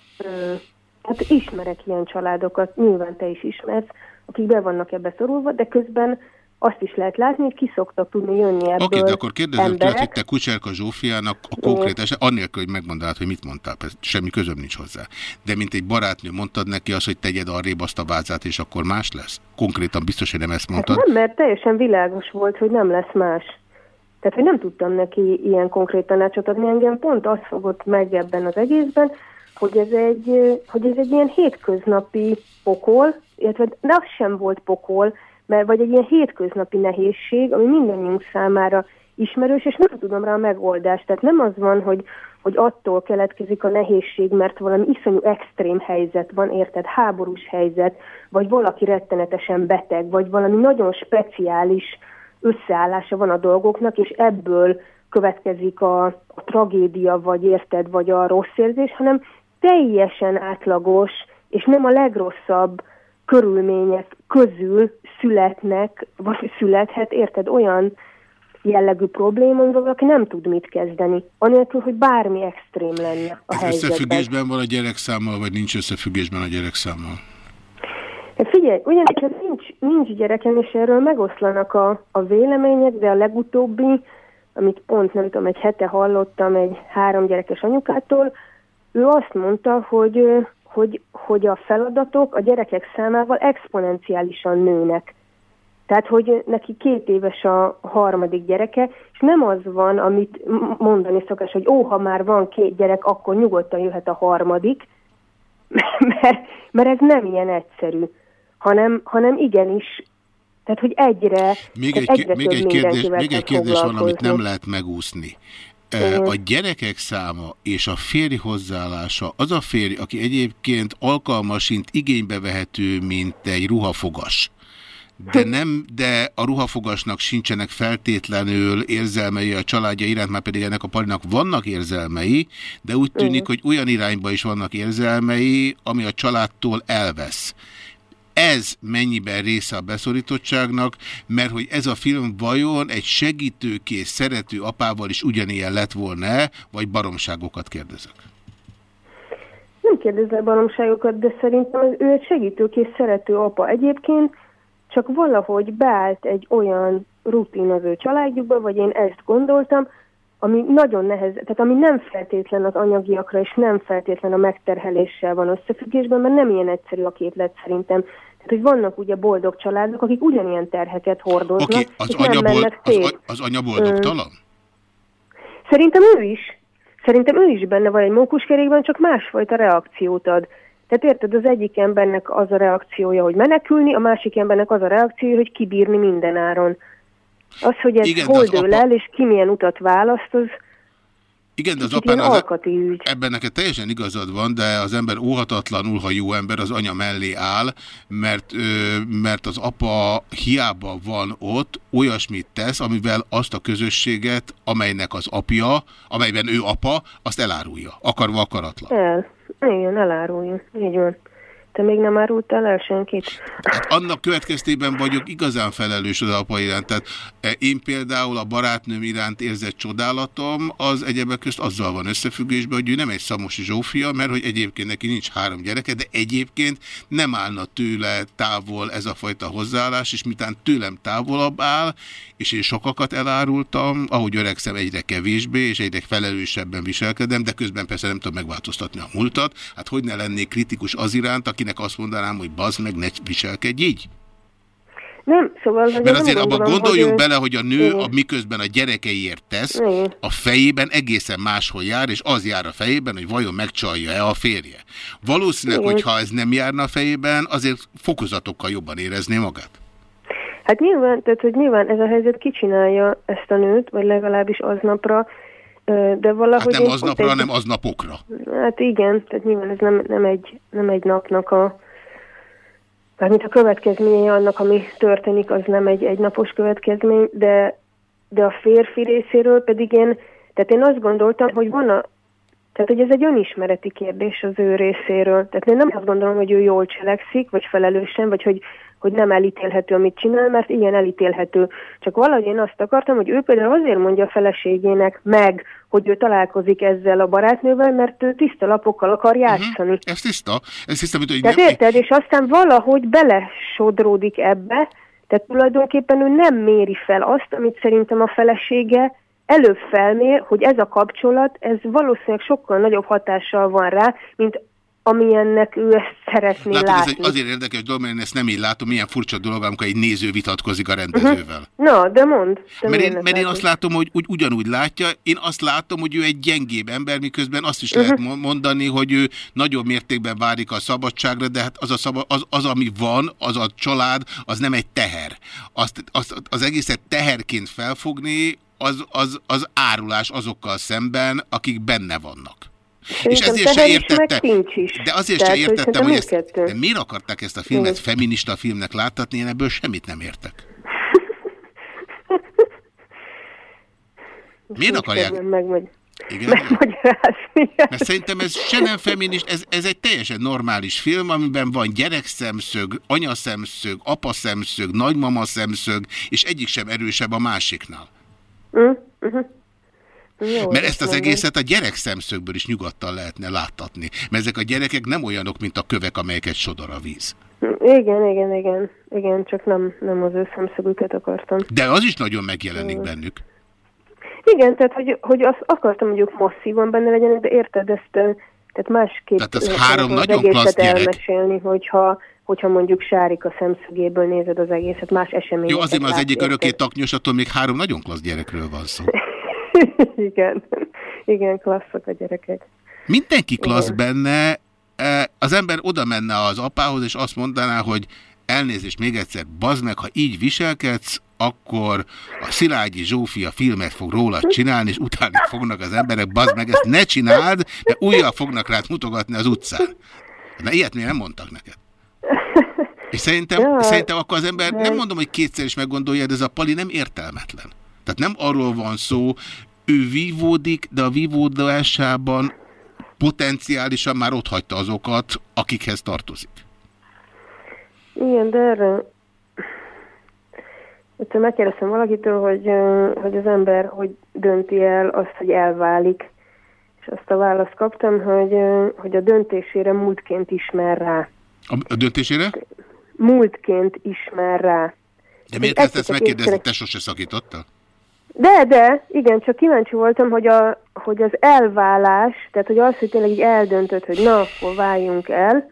hát ismerek ilyen családokat, nyilván te is ismersz, akik be vannak ebbe szorulva, de közben azt is lehet látni, hogy ki szoktak tudni jönni ebből Oké, de akkor kérdezem tőled, hogy te Kucserka Zsófiának a konkrét eset, annélkül, hogy megmondanád, hogy mit mondtál, persze, semmi közöm nincs hozzá. De mint egy barátnő mondtad neki azt, hogy tegyed arrébb azt a vázát, és akkor más lesz? Konkrétan biztos, hogy nem ezt Hát mondtad. nem, mert teljesen világos volt, hogy nem lesz más. Tehát, hogy nem tudtam neki ilyen konkrét tanácsot adni. Engem pont az fogott meg ebben az egészben, hogy ez egy, hogy ez egy ilyen hétköznapi pokol, illetve de az sem volt pokol, vagy egy ilyen hétköznapi nehézség, ami mindannyiunk számára ismerős, és nem tudom rá a megoldást. Tehát nem az van, hogy, hogy attól keletkezik a nehézség, mert valami iszonyú extrém helyzet van, érted, háborús helyzet, vagy valaki rettenetesen beteg, vagy valami nagyon speciális összeállása van a dolgoknak, és ebből következik a, a tragédia, vagy érted, vagy a rossz érzés, hanem teljesen átlagos, és nem a legrosszabb körülmények közül születnek, vagy születhet, érted, olyan jellegű probléma, amivel valaki nem tud mit kezdeni, anélkül, hogy bármi extrém lenne a Ez helyzetben. összefüggésben van a gyerekszámmal, vagy nincs összefüggésben a gyerekszámmal? Hát Figyelj, ugyanis nincs, nincs gyerekem, és erről megoszlanak a, a vélemények, de a legutóbbi amit pont nem tudom, egy hete hallottam egy három gyerekes anyukától, ő azt mondta, hogy, hogy, hogy a feladatok a gyerekek számával exponenciálisan nőnek. Tehát, hogy neki két éves a harmadik gyereke, és nem az van, amit mondani szokás, hogy ó, ha már van két gyerek, akkor nyugodtan jöhet a harmadik, mert, mert ez nem ilyen egyszerű, hanem, hanem igenis, tehát, hogy egyre, Még egy, egyre még egy kérdés, még egy kérdés van, amit nem lehet megúszni. A gyerekek száma és a férj hozzáállása, az a férj, aki egyébként alkalmasint igénybe vehető, mint egy ruhafogas, de, nem, de a ruhafogasnak sincsenek feltétlenül érzelmei a családja iránt, már pedig ennek a parinak vannak érzelmei, de úgy tűnik, hogy olyan irányba is vannak érzelmei, ami a családtól elvesz. Ez mennyiben része a beszorítottságnak, mert hogy ez a film vajon egy segítőkész, szerető apával is ugyanilyen lett volna vagy baromságokat kérdezek? Nem kérdezel baromságokat, de szerintem ez- ő egy segítőkész szerető apa. Egyébként csak valahogy beállt egy olyan rutin az ő családjukba, vagy én ezt gondoltam, ami nagyon nehez, tehát ami nem feltétlen az anyagiakra, és nem feltétlen a megterheléssel van összefüggésben, mert nem ilyen egyszerű a képlet szerintem. Tehát, hogy vannak ugye boldog családok, akik ugyanilyen terheket hordoznak, Oké, az, és nem anya bol- mennek az, szét. a- az anya boldogtalan? Szerintem ő is. Szerintem ő is benne van egy mókuskerékben, csak másfajta reakciót ad. Tehát érted, az egyik embernek az a reakciója, hogy menekülni, a másik embernek az a reakciója, hogy kibírni minden áron. Az, hogy ez Igen, hol dől apa- el, és ki milyen utat választ, az Igen, de az apán az, ügy. ebben neked teljesen igazad van, de az ember óhatatlanul, ha jó ember, az anya mellé áll, mert, ö, mert az apa hiába van ott, olyasmit tesz, amivel azt a közösséget, amelynek az apja, amelyben ő apa, azt elárulja, akarva akaratlan. El. Igen, elárulja. Így van. Te még nem árultál el senkit? Hát annak következtében vagyok igazán felelős az apa iránt. Tehát e, én például a barátnőm iránt érzett csodálatom, az egyebek közt azzal van összefüggésben, hogy ő nem egy Szamosi Zsófia, mert hogy egyébként neki nincs három gyereke, de egyébként nem állna tőle távol ez a fajta hozzáállás, és mitán tőlem távolabb áll, és én sokakat elárultam, ahogy öregszem egyre kevésbé, és egyre felelősebben viselkedem, de közben persze nem tudom megváltoztatni a múltat. Hát hogy ne lennék kritikus az iránt, akinek azt mondanám, hogy bazd meg, ne viselkedj így? Nem, szóval... Mert nem azért abban gondoljunk hogy bele, hogy a nő, Igen. a miközben a gyerekeiért tesz, Igen. a fejében egészen máshol jár, és az jár a fejében, hogy vajon megcsalja-e a férje. Valószínűleg, Igen. hogyha ez nem járna a fejében, azért fokozatokkal jobban érezné magát. Hát nyilván, tehát hogy nyilván ez a helyzet kicsinálja ezt a nőt, vagy legalábbis aznapra, de valahogy... Hát nem aznapra, egy- hanem aznapokra. Hát igen, tehát nyilván ez nem, nem, egy, nem egy napnak a... Mármint a következménye annak, ami történik, az nem egy egynapos következmény, de, de a férfi részéről pedig én, tehát én azt gondoltam, hogy van a, tehát hogy ez egy önismereti kérdés az ő részéről. Tehát én nem azt gondolom, hogy ő jól cselekszik, vagy felelősen, vagy hogy, hogy nem elítélhető, amit csinál, mert igen, elítélhető. Csak valahogy én azt akartam, hogy ő például azért mondja a feleségének meg, hogy ő találkozik ezzel a barátnővel, mert ő tiszta lapokkal akar játszani. Ez tiszta. Ez tiszta, mint hogy Tehát nem, érted, és aztán valahogy belesodródik ebbe, tehát tulajdonképpen ő nem méri fel azt, amit szerintem a felesége előbb felmér, hogy ez a kapcsolat, ez valószínűleg sokkal nagyobb hatással van rá, mint amilyennek ő ezt szeretné Látod, ez látni. egy azért érdekes dolog, mert én ezt nem így látom, milyen furcsa dolog, amikor egy néző vitatkozik a rendezővel. Na, de mond. De Mert én, mert én azt látom, hogy úgy, ugyanúgy látja, én azt látom, hogy ő egy gyengébb ember, miközben azt is Mhm. lehet mo- mondani, hogy ő nagyobb mértékben várik a szabadságra, de hát az, a szaba, az, az ami van, az a család, az nem egy teher. Azt, azt, az egészet teherként felfogni, az, az, az árulás azokkal szemben, akik benne vannak. És ezért se is, is. de azért Tehát, se hogy értettem, szerintem hogy ezt, de miért akarták ezt a filmet Igen. feminista filmnek láttatni, én ebből semmit nem értek. Miért akarják? Kedvem Meg, vagy, Igen? megmagyarázni. Mert szerintem ez se nem feminist, ez, ez egy teljesen normális film, amiben van gyerekszemszög, anyaszemszög, apaszemszög, nagymama szemszög, és egyik sem erősebb a másiknál. Mm, mhm. Jó, Mert ezt az mondom. egészet a gyerek szemszögből is nyugodtan lehetne láttatni. Mert ezek a gyerekek nem olyanok, mint a kövek, amelyeket sodor a víz. Igen, igen, igen. Igen, csak nem, nem az ő szemszögüket akartam. De az is nagyon megjelenik bennük. Igen, tehát hogy, hogy azt akartam, hogy ők masszívan benne legyenek, de érted ezt, tehát másképp Tehát lehetne három az nagyon klassz gyerek. elmesélni, hogyha, hogyha mondjuk Sárika szemszögéből nézed az egészet, más eseményeket Jó, azért, mert az egyik örökké taknyos, attól még három nagyon klassz gyerekről van szó. igen, igen, klasszok a gyerekek. Mindenki klassz Igen. benne, eh, az ember oda menne az apához, és azt mondaná, hogy elnézést még egyszer, bazd meg, ha így viselkedsz, akkor a Szilágyi Zsófia filmet fog rólad csinálni, és utána fognak az emberek, bazd meg, ezt ne csináld, mert újra fognak rád mutogatni az utcán. Na, ilyet még nem mondtak neked. És szerintem, Ja, szerintem akkor az ember, nem nem. mondom, hogy kétszer is meggondolja, de ez a pali nem értelmetlen. Tehát nem arról van szó, ő vívódik, de a vívódásában potenciálisan már ott hagyta azokat, akikhez tartozik. Igen, de erre... Egyszer megkérdeztem valakitől, hogy, hogy az ember hogy dönti el azt, hogy elválik. És azt a választ kaptam, hogy, hogy a döntésére múltként ismer rá. A, a döntésére? Múltként ismer rá. De miért Ezt ezt, megkérdezni, te sose szakítottál? De, de, igen, csak kíváncsi voltam, hogy, a, hogy az elválás, tehát hogy az, hogy tényleg így eldöntött, hogy na, akkor váljunk el,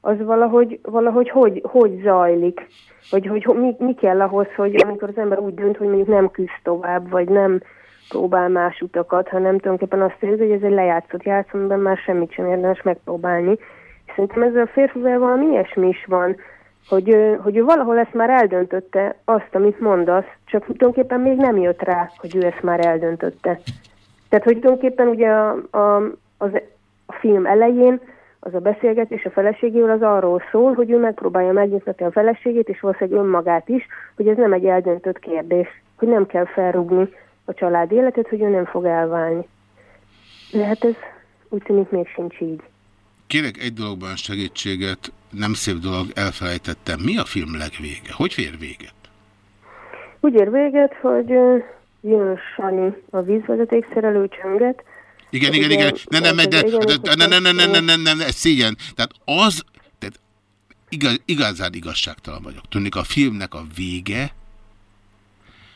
az valahogy, valahogy hogy, hogy zajlik? Hogy, hogy mi, mi kell ahhoz, hogy amikor az ember úgy dönt, hogy mondjuk nem küzd tovább, vagy nem próbál más utakat, hanem tulajdonképpen azt érzi, hogy ez egy lejátszott játszó, amiben már semmit sem érdemes megpróbálni. És szerintem ezzel a férfivel valami ilyesmi is van, hogy, hogy ő valahol ezt már eldöntötte, azt, amit mondasz, csak tulajdonképpen még nem jött rá, hogy ő ezt már eldöntötte. Tehát, hogy tulajdonképpen ugye a, a, az, a film elején az a beszélgetés a feleségével az arról szól, hogy ő megpróbálja megnyugtatni a feleségét, és valószínűleg önmagát is, hogy ez nem egy eldöntött kérdés, hogy nem kell felrúgni a család életet, hogy ő nem fog elválni. De hát ez úgy tűnik még sincs így. Kérek egy dologban segítséget, nem szép dolog, elfelejtettem. Mi a film legvége? Hogy fér véget? Úgy ér véget, hogy Jön Sanyi a vízvezeték szerelő csönget. Igen, igen, igen, nem, nem, de, de, de, nem, nem, nem, nem, nem, nem, nem, ez szégyen. Tehát az, tehát igaz, igazán igazságtalan vagyok. Tűnik a filmnek a vége,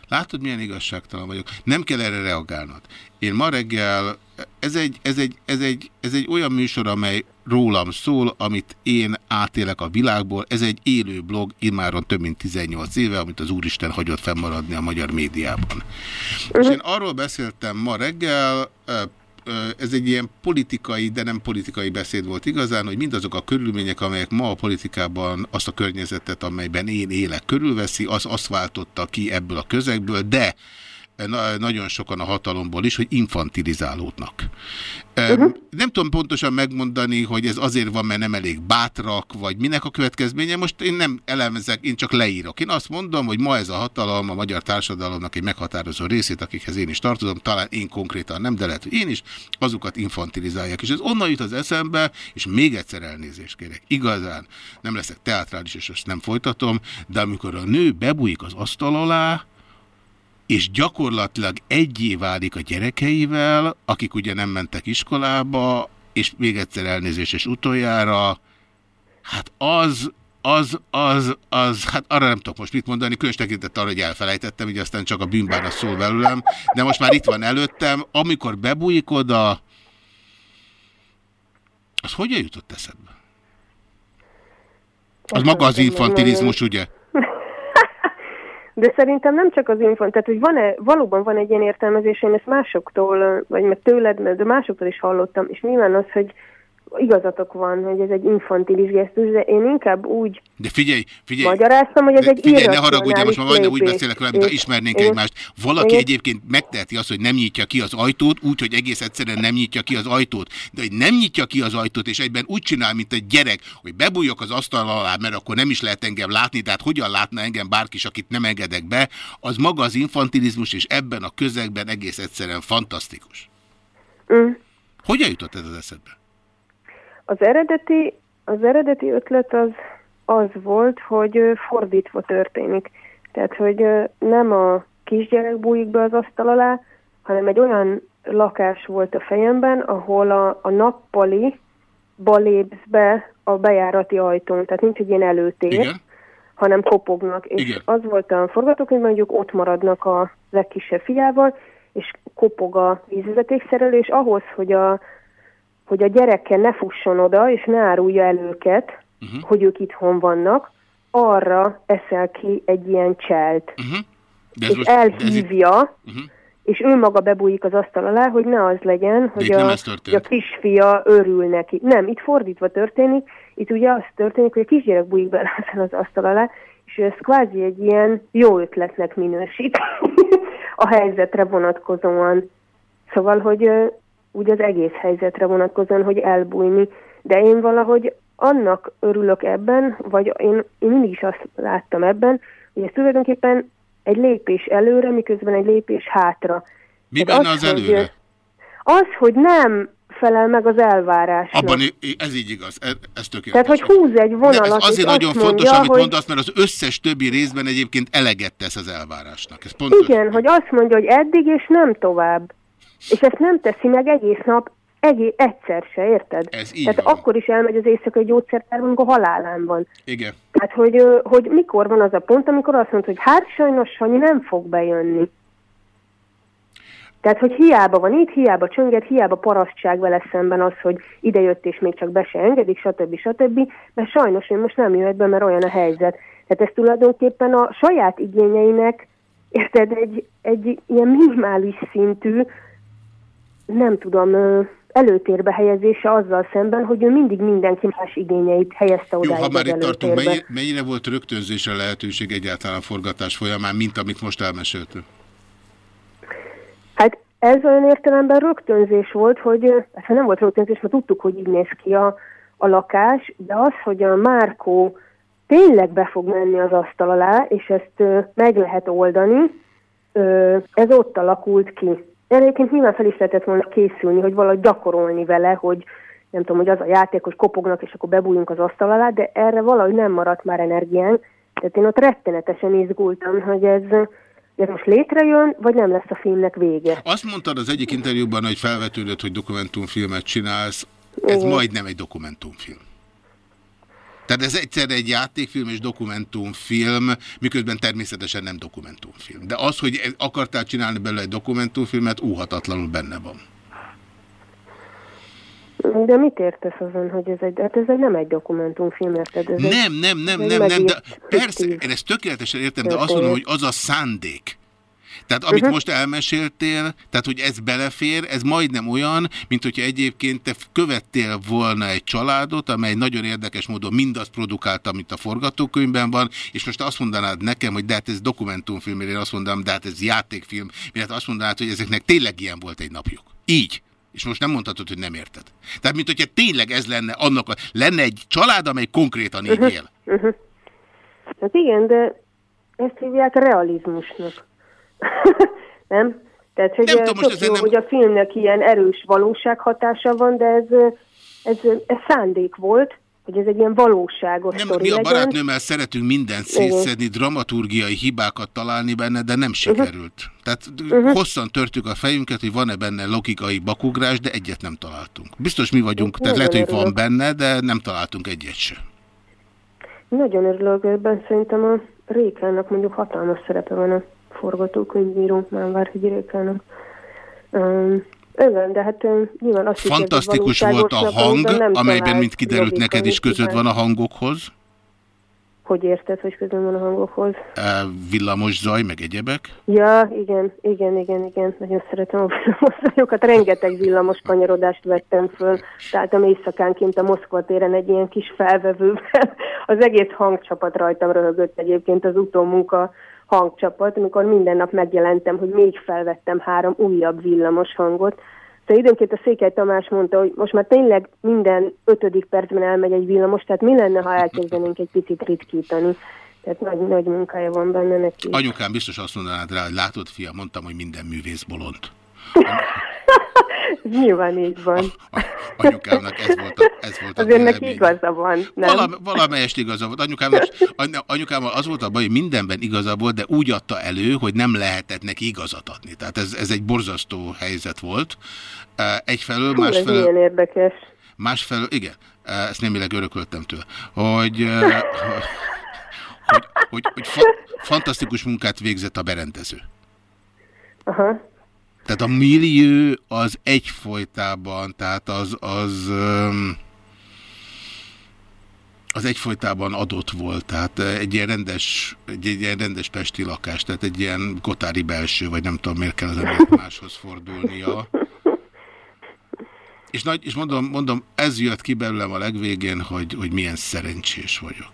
Látod, milyen igazságtalan vagyok. Nem kell erre reagálnod. Én ma reggel, ez egy, ez egy, ez egy, ez egy olyan műsor, amely rólam szól, amit én átélek a világból. Ez egy élő blog, immáron több mint 18 éve, amit az Úristen hagyott fennmaradni a magyar médiában. És én arról beszéltem ma reggel, ez egy ilyen politikai, de nem politikai beszéd volt igazán, hogy mindazok a körülmények, amelyek ma a politikában azt a környezetet, amelyben én élek, körülveszi, az azt váltotta ki ebből a közegből, de nagyon sokan a hatalomból is, hogy infantilizálódnak. Uh-huh. Nem tudom pontosan megmondani, hogy ez azért van, mert nem elég bátrak, vagy minek a következménye. Most én nem elemezek, én csak leírok. Én azt mondom, hogy ma ez a hatalom a magyar társadalomnak egy meghatározó részét, akikhez én is tartozom, talán én konkrétan nem, de lehet, hogy én is, azokat infantilizálják. És ez onnan jut az eszembe, és még egyszer elnézést kérek. Igazán nem leszek teatrális, és ezt nem folytatom, de amikor a nő bebújik az asztal alá, és gyakorlatilag egyé válik a gyerekeivel, akik ugye nem mentek iskolába, és még egyszer elnézés és utoljára, hát az, az, az, az, hát arra nem tudok most mit mondani, különös tekintet arra, hogy elfelejtettem, így aztán csak a bűnbánat szól belőlem, de most már itt van előttem, amikor bebújik oda, az hogyan jutott eszedbe? Az maga az infantilizmus, ugye? De szerintem nem csak az infon, tehát hogy van-e, valóban van egy ilyen értelmezés, én ezt másoktól, vagy meg tőled, de másoktól is hallottam, és nyilván az, hogy igazatok van, hogy ez egy infantilis gesztus, de én inkább úgy De figyelj, figyelj. magyaráztam, hogy ez de egy Figyelj, ne haragudj, most már majdnem úgy beszélek vele, mint ha És- ismernénk és- egymást. Valaki és- egyébként megteheti azt, hogy nem nyitja ki az ajtót, úgy, hogy egész egyszerűen nem nyitja ki az ajtót. De hogy nem nyitja ki az ajtót, és egyben úgy csinál, mint egy gyerek, hogy bebújok az asztal alá, mert akkor nem is lehet engem látni, tehát hogyan látna engem bárki is, akit nem engedek be, az maga az infantilizmus, és ebben a közegben egész egyszerűen fantasztikus. Mm. Hogyan jutott ez az eszedbe? Az eredeti, az eredeti ötlet az, az volt, hogy fordítva történik. Tehát, hogy nem a kisgyerek bújik be az asztal alá, hanem egy olyan lakás volt a fejemben, ahol a, a nappali lépsz be a bejárati ajtón. Tehát nincs egy ilyen előtér, Igen. hanem kopognak. És Igen. az volt a forgatókönyv, mondjuk ott maradnak a legkisebb fiával, és kopog a vízvezetékszerelő, és ahhoz, hogy a, hogy a gyereke ne fusson oda, és ne árulja el őket, uh-huh. hogy ők itthon vannak, arra eszel ki egy ilyen cselt. Uh-huh. De és most- ez itt- elhívja, és ő maga bebújik az asztal alá, hogy ne az legyen, hogy a, ez hogy a kisfia örül neki. Nem, itt fordítva történik, itt ugye az történik, hogy a kisgyerek bújik bele az asztal alá, és ő ezt kvázi egy ilyen jó ötletnek minősít a helyzetre vonatkozóan. Szóval, hogy úgy az egész helyzetre vonatkozóan, hogy elbújni. De én valahogy annak örülök ebben, vagy én, én mindig is azt láttam ebben, hogy ez tulajdonképpen egy lépés előre, miközben egy lépés hátra. Mi benne az hogy, előre? Az, hogy nem felel meg az elvárásnak. Abban ez így igaz, ez, ez tökéletes. Tehát, hogy húz egy vonalat, ez azért nagyon azt fontos, mondja, amit hogy... mondasz, mert az összes többi részben egyébként eleget tesz az elvárásnak. Ez pontos. Igen, hogy azt mondja, hogy eddig és nem tovább. És ezt nem teszi meg egész nap, egész, egyszer se, érted? Ez így Tehát van. akkor is elmegy az éjszakai gyógyszertárba, amikor halálán van. Igen. Tehát, hogy, hogy mikor van az a pont, amikor azt mondod, hogy hát sajnos Sanyi nem fog bejönni. Tehát, hogy hiába van itt, hiába csönget, hiába parasztság vele szemben az, hogy idejött és még csak be se engedik, stb. stb. Mert sajnos ő most nem jöhet be, mert olyan a helyzet. Tehát ez tulajdonképpen a saját igényeinek, érted, egy, egy ilyen minimális szintű, nem tudom, előtérbe helyezése azzal szemben, hogy ő mindig mindenki más igényeit helyezte Jó, odáig ha már itt tartunk, mennyi, mennyire volt rögtönzésre lehetőség egyáltalán a forgatás folyamán, mint amit most elmeséltünk? Hát ez olyan értelemben rögtönzés volt, hogy hát nem volt rögtönzés, mert tudtuk, hogy így néz ki a, a lakás, de az, hogy a Márkó tényleg be fog menni az asztal alá, és ezt ö, meg lehet oldani, ö, ez ott alakult ki. Erre egyébként nyilván fel is lehetett volna készülni, hogy valahogy gyakorolni vele, hogy nem tudom, hogy az a játék, hogy kopognak, és akkor bebújunk az asztal alá, de erre valahogy nem maradt már energiánk. Tehát én ott rettenetesen izgultam, hogy ez, ez most létrejön, vagy nem lesz a filmnek vége. Azt mondtad az egyik interjúban, hogy felvetődött, hogy dokumentumfilmet csinálsz. Ez Igen. majdnem egy dokumentumfilm. Tehát ez egyszer egy játékfilm és dokumentumfilm, miközben természetesen nem dokumentumfilm. De az, hogy akartál csinálni belőle egy dokumentumfilmet, óhatatlanul benne van. De mit értesz azon, hogy ez egy, hát ez egy, nem egy dokumentumfilm, érted? Ez Nem, nem, nem, nem, nem, de persze, én ezt tökéletesen értem, de azt mondom, hogy az a szándék. Tehát amit Mhm. most elmeséltél, tehát hogy ez belefér, ez majdnem olyan, mint hogyha egyébként te követtél volna egy családot, amely nagyon érdekes módon mindazt produkálta, amit a forgatókönyvben van, és most azt mondanád nekem, hogy de hát ez dokumentumfilm, én azt mondanám, de hát ez játékfilm, mert azt mondanád, hogy ezeknek tényleg ilyen volt egy napjuk. Így. És most nem mondhatod, hogy nem érted. Tehát, mint hogyha tényleg ez lenne annak, a, lenne egy család, amely konkrétan így él. Uh-huh. Hát igen, de ezt hívják realizmusnak. nem? Tehát, hogy Nem nem tudom, most jó, nem- hogy a filmnek ilyen erős valósághatása van, de ez, ez, ez szándék volt, hogy ez egy ilyen valóságos Nem, mi a barátnőmmel szeretünk mindent szétszedni, dramaturgiai hibákat találni benne, de nem sikerült. Tehát Uh-huh. hosszan törtük a fejünket, hogy van-e benne logikai bakugrás, de egyet nem találtunk. Biztos mi vagyunk, tehát lehet, Nagyon hogy van benne, de nem találtunk egyet se. Nagyon örülök ebben, szerintem a Rékának mondjuk hatalmas szerepe van a forgatókönyvíró, Mánvárhegyi Rékának. Um, igen, de hát nyilván azt is Fantasztikus volt a hang, amelyben, mint kiderült, neked is közöd hibát. van a hangokhoz. Hogy érted, hogy közön van a hangokhoz? Eh, Villamos zaj, meg egyebek. Ja, igen, igen, igen, igen. Nagyon szeretem a villamosajokat. Rengeteg villamos kanyarodást vettem föl. Találtam éjszakánként a Moszkva téren egy ilyen kis felvevővel. Az egész hangcsapat rajtam röhögött egyébként az utómunka hangcsapat, amikor minden nap megjelentem, hogy még felvettem három újabb villamos hangot. Szóval időnként a Székely Tamás mondta, hogy most már tényleg minden ötödik percben elmegy egy villamos, tehát mi lenne, ha elkezdenénk egy picit ritkítani. Tehát nagy, nagy munkája van benne neki. Anyukám biztos azt mondanád rá, hogy látod, fia, mondtam, hogy minden művész bolond. Nyilván így van. Anyukámnak ez volt a, ez volt a Azért neki véleménye. igaza van, nem? Valam, valamelyest igaza volt. Anyukámnak, any, anyukámmal az volt a baj, hogy mindenben igaza volt, de úgy adta elő, hogy nem lehetett neki igazat adni. Tehát ez, ez egy borzasztó helyzet volt. Egyfelől, Hú, ez másfelől... milyen érdekes. Másfelől, igen, ezt némileg örököltem tőle, hogy, hogy, hogy, hogy fa, fantasztikus munkát végzett a berendező. Aha. Tehát a millió az egyfolytában, tehát az, az, az egyfolytában adott volt, tehát egy ilyen rendes, egy, egy ilyen rendes pesti lakás, tehát egy ilyen kotári belső, vagy nem tudom miért kell az emberek máshoz fordulnia. És, nagy, és mondom, mondom, ez jött ki belőlem a legvégén, hogy, hogy milyen szerencsés vagyok.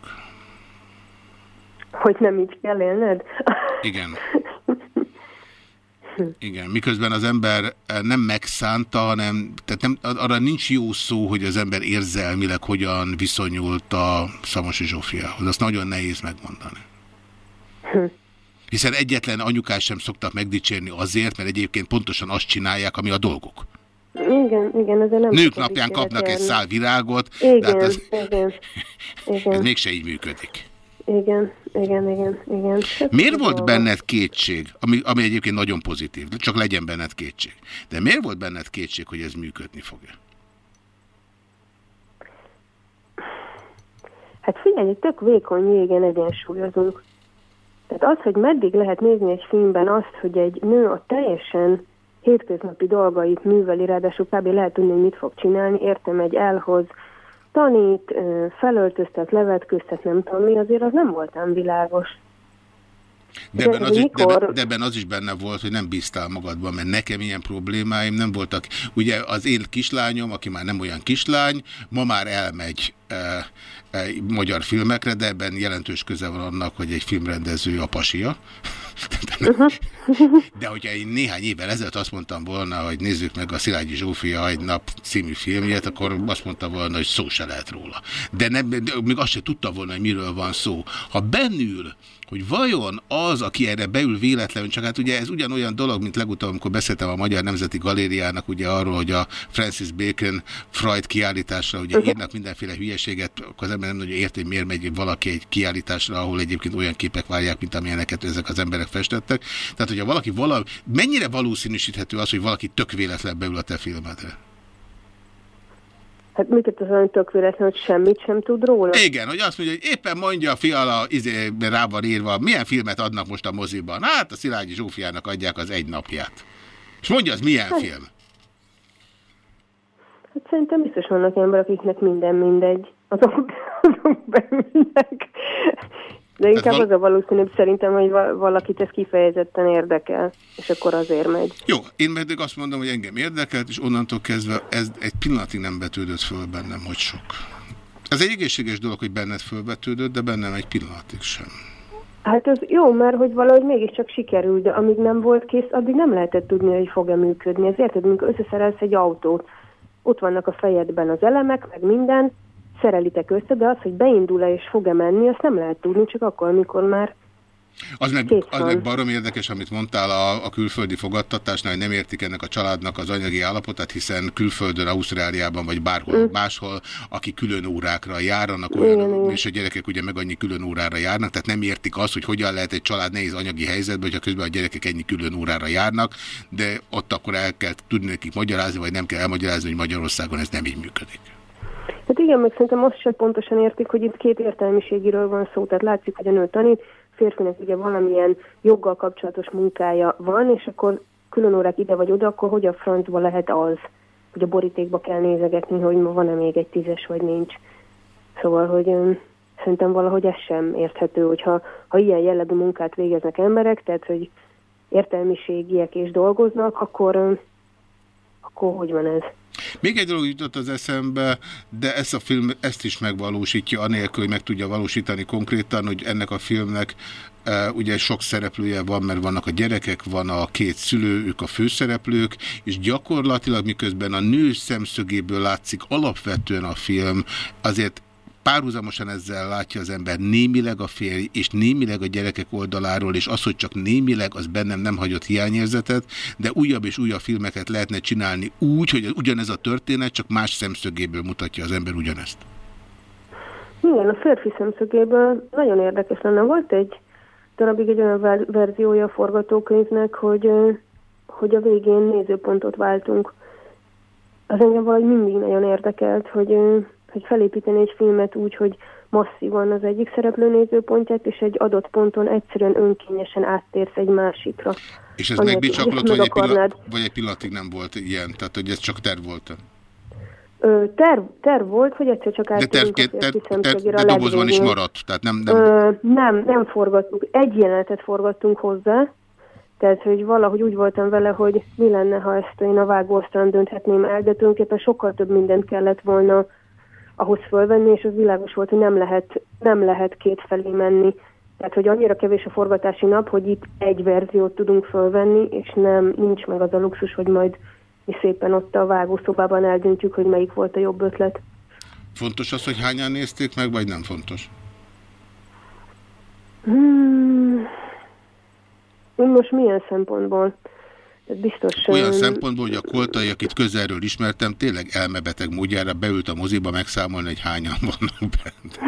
Hogy nem így kell élned? Igen. Igen, miközben az ember eh, nem megszánta, hanem tehát nem, arra nincs jó szó, hogy az ember érzelmileg hogyan viszonyult a Szamosi Zsófiához. Azt nagyon nehéz megmondani. Hiszen egyetlen anyukás sem szoktak megdicsérni azért, mert egyébként pontosan azt csinálják, ami a dolguk. Igen, igen, ezzel nem Nők napján kapnak egy járni. szál virágot, Igen, de hát ez, igen, ez igen, mégse így működik. igen, igen, igen, igen. Hát, Miért volt dolga. benned kétség, ami, ami egyébként nagyon pozitív, csak legyen benned kétség. De miért volt benned kétség, hogy ez működni fog-e? Hát figyelj, egy tök vékony jégen egyensúlyozunk. Tehát az, hogy meddig lehet nézni egy filmben azt, hogy egy nő a teljesen hétköznapi dolgait műveli, ráadásul kb. lehet tudni, hogy mit fog csinálni, értem, egy elhoz, tanít, felöltöztet, levetköztet, nem tudom mi, azért az nem volt ám világos. De ebben, az is, de, de ebben az is benne volt, hogy nem bíztál magadban, mert nekem ilyen problémáim nem voltak. Ugye az én kislányom, aki már nem olyan kislány, ma már elmegy e, e, magyar filmekre, de ebben jelentős köze van annak, hogy egy filmrendező a pasia. De hogyha én néhány évvel ezelőtt azt mondtam volna, hogy nézzük meg a Szilágyi Zsófia egy nap című filmjét, akkor azt mondta volna, hogy szó se lehet róla. De, nem, de még azt se tudta volna, hogy miről van szó. Ha bennül, hogy vajon az, aki erre beül véletlenül, csak hát ugye ez ugyanolyan dolog, mint legutóbb, amikor beszéltem a Magyar Nemzeti Galériának ugye arról, hogy a Francis Bacon Freud kiállításra ugye írnak mindenféle hülyeséget, akkor az ember nem nagyon érti, hogy miért megy valaki egy kiállításra, ahol egyébként olyan képek várják, mint amilyeneket ezek az emberek festettek. Tehát, hogyha valaki valami, mennyire valószínűsíthető az, hogy valaki tök véletlen beül a te filmedre? Hát mit az olyan tök véletlen, hogy semmit sem tud róla? Igen, hogy azt mondja, hogy éppen mondja a fiala, izé, rá van írva, milyen filmet adnak most a moziban. Hát a Szilágyi Zsófiának adják az egy napját. És mondja, az milyen Hát- film? Hát szerintem biztos vannak emberek, akiknek minden mindegy. Azok, azok beülnek. De inkább val- az a valószínűbb szerintem, hogy va- valakit ez kifejezetten érdekel, és akkor azért megy. Jó, én pedig azt mondom, hogy engem érdekelt, és onnantól kezdve ez egy pillanatig nem betődött föl bennem, hogy sok. Ez egy egészséges dolog, hogy benned fölvetődött, de bennem egy pillanatig sem. Hát az jó, mert hogy valahogy mégiscsak sikerült, de amíg nem volt kész, addig nem lehetett tudni, hogy fog-e működni. Ez érted, amikor összeszerelsz egy autót, ott vannak a fejedben az elemek, meg minden, szerelitek össze, de az, hogy beindul-e és fog-e menni, azt nem lehet tudni, csak akkor, amikor már Az meg, az meg barom érdekes, amit mondtál a, a külföldi fogadtatásnál, hogy nem értik ennek a családnak az anyagi állapotát, hiszen külföldön, Ausztráliában vagy bárhol Mm. máshol, aki külön órákra járnak, Igen, olyan, igen. és a gyerekek ugye meg annyi külön órára járnak, tehát nem értik azt, hogy hogyan lehet egy család nehéz anyagi helyzetben, hogyha közben a gyerekek ennyi külön órára járnak, de ott akkor el kell tudni nekik magyarázni, vagy nem kell elmagyarázni, hogy Magyarországon ez nem így működik. Hát igen, meg szerintem azt sem pontosan értik, hogy itt két értelmiségiről van szó. Tehát látszik, hogy a nő tanít, férfinak ugye valamilyen joggal kapcsolatos munkája van, és akkor külön órák ide vagy oda, akkor hogy a francba lehet az, hogy a borítékba kell nézegetni, hogy ma van-e még egy tízes, vagy nincs. Szóval, hogy szerintem valahogy ez sem érthető, hogyha ha ilyen jellegű munkát végeznek emberek, tehát, hogy értelmiségiek és dolgoznak, akkor, akkor hogy van ez? Még egy dolog jutott az eszembe, de ezt a film ezt is megvalósítja, anélkül, hogy meg tudja valósítani konkrétan, hogy ennek a filmnek e, ugye sok szereplője van, mert vannak a gyerekek, van a két szülő, ők a főszereplők, és gyakorlatilag miközben a nő szemszögéből látszik alapvetően a film, azért párhuzamosan ezzel látja az ember némileg a férj és némileg a gyerekek oldaláról, és az, hogy csak némileg, az bennem nem hagyott hiányérzetet, de újabb és újabb filmeket lehetne csinálni úgy, hogy ugyanez a történet, csak más szemszögéből mutatja az ember ugyanezt. Igen, a férfi szemszögéből nagyon érdekes lenne. Volt egy darabig egy olyan ver- verziója a forgatókönyvnek, hogy, hogy a végén nézőpontot váltunk. Az engem valahogy mindig nagyon érdekelt, hogy, hogy felépíteni egy filmet úgy, hogy masszívan az egyik szereplő nézőpontját, és egy adott ponton egyszerűen önkényesen áttérsz egy másikra. És ez megbicsaklott, meg vagy egy, pillanat, vagy egy pillanatig nem volt ilyen? Tehát, hogy ez csak terv volt? Ö, terv, terv volt, hogy egyszer csak De átérünk a tervként, férfi ter, ter, szemszögére de a dobozban is maradt. Tehát nem, nem, Ö, nem, nem forgattuk. Egy jelenetet forgattunk hozzá, tehát, hogy valahogy úgy voltam vele, hogy mi lenne, ha ezt én a vágóasztalon dönthetném el, de tulajdonképpen sokkal több mindent kellett volna ahhoz fölvenni, és az világos volt, hogy nem lehet, nem lehet két felé menni. Tehát, hogy annyira kevés a forgatási nap, hogy itt egy verziót tudunk fölvenni, és nem, nincs meg az a luxus, hogy majd mi szépen ott a vágószobában eldöntjük, hogy melyik volt a jobb ötlet. fontos az, hogy hányan nézték meg, vagy nem fontos? Hmm. Most milyen szempontból? Biztos... Olyan szempontból, hogy a koltai, akit közelről ismertem, tényleg elmebeteg módjára beült a moziba megszámolni, hogy hányan vannak bent.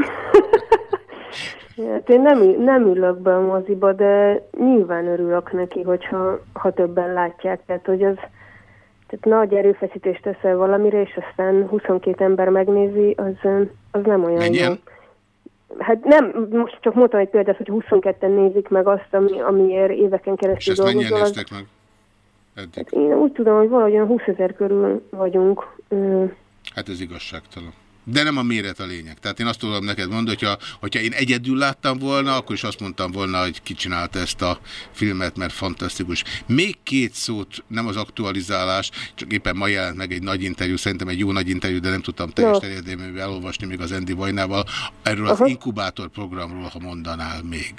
Hát én nem, nem ülök be a moziba, de nyilván örülök neki, hogyha ha többen látják. Tehát, hogy az tehát nagy erőfeszítést teszel valamire, és aztán 22 ember megnézi, az, az nem olyan Mennyien? jó. Hát nem, most csak mondtam egy példát, hogy 22-en nézik meg azt, ami, amiért éveken És keresztül ezt mennyien dolgozol. az- néztek meg? Eddig. Én úgy tudom, hogy valahogy olyan 20 ezer körül vagyunk. Hát ez igazságtalan. De nem a méret a lényeg. Tehát én azt tudom neked mondani, hogyha, hogyha én egyedül láttam volna, akkor is azt mondtam volna, hogy ki csinálta ezt a filmet, mert fantasztikus. Még két szót, nem az aktualizálás, csak éppen ma jelent meg egy nagy interjú, szerintem egy jó nagy interjú, de nem tudtam teljes No. terjedelművel elolvasni még az Endi Vajnával. Erről az Aha. inkubátor programról, ha mondanál még.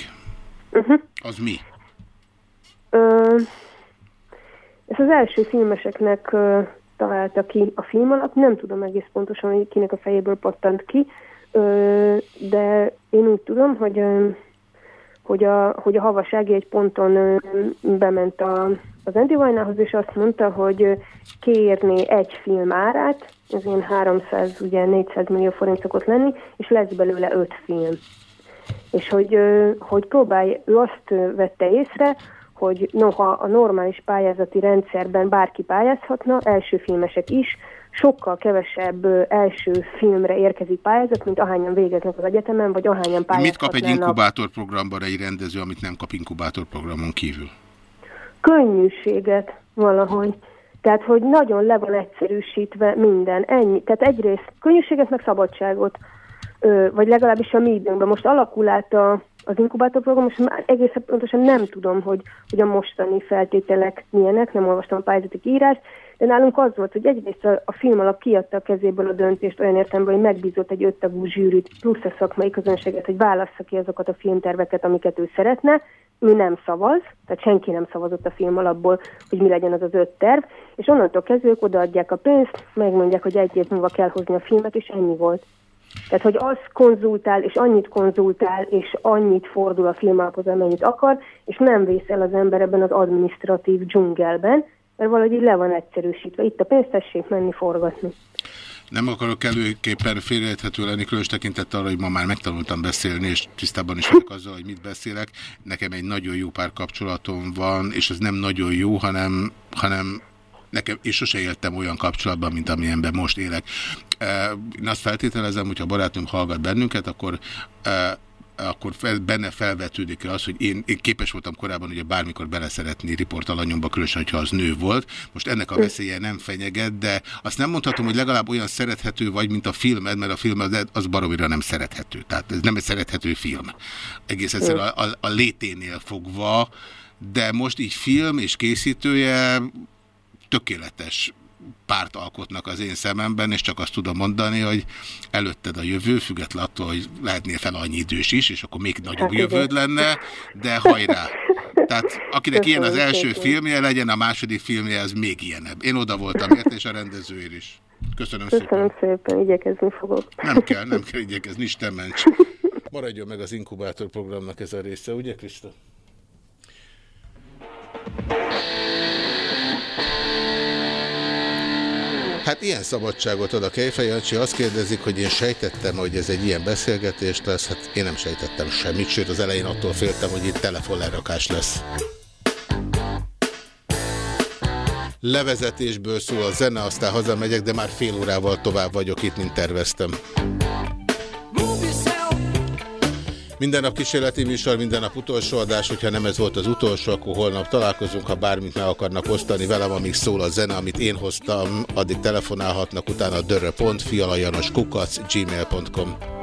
uh-huh. Az mi? Ö, ezt az első filmeseknek találta ki a film alatt, nem tudom egész pontosan, hogy kinek a fejéből pattant ki, de én úgy tudom, hogy, hogy, a, hogy a havasági egy ponton bement a, az Andy Vajnához, és azt mondta, hogy ö, kérné egy film árát, ez ilyen 300, ugye 400 millió forint szokott lenni, és lesz belőle öt film. És hogy, hogy próbálj, ő azt vette észre, hogy noha a normális pályázati rendszerben bárki pályázhatna, első filmesek is, sokkal kevesebb első filmre érkezik pályázat, mint ahányan végeznek az egyetemen, vagy ahányan pályázhatnának. Mit kap egy inkubátor programban egy rendező, amit nem kap inkubátor programon kívül? könnyűséget valahogy. Tehát, hogy nagyon le van egyszerűsítve minden. Ennyi. Tehát egyrészt könnyűséget, meg szabadságot. Vagy legalábbis a mi időnkben. Most alakul át a, az inkubátorprogram, most már egészen pontosan nem tudom, hogy, hogy a mostani feltételek milyenek, nem olvastam a pályázati írást, de nálunk az volt, hogy egyrészt a, a film alap kiadta a kezéből a döntést olyan értelemben, hogy megbízott egy öttagú zsűrit plusz a szakmai közönséget, hogy válassza ki azokat a filmterveket, amiket ő szeretne, ő nem szavaz, tehát senki nem szavazott a film alapból, hogy mi legyen az az öt terv, és onnantól kezdve ők odaadják a pénzt, megmondják, hogy egy év múlva kell hozni a filmet, és ennyi volt. Tehát, hogy az konzultál, és annyit konzultál, és annyit fordul a filmalaphoz, amennyit akar, és nem vész el az ember ebben az administratív dzsungelben, mert valahogy így le van egyszerűsítve. Itt a pénzt tessék menni forgatni. Nem akarok előképpen félreérthető lenni, különös tekintettel arra, hogy ma már megtanultam beszélni, és tisztában is vagyok azzal, hogy mit beszélek. Nekem egy nagyon jó pár kapcsolatom van, és ez nem nagyon jó, hanem, hanem nekem, és sose éltem olyan kapcsolatban, mint amilyenben most élek. Eh, Én azt feltételezem, hogyha barátunk hallgat bennünket, akkor eh, akkor fel, benne felvetődik az, hogy én, én képes voltam korábban ugye bármikor beleszeretni riportalanyomba, különösen, hogyha az nő volt. Most ennek a veszélye nem fenyeget, de azt nem mondhatom, hogy legalább olyan szerethető vagy, mint a filmed, mert a film az- az baromira nem szerethető. Tehát ez nem egy szerethető film. Egész egyszerűen a, a, a léténél fogva, de most így film és készítője tökéletes párt alkotnak az én szememben, és csak azt tudom mondani, hogy előtted a jövő, független attól, hogy lehetnél fel annyi idős is, és akkor még nagyobb Hát igen. jövőd lenne, de hajrá! Tehát akinek ilyen az Köszönöm első szépen. filmje, legyen a második filmje, az még ilyenebb. Én oda voltam érte, és a rendezőért is. Köszönöm szépen. Köszönöm szépen, igyekezni fogok. Nem kell, nem kell igyekezni, Isten ments. Maradjon meg az inkubátor programnak ez a része, ugye Krista? Hát ilyen szabadságot ad a Kejfej Jancsi. Azt kérdezik, hogy én sejtettem, hogy ez egy ilyen beszélgetés lesz. Hát én nem sejtettem semmit, sőt az elején attól féltem, hogy itt telefonlerakás lesz. Levezetésből szól a zene, aztán hazamegyek, de már fél órával tovább vagyok itt, mint terveztem. Minden nap kísérleti műsor, minden nap utolsó adás, hogyha nem ez volt az utolsó, akkor holnap találkozunk, ha bármit meg akarnak osztani velem, amíg szól a zene, amit én hoztam, addig telefonálhatnak, utána dörö.fialajanoskukac gmail.com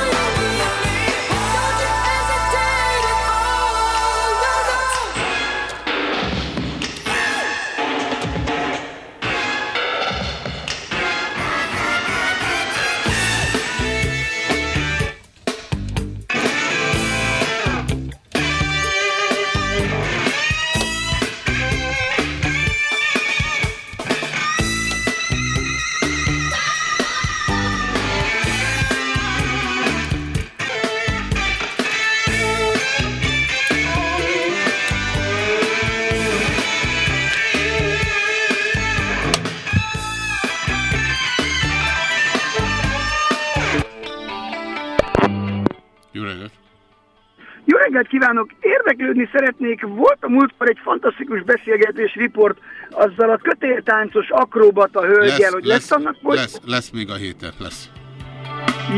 Kívánok! Érdeklődni szeretnék. Volt a múltkor egy fantasztikus beszélgetés riport azzal a kötéltáncos akróbata hölgyel, hogy lesz, annak volt? lesz, lesz még a héten, lesz.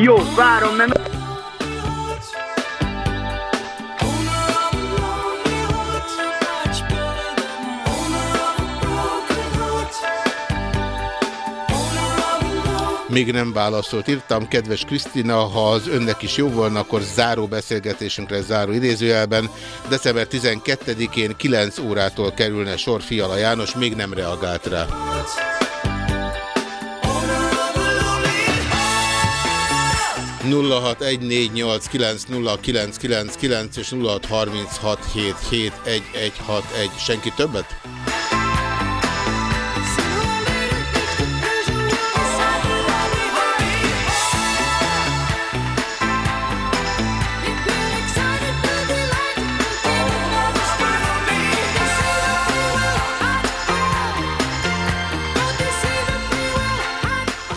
Jó, várom, mert... Még nem válaszolt. Írtam, kedves Krisztina, ha az önnek is jó volna, akkor záró beszélgetésünkre záró idézőjelben. December 12-én 9 órától kerülne sor Fiala János, még nem reagált rá. nulla egy négy nyolc kilenc nulla kilenc kilenc kilenc és nulla hat harminc hat hét hét egy egy hat egy senki többet?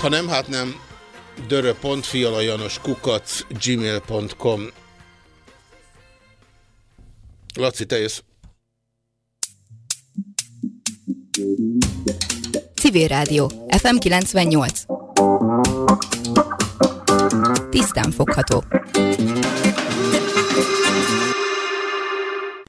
Ha nem, hát nem. dörö.fialajanos kukac gmail.com Laci, te jössz. Civil Rádió, FM 98. Tisztán fogható.